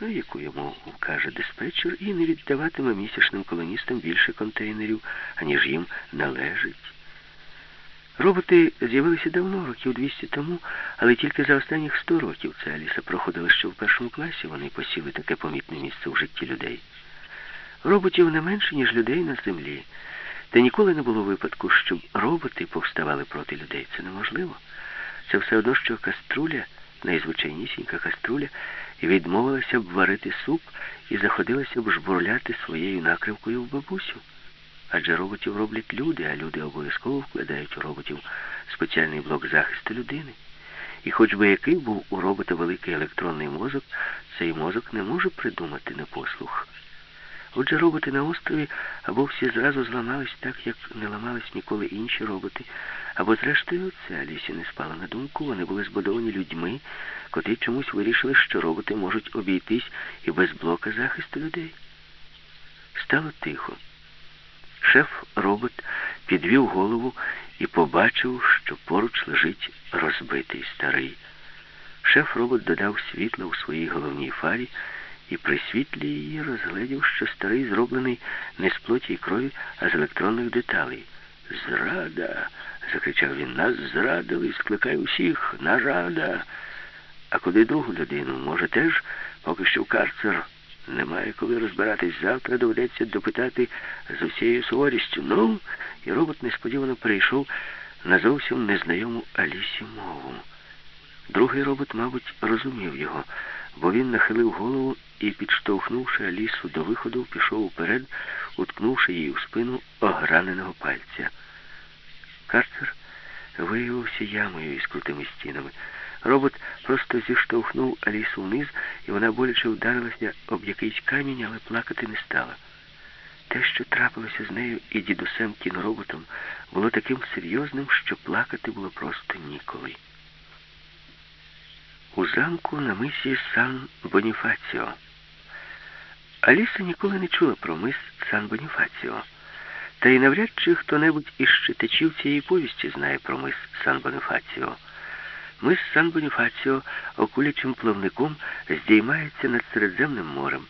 A: яку йому вкаже диспетчер, і не віддаватиме місячним колоністам більше контейнерів, аніж їм належить. Роботи з'явилися давно, років 200 тому, але тільки за останніх 100 років це Аліса проходила ще в першому класі, вони посіли таке помітне місце в житті людей. Роботів не менше, ніж людей на землі. Та ніколи не було випадку, щоб роботи повставали проти людей. Це неможливо. Це все одно, що каструля, найзвичайнісінька каструля, відмовилася б варити суп і заходилася б жбурляти своєю накривкою в бабусю. Адже роботів роблять люди, а люди обов'язково вкладають у роботів спеціальний блок захисту людини. І хоч би який був у робота великий електронний мозок, цей мозок не може придумати непослух. Отже, роботи на острові або всі зразу зламались так, як не ламались ніколи інші роботи, або, зрештою, це Алісі не спала на думку, вони були збудовані людьми, котрі чомусь вирішили, що роботи можуть обійтись і без блока захисту людей. Стало тихо. Шеф-робот підвів голову і побачив, що поруч лежить розбитий старий. Шеф-робот додав світла у своїй головній фарі і при світлі її розглядів, що старий зроблений не з плоті й крові, а з електронних деталей. Зрада. закричав він. Нас зрадили, скликай усіх, нарада. А куди другу людину? Може, теж поки що в карцер. Немає коли розбиратись. Завтра доведеться допитати з усією суворістю. Ну, і робот несподівано перейшов на зовсім незнайому Алісі мову. Другий робот, мабуть, розумів його, бо він нахилив голову і, підштовхнувши Алісу до виходу, пішов уперед, уткнувши їй у спину ограненого пальця. Карцер виявився ямою із крутими стінами. Робот просто зіштовхнув Алісу вниз, і вона боляче вдарилася об якийсь камінь, але плакати не стала. Те, що трапилося з нею і дідусем кінороботом, було таким серйозним, що плакати було просто ніколи. У замку на мисі Сан Боніфаціо. Аліса ніколи не чула про мис Сан Боніфаціо. Та й навряд чи хто-небудь із читачів цієї повісті знає про мис Сан Боніфаціо. Мис Сан Боніфаціо окулячим плавником здіймається над Середземним морем,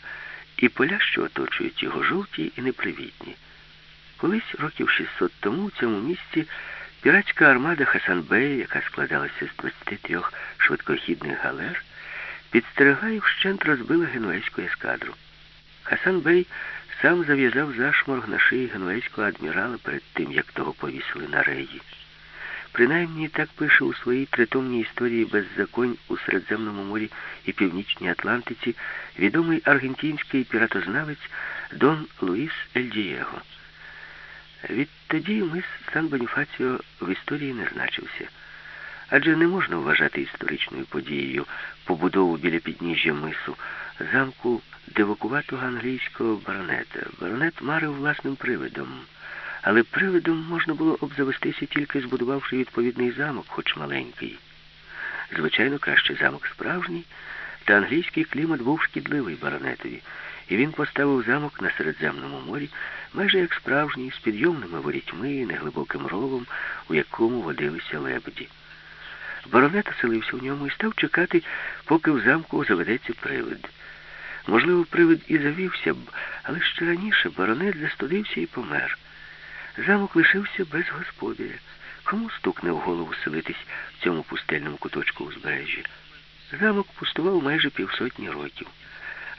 A: і поля, що оточують його, жовті і непривітні. Колись, років 600 тому, у цьому місці піратська армада Хасанбея, яка складалася з 23 швидкохідних галер, підстерегла і вщент розбила генуезьку ескадру. Хасан Бей сам зав'язав зашморг на шиї генуезького адмірала перед тим, як того повісили на реї. Принаймні так пише у своїй тритомній історії беззаконь у Середземному морі і Північній Атлантиці відомий аргентинський піратознавець Дон Луїс Ельдієго. Відтоді мис Сан Боніфаціо в історії не значився. Адже не можна вважати історичною подією побудову біля підніжжя мису, замку дивокуватого англійського баронета. Баронет марив власним привидом. Але привидом можна було обзавестися тільки збудувавши відповідний замок, хоч маленький. Звичайно, краще замок справжній, та англійський клімат був шкідливий баронетові, і він поставив замок на Середземному морі, майже як справжній, з підйомними ворітьми і неглибоким ровом, у якому водилися лебеді. Баронет оселився в ньому і став чекати, поки в замку заведеться привид. Можливо, привид і завівся б, але ще раніше баронет застудився і помер. Замок лишився без господаря. Кому стукне в голову селитись в цьому пустельному куточку узбережжя? Замок пустував майже півсотні років.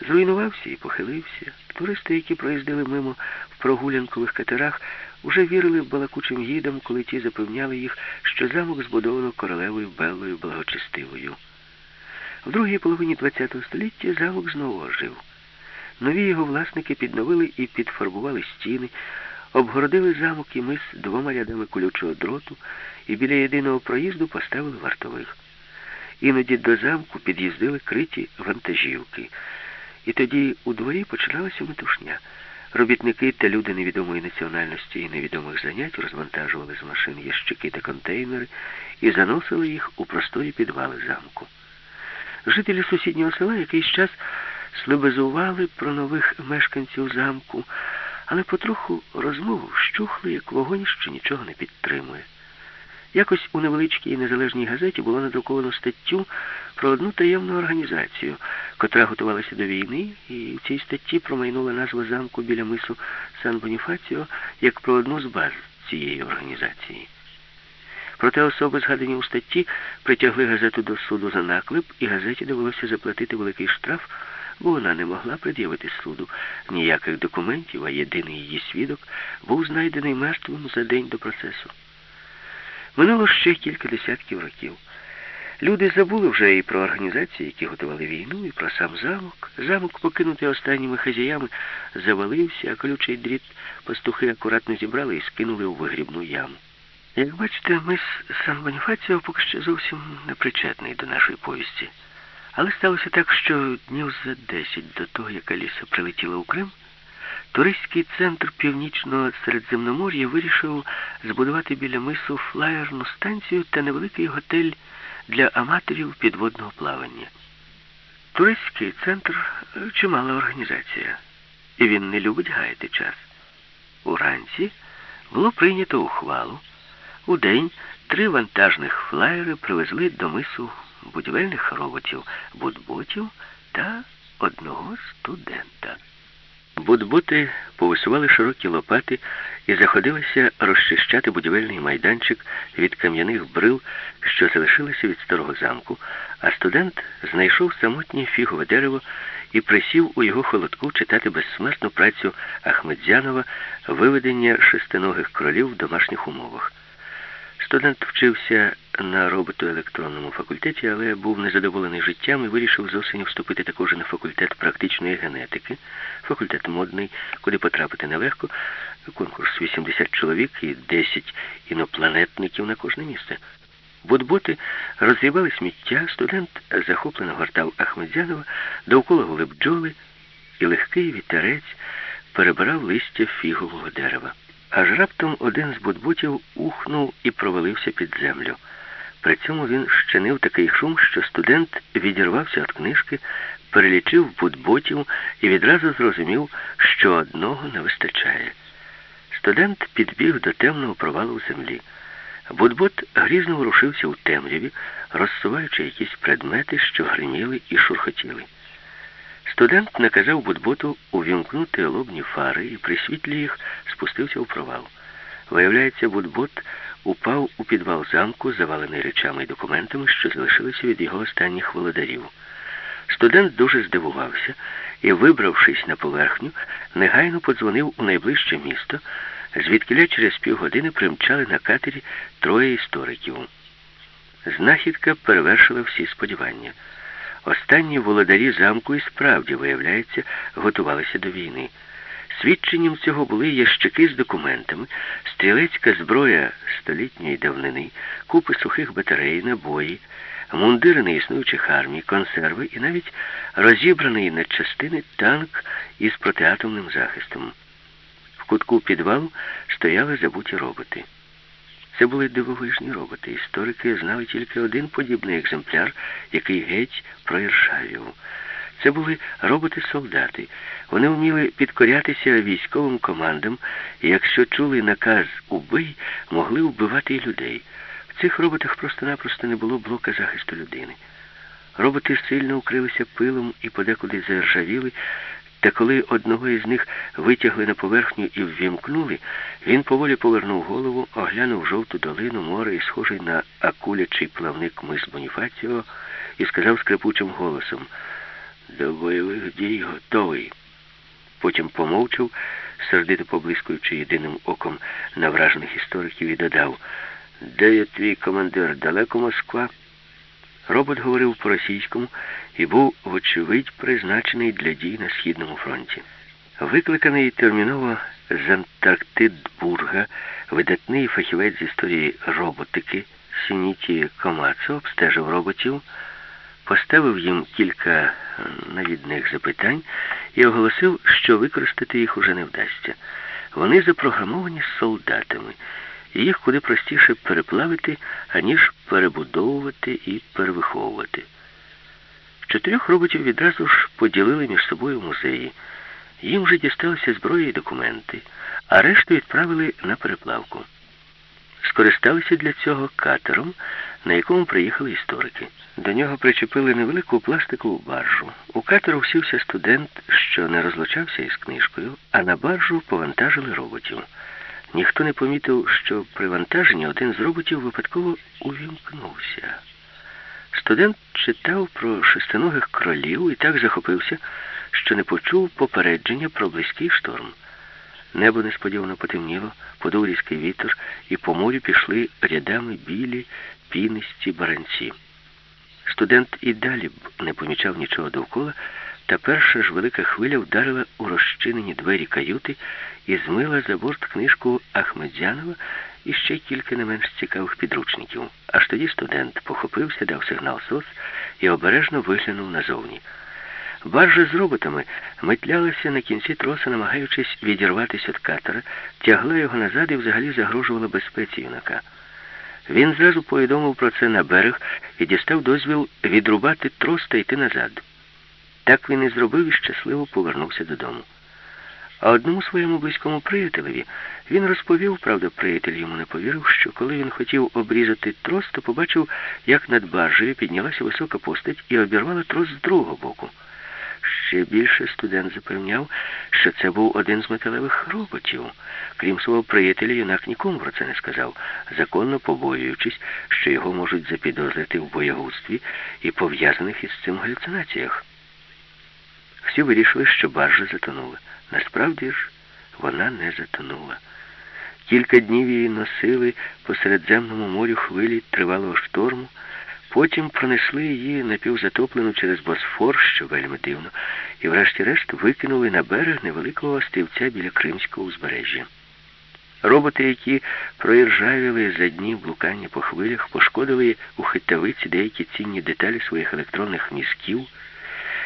A: Зруйнувався і похилився. Туристи, які проїздили мимо в прогулянкових катерах, уже вірили балакучим гідам, коли ті запевняли їх, що замок збудовано королевою Беллою Благочестивою. В другій половині ХХ століття замок знову ожив. Нові його власники підновили і підфарбували стіни, обгородили замок і мис двома рядами колючого дроту і біля єдиного проїзду поставили вартових. Іноді до замку під'їздили криті вантажівки. І тоді у дворі починалася метушня. Робітники та люди невідомої національності і невідомих занять розвантажували з машин ящики та контейнери і заносили їх у просторі підвали замку. Жителі сусіднього села якийсь час слебезували про нових мешканців замку, але потроху розмову вщухли, як вогонь, що нічого не підтримує. Якось у невеличкій незалежній газеті було надруковано статтю про одну таємну організацію, котра готувалася до війни, і в цій статті промайнула назва замку біля мису Сан Боніфаціо як про одну з баз цієї організації. Проте особи, згадані у статті, притягли газету до суду за наклеп, і газеті довелося заплатити великий штраф, бо вона не могла пред'явити суду ніяких документів, а єдиний її свідок був знайдений мертвим за день до процесу. Минуло ще кілька десятків років. Люди забули вже і про організації, які готували війну, і про сам замок. Замок, покинутий останніми хазяями, завалився, а колючий дріт пастухи акуратно зібрали і скинули у вигрібну яму. Як бачите, ми з Сан Боніфаціо поки що зовсім не причетний до нашої повісті. Але сталося так, що днів за десять до того, як Аліса прилетіла у Крим, туристський центр Північного Середземномор'я вирішив збудувати біля мису флаєрну станцію та невеликий готель для аматорів підводного плавання. Туристський центр чимала організація, і він не любить гаяти час. Уранці було прийнято ухвалу. У день три вантажних флаєри привезли до мису будівельних роботів, будботів та одного студента. Будботи повисували широкі лопати і заходилися розчищати будівельний майданчик від кам'яних брил, що залишилися від старого замку, а студент знайшов самотнє фігове дерево і присів у його холодку читати безсмертну працю Ахмедзянова виведення шестиногих кролів в домашніх умовах. Студент вчився на роботоелектронному факультеті, але був незадоволений життям і вирішив з осені вступити також на факультет практичної генетики, факультет модний, куди потрапити нелегко. Конкурс 80 чоловік і 10 інопланетників на кожне місце. Будботи розрібали сміття, студент захоплено гортав Ахмедзянова, довкола гули бджоли, і легкий вітерець перебирав листя фігового дерева. Аж раптом один з будбутів ухнув і провалився під землю. При цьому він щинив такий шум, що студент відірвався від книжки, перелічив будботів і відразу зрозумів, що одного не вистачає. Студент підбіг до темного провалу в землі. Будбот грізно ворушився у темряві, розсуваючи якісь предмети, що гриміли і шурхотіли. Студент наказав Будботу увімкнути лобні фари і при світлі їх спустився у провал. Виявляється, Будбот упав у підвал замку, завалений речами і документами, що залишилися від його останніх володарів. Студент дуже здивувався і, вибравшись на поверхню, негайно подзвонив у найближче місто, звідкиля через півгодини примчали на катері троє істориків. Знахідка перевершила всі сподівання. Останні володарі замку і справді, виявляється, готувалися до війни. Свідченням цього були ящики з документами, стрілецька зброя столітньої давнини, купи сухих батарей, набої, мундири неіснуючих армій, консерви і навіть розібраний на частини танк із протиатомним захистом. В кутку підвалу стояли забуті роботи. Це були дивовижні роботи. Історики знали тільки один подібний екземпляр, який геть проіршавів. Це були роботи-солдати. Вони вміли підкорятися військовим командам, і якщо чули наказ убий, могли вбивати і людей. В цих роботах просто-напросто не було блока захисту людини. Роботи сильно укрилися пилом і подекуди заржавіли, та коли одного із них витягли на поверхню і ввімкнули, він поволі повернув голову, оглянув жовту долину, море і схожий на акулячий плавник мис Боніфаціо, і сказав скрипучим голосом до бойових дій готовий. Потім помовчав, сердито поблискуючи єдиним оком на вражених істориків, і додав, де є твій командир, далеко Москва? Робот говорив по-російському і був, вочевидь, призначений для дій на Східному фронті. Викликаний терміново з Антарктидбурга, видатний фахівець з історії роботики Сініті Комацо обстежив роботів, поставив їм кілька навідних запитань і оголосив, що використати їх уже не вдасться. Вони запрограмовані солдатами, і їх куди простіше переплавити, аніж перебудовувати і перевиховувати. Чотирьох роботів відразу ж поділили між собою музеї. Їм вже дісталися зброї і документи, а решту відправили на переплавку. Скористалися для цього катером, на якому приїхали історики. До нього причепили невелику пластикову баржу. У катеру всівся студент, що не розлучався із книжкою, а на баржу повантажили роботів. Ніхто не помітив, що при вантаженні один з роботів випадково увімкнувся. Студент читав про шестиногих кролів і так захопився, що не почув попередження про близький шторм. Небо несподівано потемніло, подув різкий вітер, і по морю пішли рядами білі пінисті баранці. Студент і далі б не помічав нічого довкола, та перша ж велика хвиля вдарила у розчинені двері каюти і змила за борт книжку Ахмедзянова і ще кілька не менш цікавих підручників. Аж тоді студент похопився, дав сигнал СОС і обережно виглянув назовні. Баржа з роботами метлялася на кінці троса, намагаючись відірватися від катера, тягла його назад і взагалі загрожувала безпеці юнака. Він зразу повідомив про це на берег і дістав дозвіл відрубати трос та йти назад. Так він і зробив і щасливо повернувся додому. А одному своєму близькому приятелеві він розповів, правда, приятель йому не повірив, що коли він хотів обрізати трос, то побачив, як над баржею піднялася висока постать і обірвала трос з другого боку. Ще більше студент запевняв, що це був один з металевих роботів. Крім свого приятеля, юнак нікому про це не сказав, законно побоюючись, що його можуть запідозрити в боягузтві і пов'язаних із цим галюцинаціях. Всі вирішили, що баржа затонула. Насправді ж, вона не затонула. Кілька днів її носили по Середземному морю хвилі тривалого шторму, потім пронесли її напівзатоплену через Босфор, що вельми дивно, і врешті-решт викинули на берег невеликого острівця біля Кримського узбережжя. Роботи, які проіржавіли за дні блукання по хвилях, пошкодили у хитавиці деякі цінні деталі своїх електронних мізків,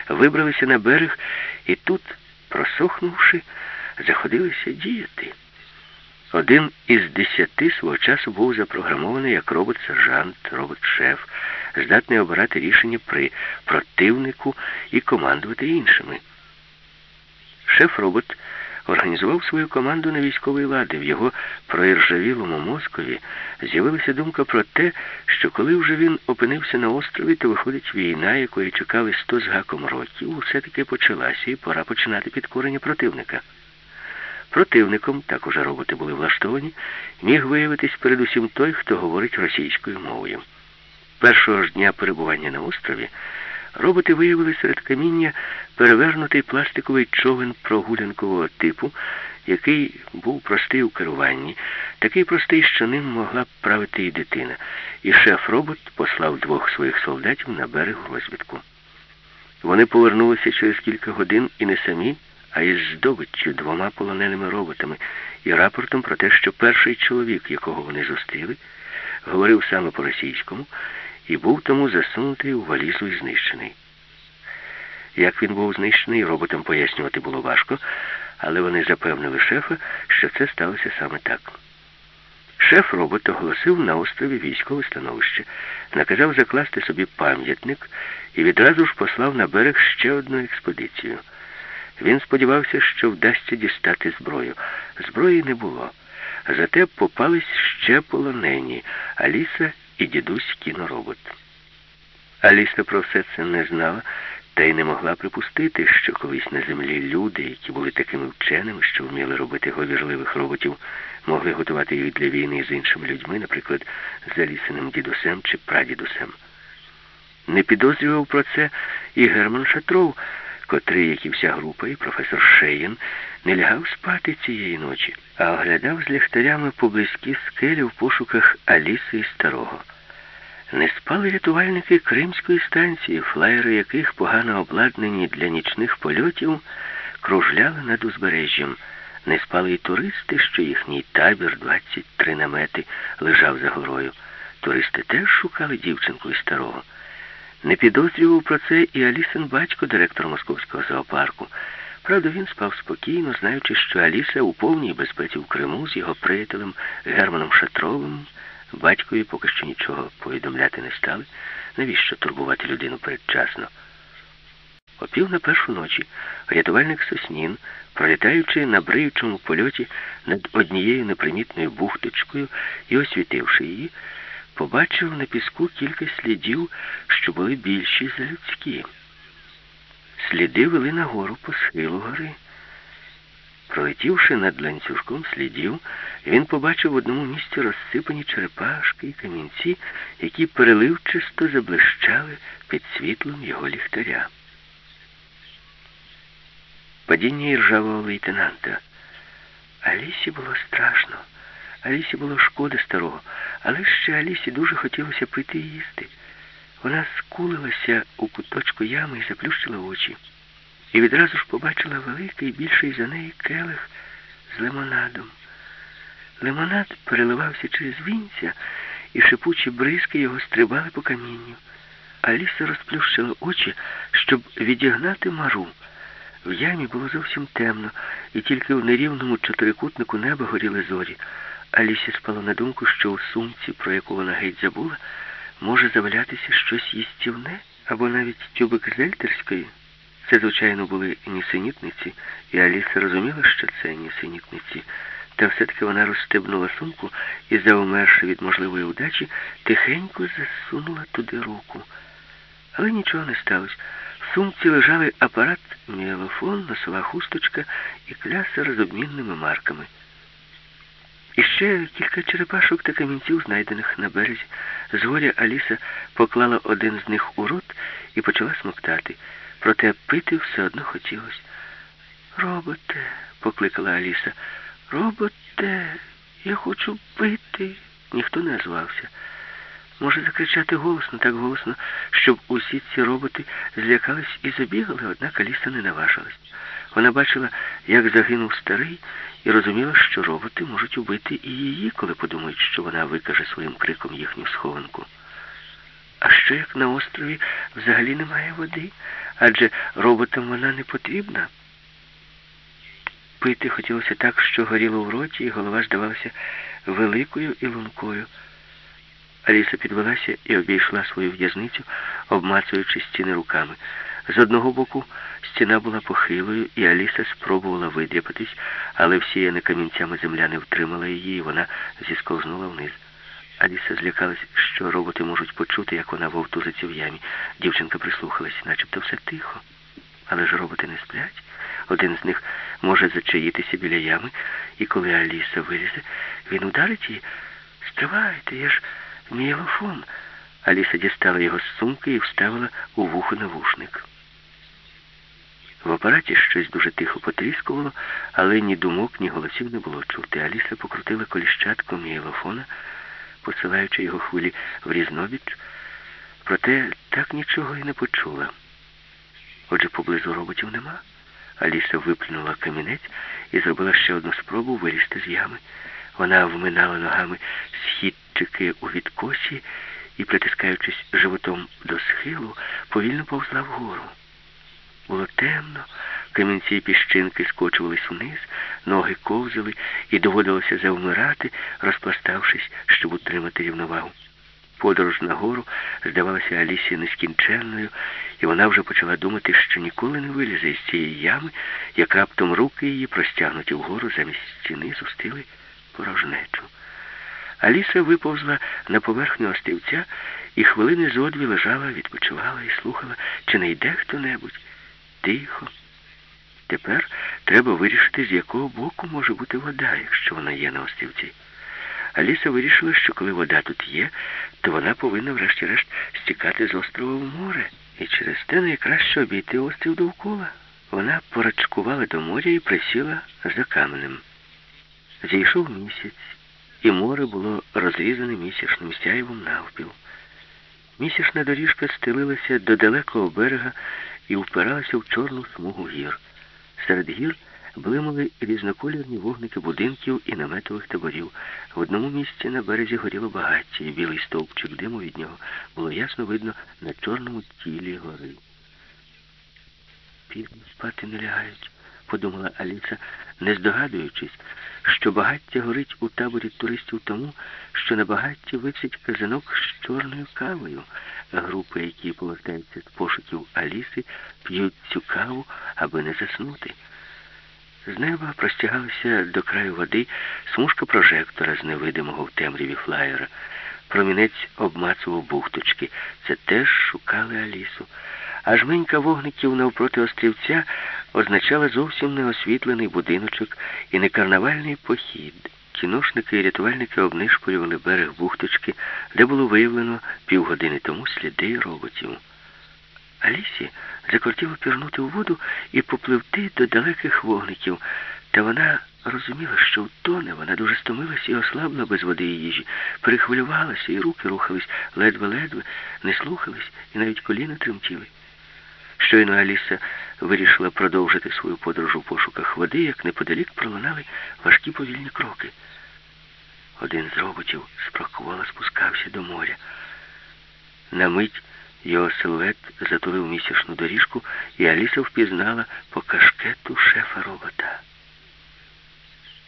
A: вибралися на берег і тут, просохнувши, заходилися діяти. Один із десяти свого часу був запрограмований як робот-сержант, робот-шеф, здатний обирати рішення при противнику і командувати іншими. Шеф-робот організував свою команду на військовий лад, в його проіржавілому мозкові з'явилася думка про те, що коли вже він опинився на острові, то виходить війна, якої чекали сто з гаком років, все-таки почалася, і пора починати підкорення противника. Противником, так уже роботи були влаштовані, міг виявитись передусім той, хто говорить російською мовою. Першого ж дня перебування на острові Роботи виявили серед каміння перевернутий пластиковий човен прогулянкового типу, який був простий у керуванні, такий простий, що ним могла б правити і дитина. І шеф-робот послав двох своїх солдатів на берег розвідку. Вони повернулися через кілька годин і не самі, а із здобиччю двома полоненими роботами і рапортом про те, що перший чоловік, якого вони зустріли, говорив саме по-російському і був тому засунутий у валізу і знищений. Як він був знищений, роботам пояснювати було важко, але вони запевнили шефа, що це сталося саме так. Шеф робот оголосив на острові військове становище, наказав закласти собі пам'ятник і відразу ж послав на берег ще одну експедицію. Він сподівався, що вдасться дістати зброю. Зброї не було. Зате попались ще полонені Аліса і дідусь кіноробот. Аліса про все це не знала та й не могла припустити, що колись на землі люди, які були такими вченими, що вміли робити говірливих роботів, могли готувати їх для війни з іншими людьми, наприклад, з Алісиним дідусем чи прадідусем. Не підозрював про це і Герман Шатров, котрий, як і вся група, і професор Шеєн, не лягав спати цієї ночі, а оглядав з ліхтарями поблизькі скелі в пошуках Аліси і старого. Не спали рятувальники Кримської станції, флаєри яких, погано обладнані для нічних польотів, кружляли над узбережжям. Не спали й туристи, що їхній табір, 23 намети, лежав за горою. Туристи теж шукали дівчинку і старого. Не підозрював про це і Алісин батько, директор московського зоопарку. Правда, він спав спокійно, знаючи, що Аліса у повній безпеці в Криму з його приятелем Германом Шатровим. Батькові поки що нічого повідомляти не стали. Навіщо турбувати людину передчасно? О пів на першу ночі рятувальник Соснін, пролітаючи на бриючому польоті над однією непримітною бухточкою і освітивши її, побачив на піску кілька слідів, що були більші за людські. Сліди вели нагору по схилу гори. Пролетівши над ланцюжком слідів, він побачив в одному місці розсипані черепашки і камінці, які переливчисто заблищали під світлом його ліхтаря. Падіння іржавого лейтенанта. Алісі було страшно. Алісі було шкода старого, але ще Алісі дуже хотілося пити і їсти. Вона скулилася у куточку ями і заплющила очі. І відразу ж побачила великий, більший за неї келих з лимонадом. Лимонад переливався через вінця, і шипучі бризки його стрибали по камінню. Аліса розплющила очі, щоб відігнати мару. В ямі було зовсім темно, і тільки в нерівному чотирикутнику неба горіли зорі. Алісі спало на думку, що у сумці, про яку вона геть забула, може завалятися щось їстівне або навіть тюбик зельтерської. Це, звичайно, були нісенітниці, і Аліса розуміла, що це нісенітниці. Та все-таки вона розстебнула сумку і, заумерши від можливої удачі, тихенько засунула туди руку. Але нічого не сталося. В сумці лежали апарат, міелофон, носова хусточка і клясер з обмінними марками. І ще кілька черепашок та камінців, знайдених на березі. Згоря Аліса поклала один з них у рот і почала смоктати. Проте пити все одно хотілося. Роботе, покликала Аліса. Роботе, я хочу пити. Ніхто не озвався. Може закричати голосно, так голосно, щоб усі ці роботи злякались і забігали, однак Аліса не наважилась. Вона бачила, як загинув старий, і розуміла, що роботи можуть убити і її, коли подумають, що вона викаже своїм криком їхню схованку. А що як на острові взагалі немає води? Адже роботам вона не потрібна. Пити хотілося так, що горіло в роті, і голова здавалася великою і лункою. Аліса підвелася і обійшла свою в'язницю, обмацуючи стіни руками. З одного боку стіна була похилою, і Аліса спробувала видряпатись, але всіяна камінцями земля не втримала її, і вона зісковзнула вниз. Аліса злякалась, що роботи можуть почути, як вона вовтузиться в ямі. Дівчинка прислухалась, начебто все тихо. Але ж роботи не сплять. Один з них може зачаїтися біля ями, і коли Аліса вилізе, він ударить її. Стривайте, я ж мій Аліса дістала його з сумки і вставила у вухо навушник. В апараті щось дуже тихо потріскувало, але ні думок, ні голосів не було чути. Аліса покрутила коліщатком єлофона, посилаючи його хвилі в різнобіч, проте так нічого і не почула. Отже, поблизу роботів нема. Аліса виплюнула камінець і зробила ще одну спробу вилізти з ями. Вона вминала ногами східчики у відкосі і, притискаючись животом до схилу, повільно повзла вгору. Було темно, камінці і піщинки скочувались вниз, ноги ковзали і доводилося завмирати, розпластавшись, щоб утримати рівновагу. Подорож нагору здавалася Алісі нескінченною, і вона вже почала думати, що ніколи не вилізе із цієї ями, як раптом руки її, простягнуті вгору замість стіни, зустили порожнечу. Аліса виповзла на поверхню остівця і хвилини зо дві лежала, відпочивала і слухала, чи не йде хто-небудь. Тихо. Тепер треба вирішити, з якого боку може бути вода, якщо вона є на остівці. Аліса вирішила, що коли вода тут є, то вона повинна врешті-решт стікати з острова в море. І через те найкраще обійти острів довкола. Вона порачкувала до моря і присіла за каменем. Зійшов місяць, і море було розрізане місячним сяйвом навпіл. Місячна доріжка стелилася до далекого берега і впиралася в чорну смугу гір. Серед гір блимали різнокольорні вогники будинків і наметових таборів. В одному місці на березі горіло багаття, і білий стовпчик диму від нього було ясно видно на чорному тілі гори. Під спати не лягають, подумала Аліса, не здогадуючись, що багаття горить у таборі туристів тому, що на багатті висить казанок з чорною кавою. Групи, які повертаються з пошуків Аліси, п'ють цю каву, аби не заснути. З неба простягалася до краю води смужка прожектора з невидимого в темряві флаєра. Промінець обмацував бухточки. Це теж шукали Алісу. А жменька вогників навпроти острівця означала зовсім неосвітлений будиночок і не карнавальний похід. Кіношники і рятувальники обнишпорювали берег бухточки, де було виявлено півгодини тому сліди роботів. Алісі закортіло пірнути у воду і попливти до далеких вогників, та вона розуміла, що втоне, вона дуже стомилася і ослабла без води і їжі, перехвилювалася, і руки рухались ледве-ледве, не слухались, і навіть коліна тремтіли. Щойно Аліса вирішила продовжити свою подорож у пошуках води, як неподалік пролунали важкі повільні кроки. Один з роботів спрокувало спускався до моря. На мить його силует затулив місячну доріжку, і Аліса впізнала по кашкету шефа робота.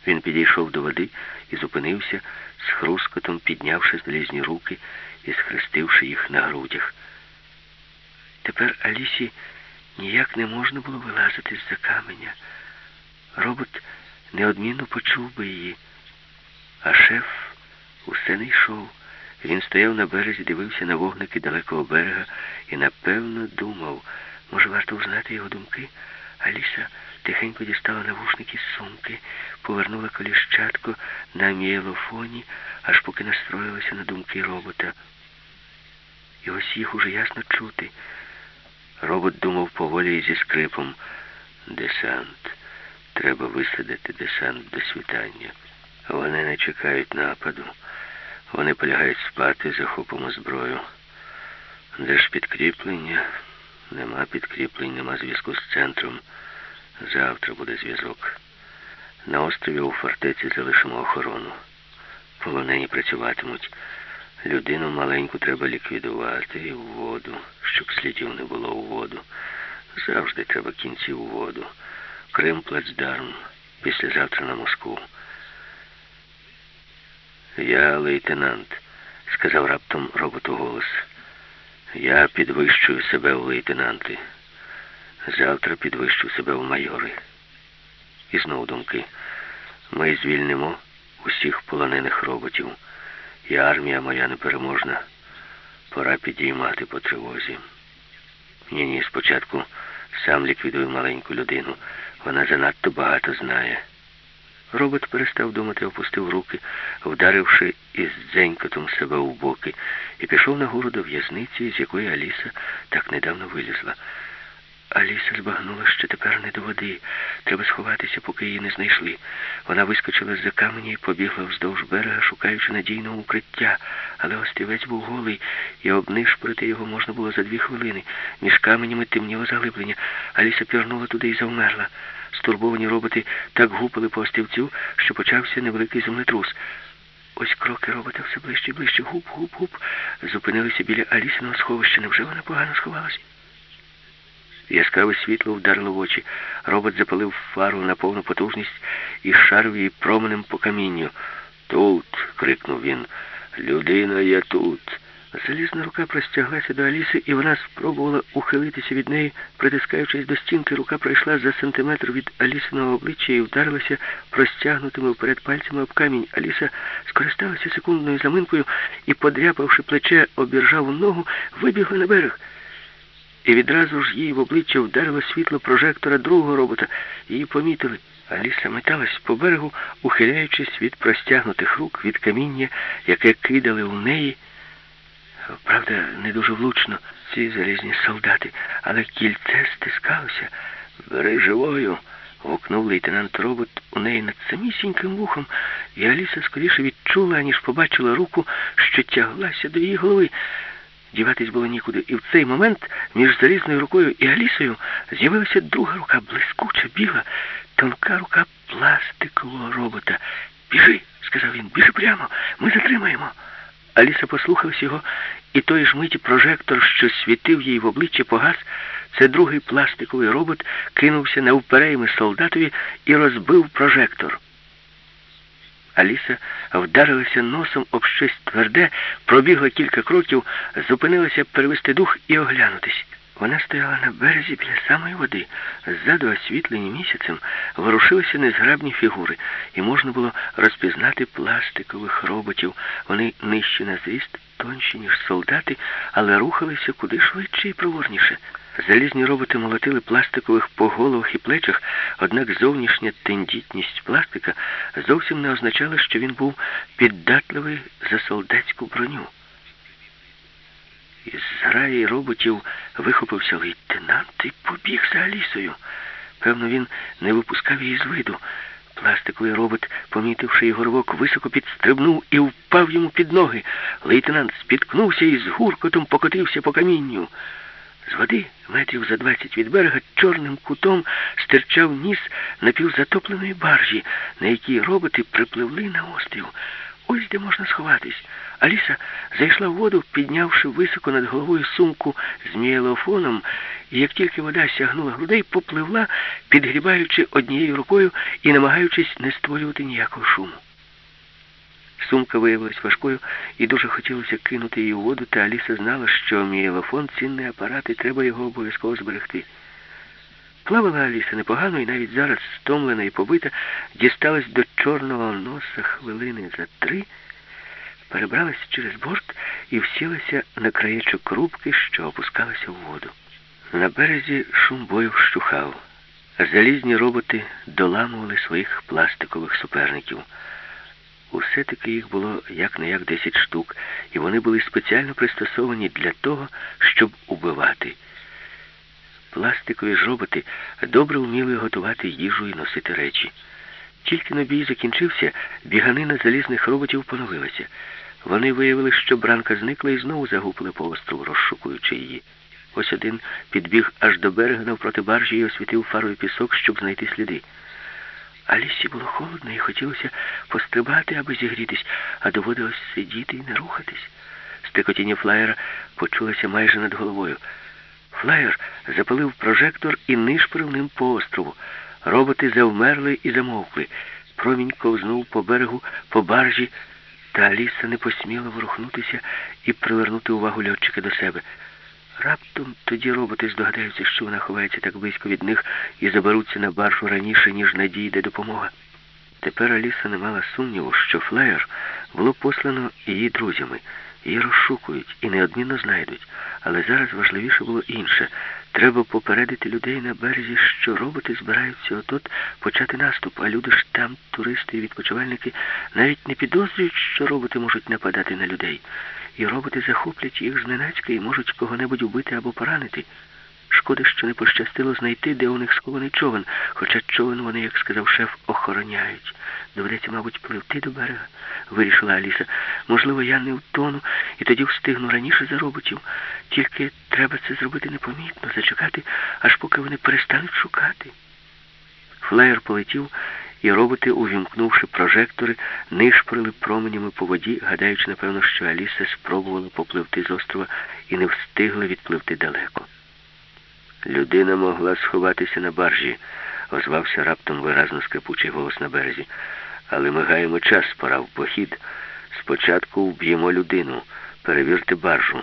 A: Він підійшов до води і зупинився, з хрускотом піднявши залізні руки і схрестивши їх на грудях. Тепер Алісі ніяк не можна було вилазити з-за каменя. Робот неодмінно почув би її, а шеф усе не йшов. Він стояв на березі, дивився на вогники далекого берега і, напевно, думав, може, варто узнати його думки. Аліса тихенько дістала навушники з сумки, повернула коліщатко на мієлофоні, аж поки настроїлася на думки робота. І ось їх уже ясно чути. Робот думав поволі і зі скрипом. Десант. Треба висадити десант до світання. Вони не чекають нападу. Вони полягають спати, захопимо зброю. Де ж підкріплення? Нема підкріплень, нема зв'язку з центром. Завтра буде зв'язок. На острові у фортеці залишимо охорону. Полонені працюватимуть. Людину маленьку треба ліквідувати в воду, щоб слідів не було у воду. Завжди треба кінці у воду. Крим плацдарм. Післязавтра на Москву. Я лейтенант, сказав раптом роботу голос. Я підвищую себе у лейтенанти. Завтра підвищу себе в майори. І знову думки. Ми звільнимо усіх полонених роботів. І армія моя непереможна. Пора підіймати по тривозі. Ні, ні, спочатку сам ліквідую маленьку людину. Вона занадто багато знає. Робот перестав думати, опустив руки, вдаривши із дзенькотом себе в боки, і пішов нагору до в'язниці, з якої Аліса так недавно вилізла. Аліса збагнула, що тепер не до води. Треба сховатися, поки її не знайшли. Вона вискочила з-за каменя і побігла вздовж берега, шукаючи надійного укриття. Але острівець був голий, і обнишпорити його можна було за дві хвилини. Між каменями темніло заглиблення. Аліса пірнула туди і завмерла. Стурбовані роботи так гупали по острівцю, що почався невеликий землетрус. Ось кроки робота все ближче і ближче. Гуп-гуп-гуп. Зупинилися біля Алісиного сховища. Невже вона погано сховалася? Яскраве світло вдарило в очі. Робот запалив фару на повну потужність і шарив її променем по камінню. Тут. крикнув він. Людина є тут. Залізна рука простяглася до Аліси, і вона спробувала ухилитися від неї, притискаючись до стінки, рука пройшла за сантиметр від Алісиного обличчя і вдарилася простягнутими вперед пальцями об камінь. Аліса скористалася секундною заминкою і, подряпавши плече, обіржаву ногу, вибігла на берег. І відразу ж їй в обличчя вдарило світло прожектора другого робота. Її помітили. Аліса металась по берегу, ухиляючись від простягнутих рук, від каміння, яке кидали у неї. Правда, не дуже влучно ці залізні солдати, але кільце стискалося. Бери живою. гукнув лейтенант робот у неї над самісіньким вухом, і Аліса скоріше відчула, аніж побачила руку, що тяглася до її голови. Діватись було нікуди, і в цей момент між залізною рукою і Алісою з'явилася друга рука, блискуча, біла, тонка рука пластикового робота. Біжи, сказав він, біжи прямо, ми затримаємо. Аліса послухалась його, і той ж миті прожектор, що світив їй в обличчя погас, це другий пластиковий робот кинувся навперейми солдатові і розбив прожектор. Аліса вдарилася носом об щось тверде, пробігла кілька кроків, зупинилася перевести дух і оглянутись. Вона стояла на березі біля самої води. Ззаду, освітлені місяцем, ворушилися незграбні фігури, і можна було розпізнати пластикових роботів. Вони нижчі на зріст, тонші, ніж солдати, але рухалися куди швидше і проворніше. Залізні роботи молотили пластикових по головах і плечах, однак зовнішня тендітність пластика зовсім не означала, що він був піддатливий за солдатську броню. Із зграї роботів вихопився лейтенант і побіг за Алісою. Певно, він не випускав її з виду. Пластиковий робот, помітивши його рвок, високо підстрибнув і впав йому під ноги. Лейтенант спіткнувся і з гуркотом покотився по камінню. З води, метрів за двадцять від берега, чорним кутом стирчав ніс напівзатопленої баржі, на якій роботи припливли на острів. Ось де можна сховатись. Аліса зайшла в воду, піднявши високо над головою сумку з міелофоном, і як тільки вода сягнула грудей, попливла, підгрібаючи однією рукою і намагаючись не створювати ніякого шуму. Сумка виявилась важкою і дуже хотілося кинути її у воду, та Аліса знала, що міелофон цінний апарат і треба його обов'язково зберегти. Плавала Аліса непогано і навіть зараз, стомлена і побита, дісталась до чорного носа хвилини за три, перебралась через борт і всілася на краєчок рубки, що опускалася в воду. На березі шум бою вщухав. Залізні роботи доламували своїх пластикових суперників. Усе таки їх було як не як десять штук, і вони були спеціально пристосовані для того, щоб убивати. Пластикові ж роботи добре вміли готувати їжу і носити речі. Тільки на бій закінчився, біганина залізних роботів поновилася. Вони виявили, що бранка зникла і знову загупили по острову, розшукуючи її. Ось один підбіг аж до берега навпроти баржі і освітив фарою пісок, щоб знайти сліди. Алісі було холодно і хотілося пострибати, аби зігрітись, а доводилось сидіти і не рухатись. Стекотіння флаєра почулося майже над головою. Флаєр запалив прожектор і нишпорив ним по острову. Роботи завмерли і замовкли. Промінь ковзнув по берегу, по баржі, та Аліса не посміла ворухнутися і привернути увагу льотчика до себе. Раптом тоді роботи здогадаються, що вона ховається так близько від них і заберуться на баржу раніше, ніж надійде допомога. Тепер Аліса не мала сумніву, що флеєр було послано її друзями. Її розшукують і неодмінно знайдуть. Але зараз важливіше було інше. Треба попередити людей на березі, що роботи збираються отут почати наступ, а люди ж там, туристи і відпочивальники, навіть не підозрюють, що роботи можуть нападати на людей. І роботи захоплять їх зненацька і можуть кого-небудь убити або поранити. Шкода, що не пощастило знайти, де у них схований човен, хоча човен вони, як сказав шеф, охороняють. Доведеться, мабуть, пливти до берега, вирішила Аліса. Можливо, я не втону і тоді встигну раніше за роботів. Тільки треба це зробити непомітно, зачекати, аж поки вони перестануть шукати. Флеєр полетів, і роботи, увімкнувши прожектори, нишпорили променями по воді, гадаючи, напевно, що Аліса спробувала попливти з острова і не встигла відпливти далеко. Людина могла сховатися на баржі, озвався раптом виразно скрипучий голос на березі. Але ми гаємо час, пора в похід. Спочатку вб'ємо людину, перевірте баржу.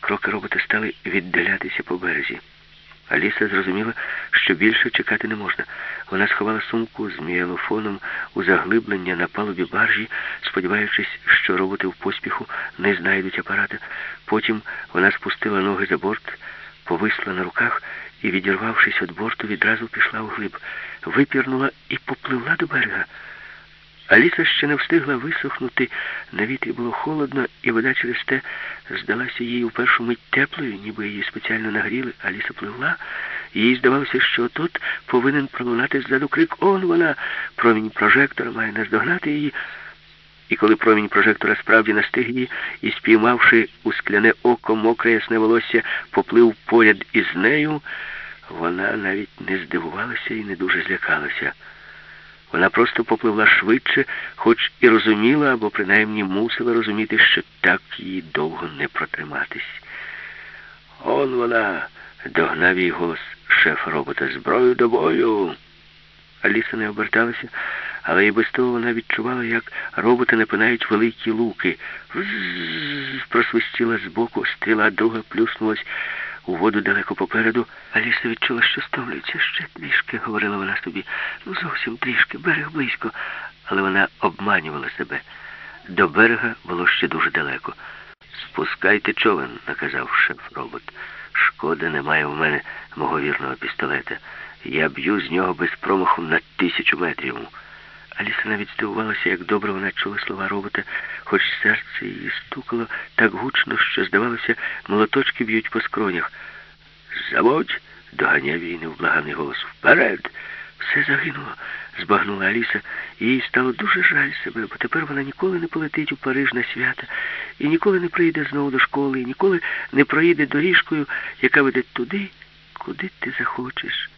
A: Кроки роботи стали віддалятися по березі. Аліса зрозуміла, що більше чекати не можна. Вона сховала сумку з міелофоном у заглиблення на палубі баржі, сподіваючись, що роботи в поспіху не знайдуть апарата. Потім вона спустила ноги за борт, повисла на руках і, відірвавшись від борту, відразу пішла вглиб, випірнула і попливла до берега. Аліса ще не встигла висохнути, на вітрі було холодно, і вода через те здалася їй у першу мить теплою, ніби її спеціально нагріли. Аліса пливла, і їй здавалося, що тут повинен пролунати ззаду крик Он вона! Промінь прожектора має наздогнати її. І коли промінь прожектора справді настиг її і, спіймавши у скляне око мокре ясне волосся, поплив поряд із нею, вона навіть не здивувалася і не дуже злякалася. Вона просто попливла швидше, хоч і розуміла, або принаймні мусила розуміти, що так їй довго не протриматись. Он вона, догнав їй голос шефа робота, зброю до бою. Аліса не оберталася, але і без того вона відчувала, як роботи напинають великі луки. Просвистіла збоку, стріла друга плюснулась у воду далеко попереду. Аліса відчула, що стомлюється ще трішки, говорила вона собі. Ну, зовсім трішки, берег близько. Але вона обманювала себе. До берега було ще дуже далеко. Спускайте човен, наказав шеф робот. Шкода, немає в мене мого вірного пістолета. Я б'ю з нього без промаху на тисячу метрів. Аліса навіть здивувалася, як добре вона чула слова робота, хоч серце її стукало так гучно, що, здавалося, молоточки б'ють по скронях. Заводь, доганяв її невблаганий голос. Вперед! Все загинуло, збагнула Аліса, і їй стало дуже жаль себе, бо тепер вона ніколи не полетить у Париж на свята, і ніколи не прийде знову до школи, і ніколи не проїде доріжкою, яка веде туди, куди ти захочеш.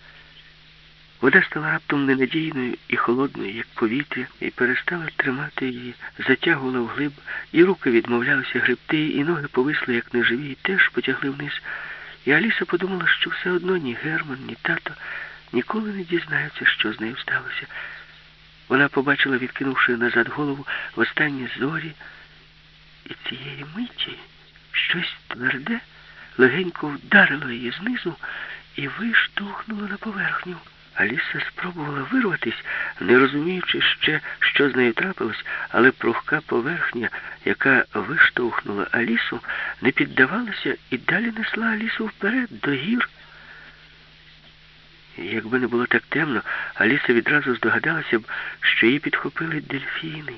A: Вода стала раптом ненадійною і холодною, як повітря, і перестала тримати її, затягувала вглиб, і руки відмовлялися гребти, і ноги повисли, як неживі, і теж потягли вниз. І Аліса подумала, що все одно ні Герман, ні тато ніколи не дізнаються, що з нею сталося. Вона побачила, відкинувши назад голову, в останні зорі, і цієї миті щось тверде легенько вдарило її знизу і виштовхнуло на поверхню. Аліса спробувала вирватись, не розуміючи ще, що з нею трапилось, але прухка поверхня, яка виштовхнула Алісу, не піддавалася і далі несла Алісу вперед до гір. Якби не було так темно, Аліса відразу здогадалася б, що її підхопили дельфіни.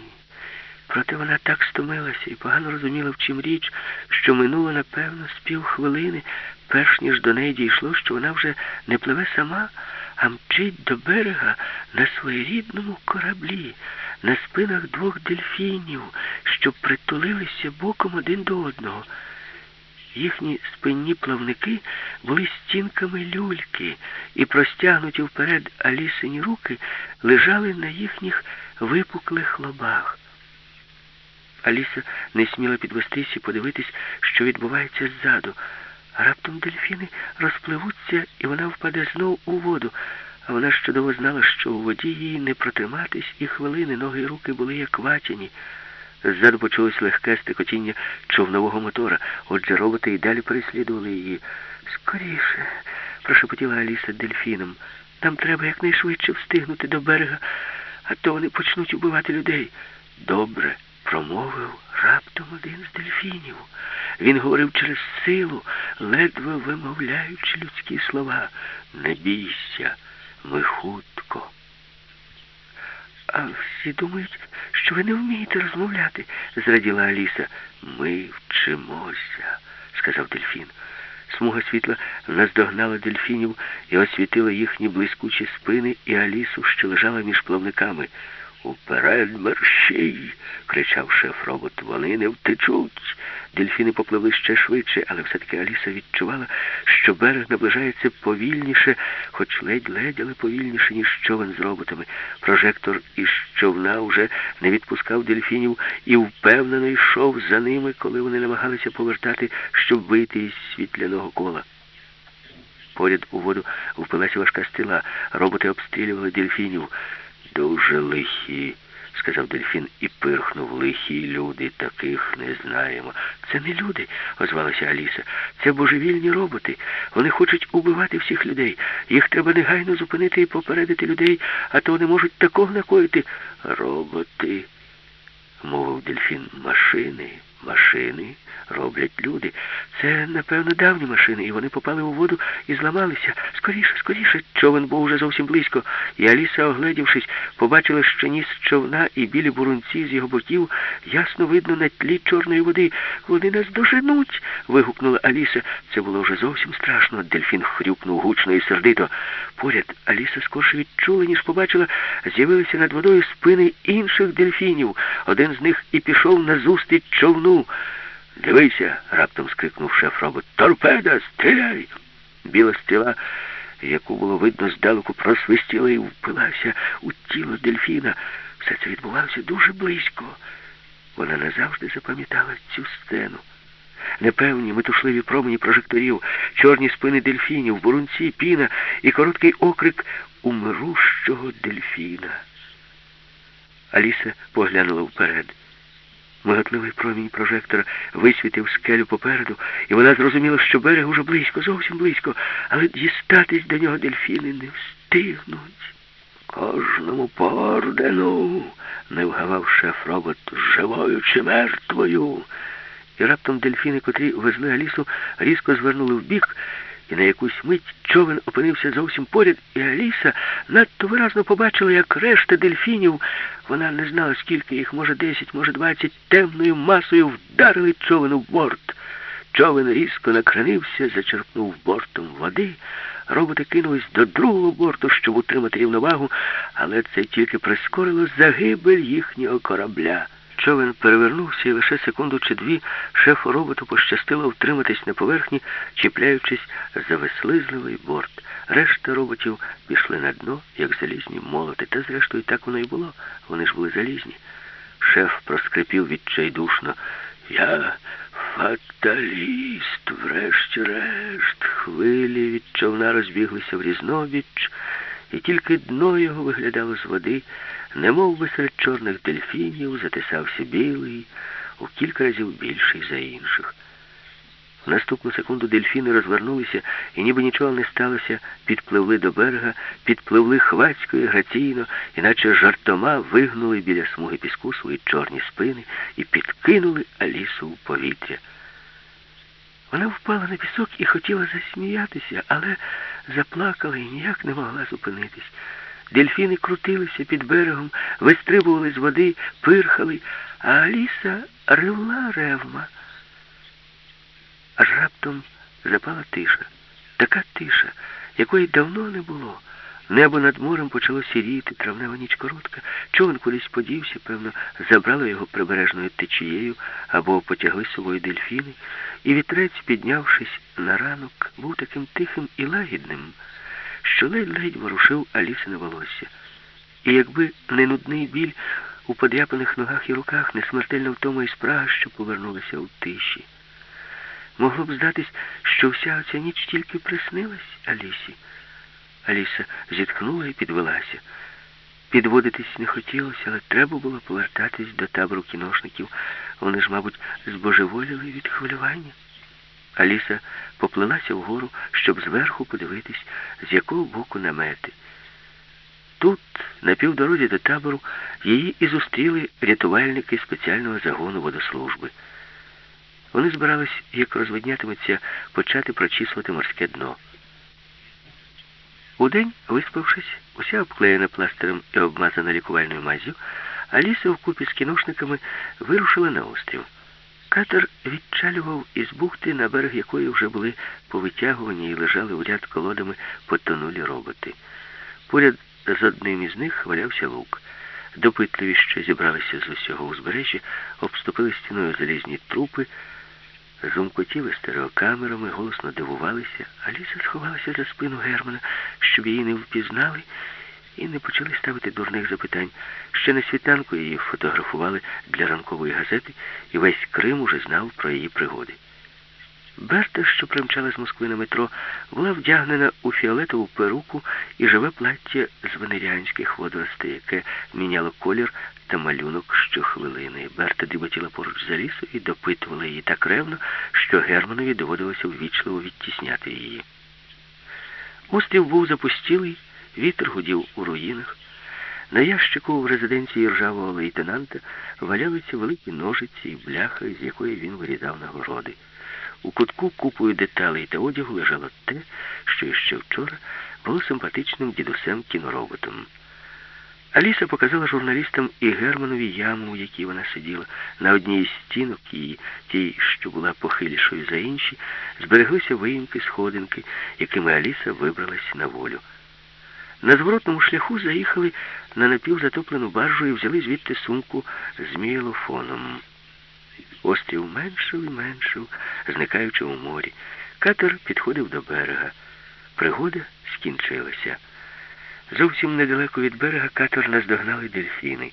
A: Проте вона так стомилася і погано розуміла, в чим річ, що минуло, напевно, з півхвилини, перш ніж до неї дійшло, що вона вже не пливе сама, а мчить до берега на своєрідному кораблі, на спинах двох дельфінів, що притулилися боком один до одного. Їхні спинні плавники були стінками люльки, і простягнуті вперед Алісині руки лежали на їхніх випуклих лобах. Аліса не сміла підвестись і подивитись, що відбувається ззаду. Раптом дельфіни розпливуться, і вона впаде знов у воду. А вона ж чудово знала, що у воді їй не протриматись, і хвилини ноги й руки були як ватяні. Ззаду почулось легке стикотіння човнового мотора, отже роботи й далі переслідували її. Скоріше, прошепотіла Аліса дельфіном. Нам треба якнайшвидше встигнути до берега, а то вони почнуть убивати людей. Добре, промовив раптом один з дельфінів. Він говорив через силу, ледве вимовляючи людські слова. Не бійся, ми хутко. А всі думають, що ви не вмієте розмовляти, зраділа Аліса. Ми вчимося, сказав дельфін. Смуга світла наздогнала дельфінів і освітила їхні блискучі спини і Алісу, що лежала між плавниками. Уперед мерщій, кричав шеф робот. Вони не втечуть. Дельфіни попливли ще швидше, але все-таки Аліса відчувала, що берег наближається повільніше, хоч ледь-ледь, але повільніше, ніж човен з роботами. Прожектор із човна вже не відпускав дельфінів і впевнено йшов за ними, коли вони намагалися повертати, щоб вийти із світляного кола. Поряд у воду впилася важка стила. Роботи обстрілювали дельфінів. Дуже лихі, сказав дельфін і пирхнув. Лихі люди, таких не знаємо. Це не люди, озвалася Аліса. Це божевільні роботи. Вони хочуть убивати всіх людей. Їх треба негайно зупинити і попередити людей, а то вони можуть такого накоїти. Роботи, мовив дельфін, машини, машини роблять люди. Це, напевно, давні машини, і вони попали у воду і зламалися. Скоріше, скоріше, човен був уже зовсім близько, і Аліса, огледівшись, побачила, що ніс човна і білі бурунці з його боків ясно видно на тлі чорної води. Вони нас доженуть. вигукнула Аліса. Це було вже зовсім страшно. Дельфін хрюкнув гучно і сердито. Поряд Аліса скорше відчула, ніж побачила, з'явилися над водою спини інших дельфінів. Один з них і пішов назустріч човну. Дивися, раптом скрикнув шеф робот. Торпеда, стріляй! Біла стріла, яку було видно здалеку, просвистіла і впилася у тіло дельфіна. Все це відбувалося дуже близько. Вона назавжди запам'ятала цю сцену. Непевні, метушливі промені прожекторів, чорні спини дельфінів, бурунці, піна і короткий окрик умирущого дельфіна. Аліса поглянула вперед. Миготливий промінь прожектора висвітив скелю попереду, і вона зрозуміла, що берег уже близько, зовсім близько, але дістатись до нього дельфіни не встигнуть. Кожному по ордену, не вгавав шеф робот, живою чи мертвою. І раптом дельфіни, котрі везли Алісу, різко звернули вбік, і на якусь мить човен опинився зовсім поряд, і Аліса надто виразно побачила, як решта дельфінів, вона не знала, скільки їх, може, десять, може, двадцять, темною масою вдарили човен у борт. Човен різко накранився, зачерпнув бортом води. Роботи кинулись до другого борту, щоб утримати рівновагу, але це тільки прискорило загибель їхнього корабля. Човен перевернувся і лише секунду чи дві шефу роботу пощастило втриматись на поверхні, чіпляючись за вислизливий борт. Решта роботів пішли на дно, як залізні молоти. Та зрештою так воно і було. Вони ж були залізні. Шеф проскрипів відчайдушно. Я фаталіст, врешті-решт. Хвилі від човна розбіглися в різнобіч, і тільки дно його виглядало з води. Немов би серед чорних дельфінів затисався білий, у кілька разів більший за інших. В наступну секунду дельфіни розвернулися і, ніби нічого не сталося, підпливли до берега, підпливли хвацько і граційно, іначе жартома вигнули біля смуги піску свої чорні спини і підкинули Алісу в повітря. Вона впала на пісок і хотіла засміятися, але заплакала і ніяк не могла зупинитись. Дельфіни крутилися під берегом, вистрибували з води, пирхали, а Аліса ревла ревма. Аж раптом запала тиша. Така тиша, якої давно не було. Небо над морем почало сіріти, травнева ніч коротка. Човен кудись подівся, певно, забрало його прибережною течією або потягли з собою дельфіни, і вітрець, піднявшись на ранок, був таким тихим і лагідним що ледь-ледь ворушив Алісине волосся. І якби не нудний біль у подряпаних ногах і руках, не смертельна втома і спрага, що повернулася у тиші. Могло б здатись, що вся оця ніч тільки приснилась Алісі. Аліса зітхнула і підвелася. Підводитись не хотілося, але треба було повертатись до табору кіношників. Вони ж, мабуть, збожеволіли від хвилювання. Аліса поплилася вгору, щоб зверху подивитись, з якого боку намети. Тут, на півдорозі до табору, її і зустріли рятувальники спеціального загону водослужби. Вони збирались, як розвиднятиметься, почати прочісувати морське дно. Удень, виспавшись, уся обклеєна пластирем і обмазана лікувальною мазю, Аліса вкупі з кіношниками вирушила на острів. Катер відчалював із бухти, на берег якої вже були повитягувані і лежали у ряд колодами потонулі роботи. Поряд з одним із них валявся лук. Допитливі, що зібралися з усього узбережжя, обступили стіною залізні трупи, зумкотіли стереокамерами, голосно дивувалися. Аліса сховалася за спину Германа, щоб її не впізнали, і не почали ставити дурних запитань. Ще на світанку її фотографували для ранкової газети, і весь Крим уже знав про її пригоди. Берта, що примчала з Москви на метро, була вдягнена у фіолетову перуку і живе плаття з венеріанських водоростей, яке міняло колір та малюнок щохвилини. Берта дріботіла поруч за лісу і допитувала її так ревно, що Германові доводилося ввічливо відтісняти її. Острів був запустілий, вітер гудів у руїнах. На ящику в резиденції ржавого лейтенанта валялися великі ножиці і бляха, з якої він вирізав нагороди. У кутку купою деталей та одягу лежало те, що іще вчора було симпатичним дідусем кінороботом. Аліса показала журналістам і Германові яму, у якій вона сиділа. На одній із стінок її, тій, що була похилішою за інші, збереглися виїмки сходинки, якими Аліса вибралась на волю. На зворотному шляху заїхали на напівзатоплену баржу і взяли звідти сумку з мієлофоном. Острів меншив і меншив, зникаючи у морі. Катер підходив до берега. Пригода скінчилася. Зовсім недалеко від берега катер наздогнали дельфіни.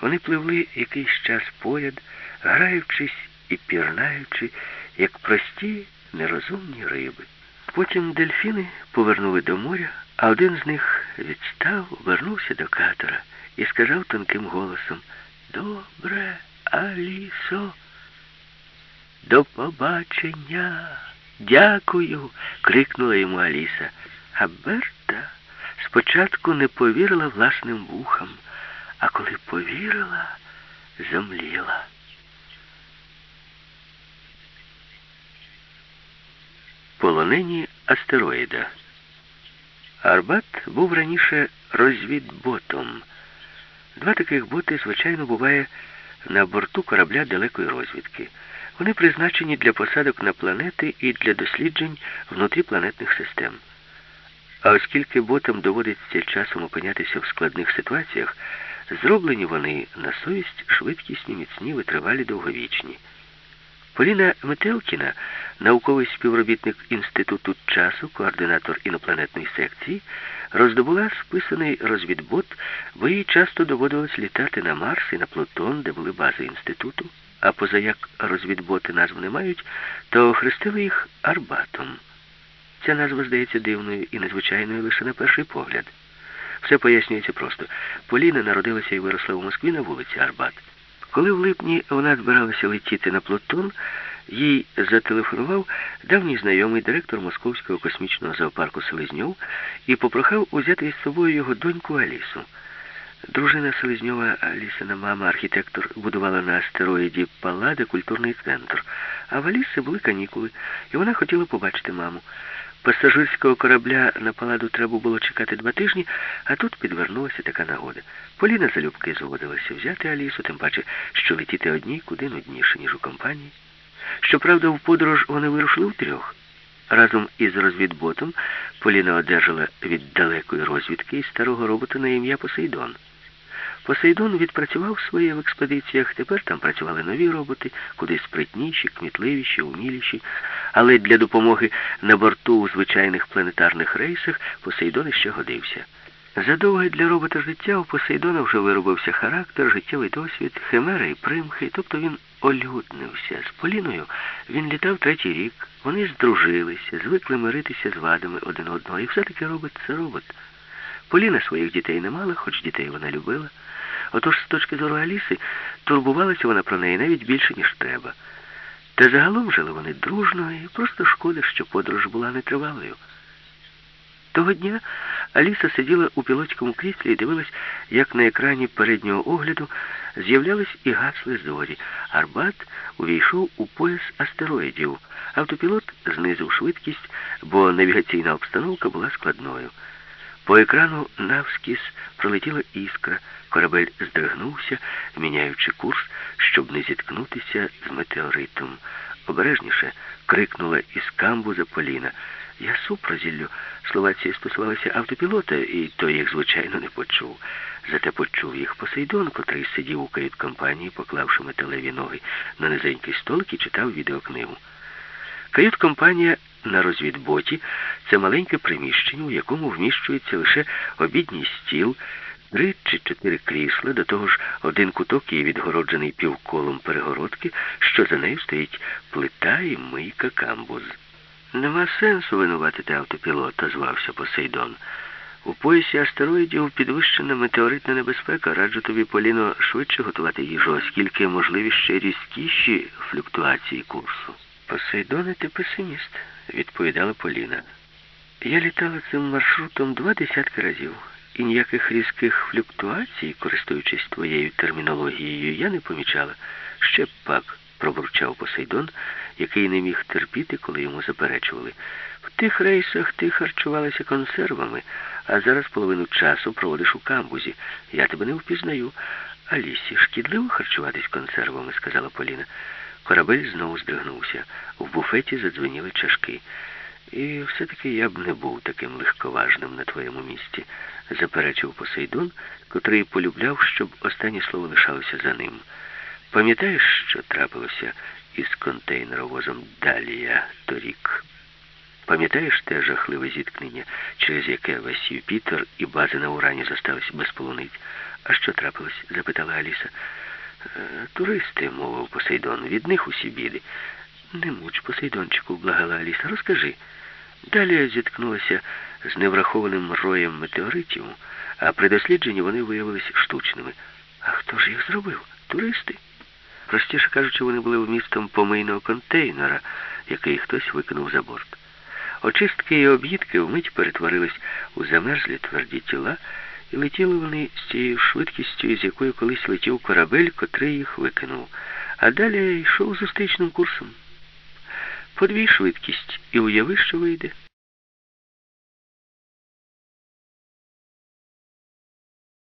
A: Вони пливли якийсь час поряд, граючись і пірнаючи, як прості нерозумні риби. Потім дельфіни повернули до моря, а один з них відстав, вернувся до катера і сказав тонким голосом Добре, Алісо. До побачення. Дякую. крикнула йому Аліса. А Берта спочатку не повірила власним вухам, а коли повірила, зомліла. Полонені астероїда. Арбат був раніше розвідботом. Два таких боти, звичайно, буває на борту корабля далекої розвідки. Вони призначені для посадок на планети і для досліджень внутріпланетних систем. А оскільки ботам доводиться часом опинятися в складних ситуаціях, зроблені вони на совість швидкісні, міцні, витривалі, довговічні. Поліна Метелкіна, науковий співробітник Інституту часу, координатор інопланетної секції, роздобула списаний розвідбот, бо їй часто доводилось літати на Марс і на Плутон, де були бази інституту, а поза як розвідботи назв не мають, то охрестили їх Арбатом. Ця назва здається дивною і незвичайною лише на перший погляд. Все пояснюється просто. Поліна народилася і виросла у Москві на вулиці Арбат. Коли в липні вона збиралася летіти на Плутон, їй зателефонував давній знайомий директор Московського космічного зоопарку Селезньов і попрохав узяти із собою його доньку Алісу. Дружина Селезньова, Алісина мама, архітектор, будувала на астероїді Паллада культурний центр, а в Аліси були канікули, і вона хотіла побачити маму. Пасажирського корабля на паладу треба було чекати два тижні, а тут підвернулася така нагода. Поліна залюбки згодилася взяти Алісу, тим паче, що летіти одній куди нудніше, ніж у компанії. Щоправда, в подорож вони вирушили втрьох. Разом із розвідботом Поліна одержала від далекої розвідки старого робота на ім'я Посейдон. Посейдон відпрацював своє в експедиціях, тепер там працювали нові роботи, куди спритніші, кмітливіші, уміліші. Але для допомоги на борту у звичайних планетарних рейсах Посейдон іще годився. Задовго для робота життя у Посейдона вже виробився характер, життєвий досвід, химери і примхи, тобто він олюднився. З Поліною він літав третій рік, вони здружилися, звикли миритися з вадами один одного. І все-таки робот це робот. Поліна своїх дітей не мала, хоч дітей вона любила. Отож, з точки зору Аліси, турбувалася вона про неї навіть більше, ніж треба. Та загалом жили вони дружно і просто шкода, що подорож була нетривалою. Того дня Аліса сиділа у пілотському кріслі і дивилась, як на екрані переднього огляду з'являлись і гасли зорі. Арбат увійшов у пояс астероїдів. Автопілот знизив швидкість, бо навігаційна обстановка була складною. По екрану навскіз пролетіла іскра. Корабель здригнувся, міняючи курс, щоб не зіткнутися з метеоритом. Обережніше крикнула із камбуза Поліна. Я супрозіллю. Слова ці стосувалися автопілота, і той їх, звичайно, не почув. Зате почув їх Посейдон, котрий сидів у кают-компанії, поклавши металеві ноги на низенький столик і читав відеокнигу. Кают-компанія на розвідботі це маленьке приміщення, у якому вміщується лише обідній стіл, три чи чотири крісла, до того ж один куток є відгороджений півколом перегородки, що за нею стоїть плита і мийка камбуз. Нема сенсу винуватити автопілота, звався Посейдон. У поясі астероїдів підвищена метеоритна небезпека. Раджу тобі, Поліно, швидше готувати їжу, оскільки можливі ще різкіші флюктуації курсу. Посейдоне, ти песиміст, відповідала Поліна. Я літала цим маршрутом два десятки разів, і ніяких різких флюктуацій, користуючись твоєю термінологією, я не помічала. Ще пак, пробурчав Посейдон, який не міг терпіти, коли йому заперечували. В тих рейсах ти харчувалася консервами, а зараз половину часу проводиш у камбузі. Я тебе не впізнаю. Алісі, шкідливо харчуватись консервами, сказала Поліна. Корабель знову здригнувся. В буфеті задзвеніли чашки. І все-таки я б не був таким легковажним на твоєму місці, заперечив Посейдон, котрий полюбляв, щоб останнє слово лишалося за ним. Пам'ятаєш, що трапилося із контейнеровозом Далія торік? Пам'ятаєш те жахливе зіткнення, через яке весь Юпітер і бази на Урані зостались без полуниць? А що трапилось? запитала Аліса. «Е, туристи, мовив Посейдон, від них усі біди. Не муч, Посейдончику, благала Аліса, розкажи. Далі зіткнулася з неврахованим роєм метеоритів, а при дослідженні вони виявилися штучними. А хто ж їх зробив? Туристи. Простіше кажучи, вони були вмістом помийного контейнера, який хтось викинув за борт. Очистки і об'їдки вмить перетворились у замерзлі тверді тіла, і летіли вони з тією швидкістю, з якою колись летів корабель, котрий їх викинув. А далі йшов зустрічним курсом. Подвій швидкість і уяви, що вийде.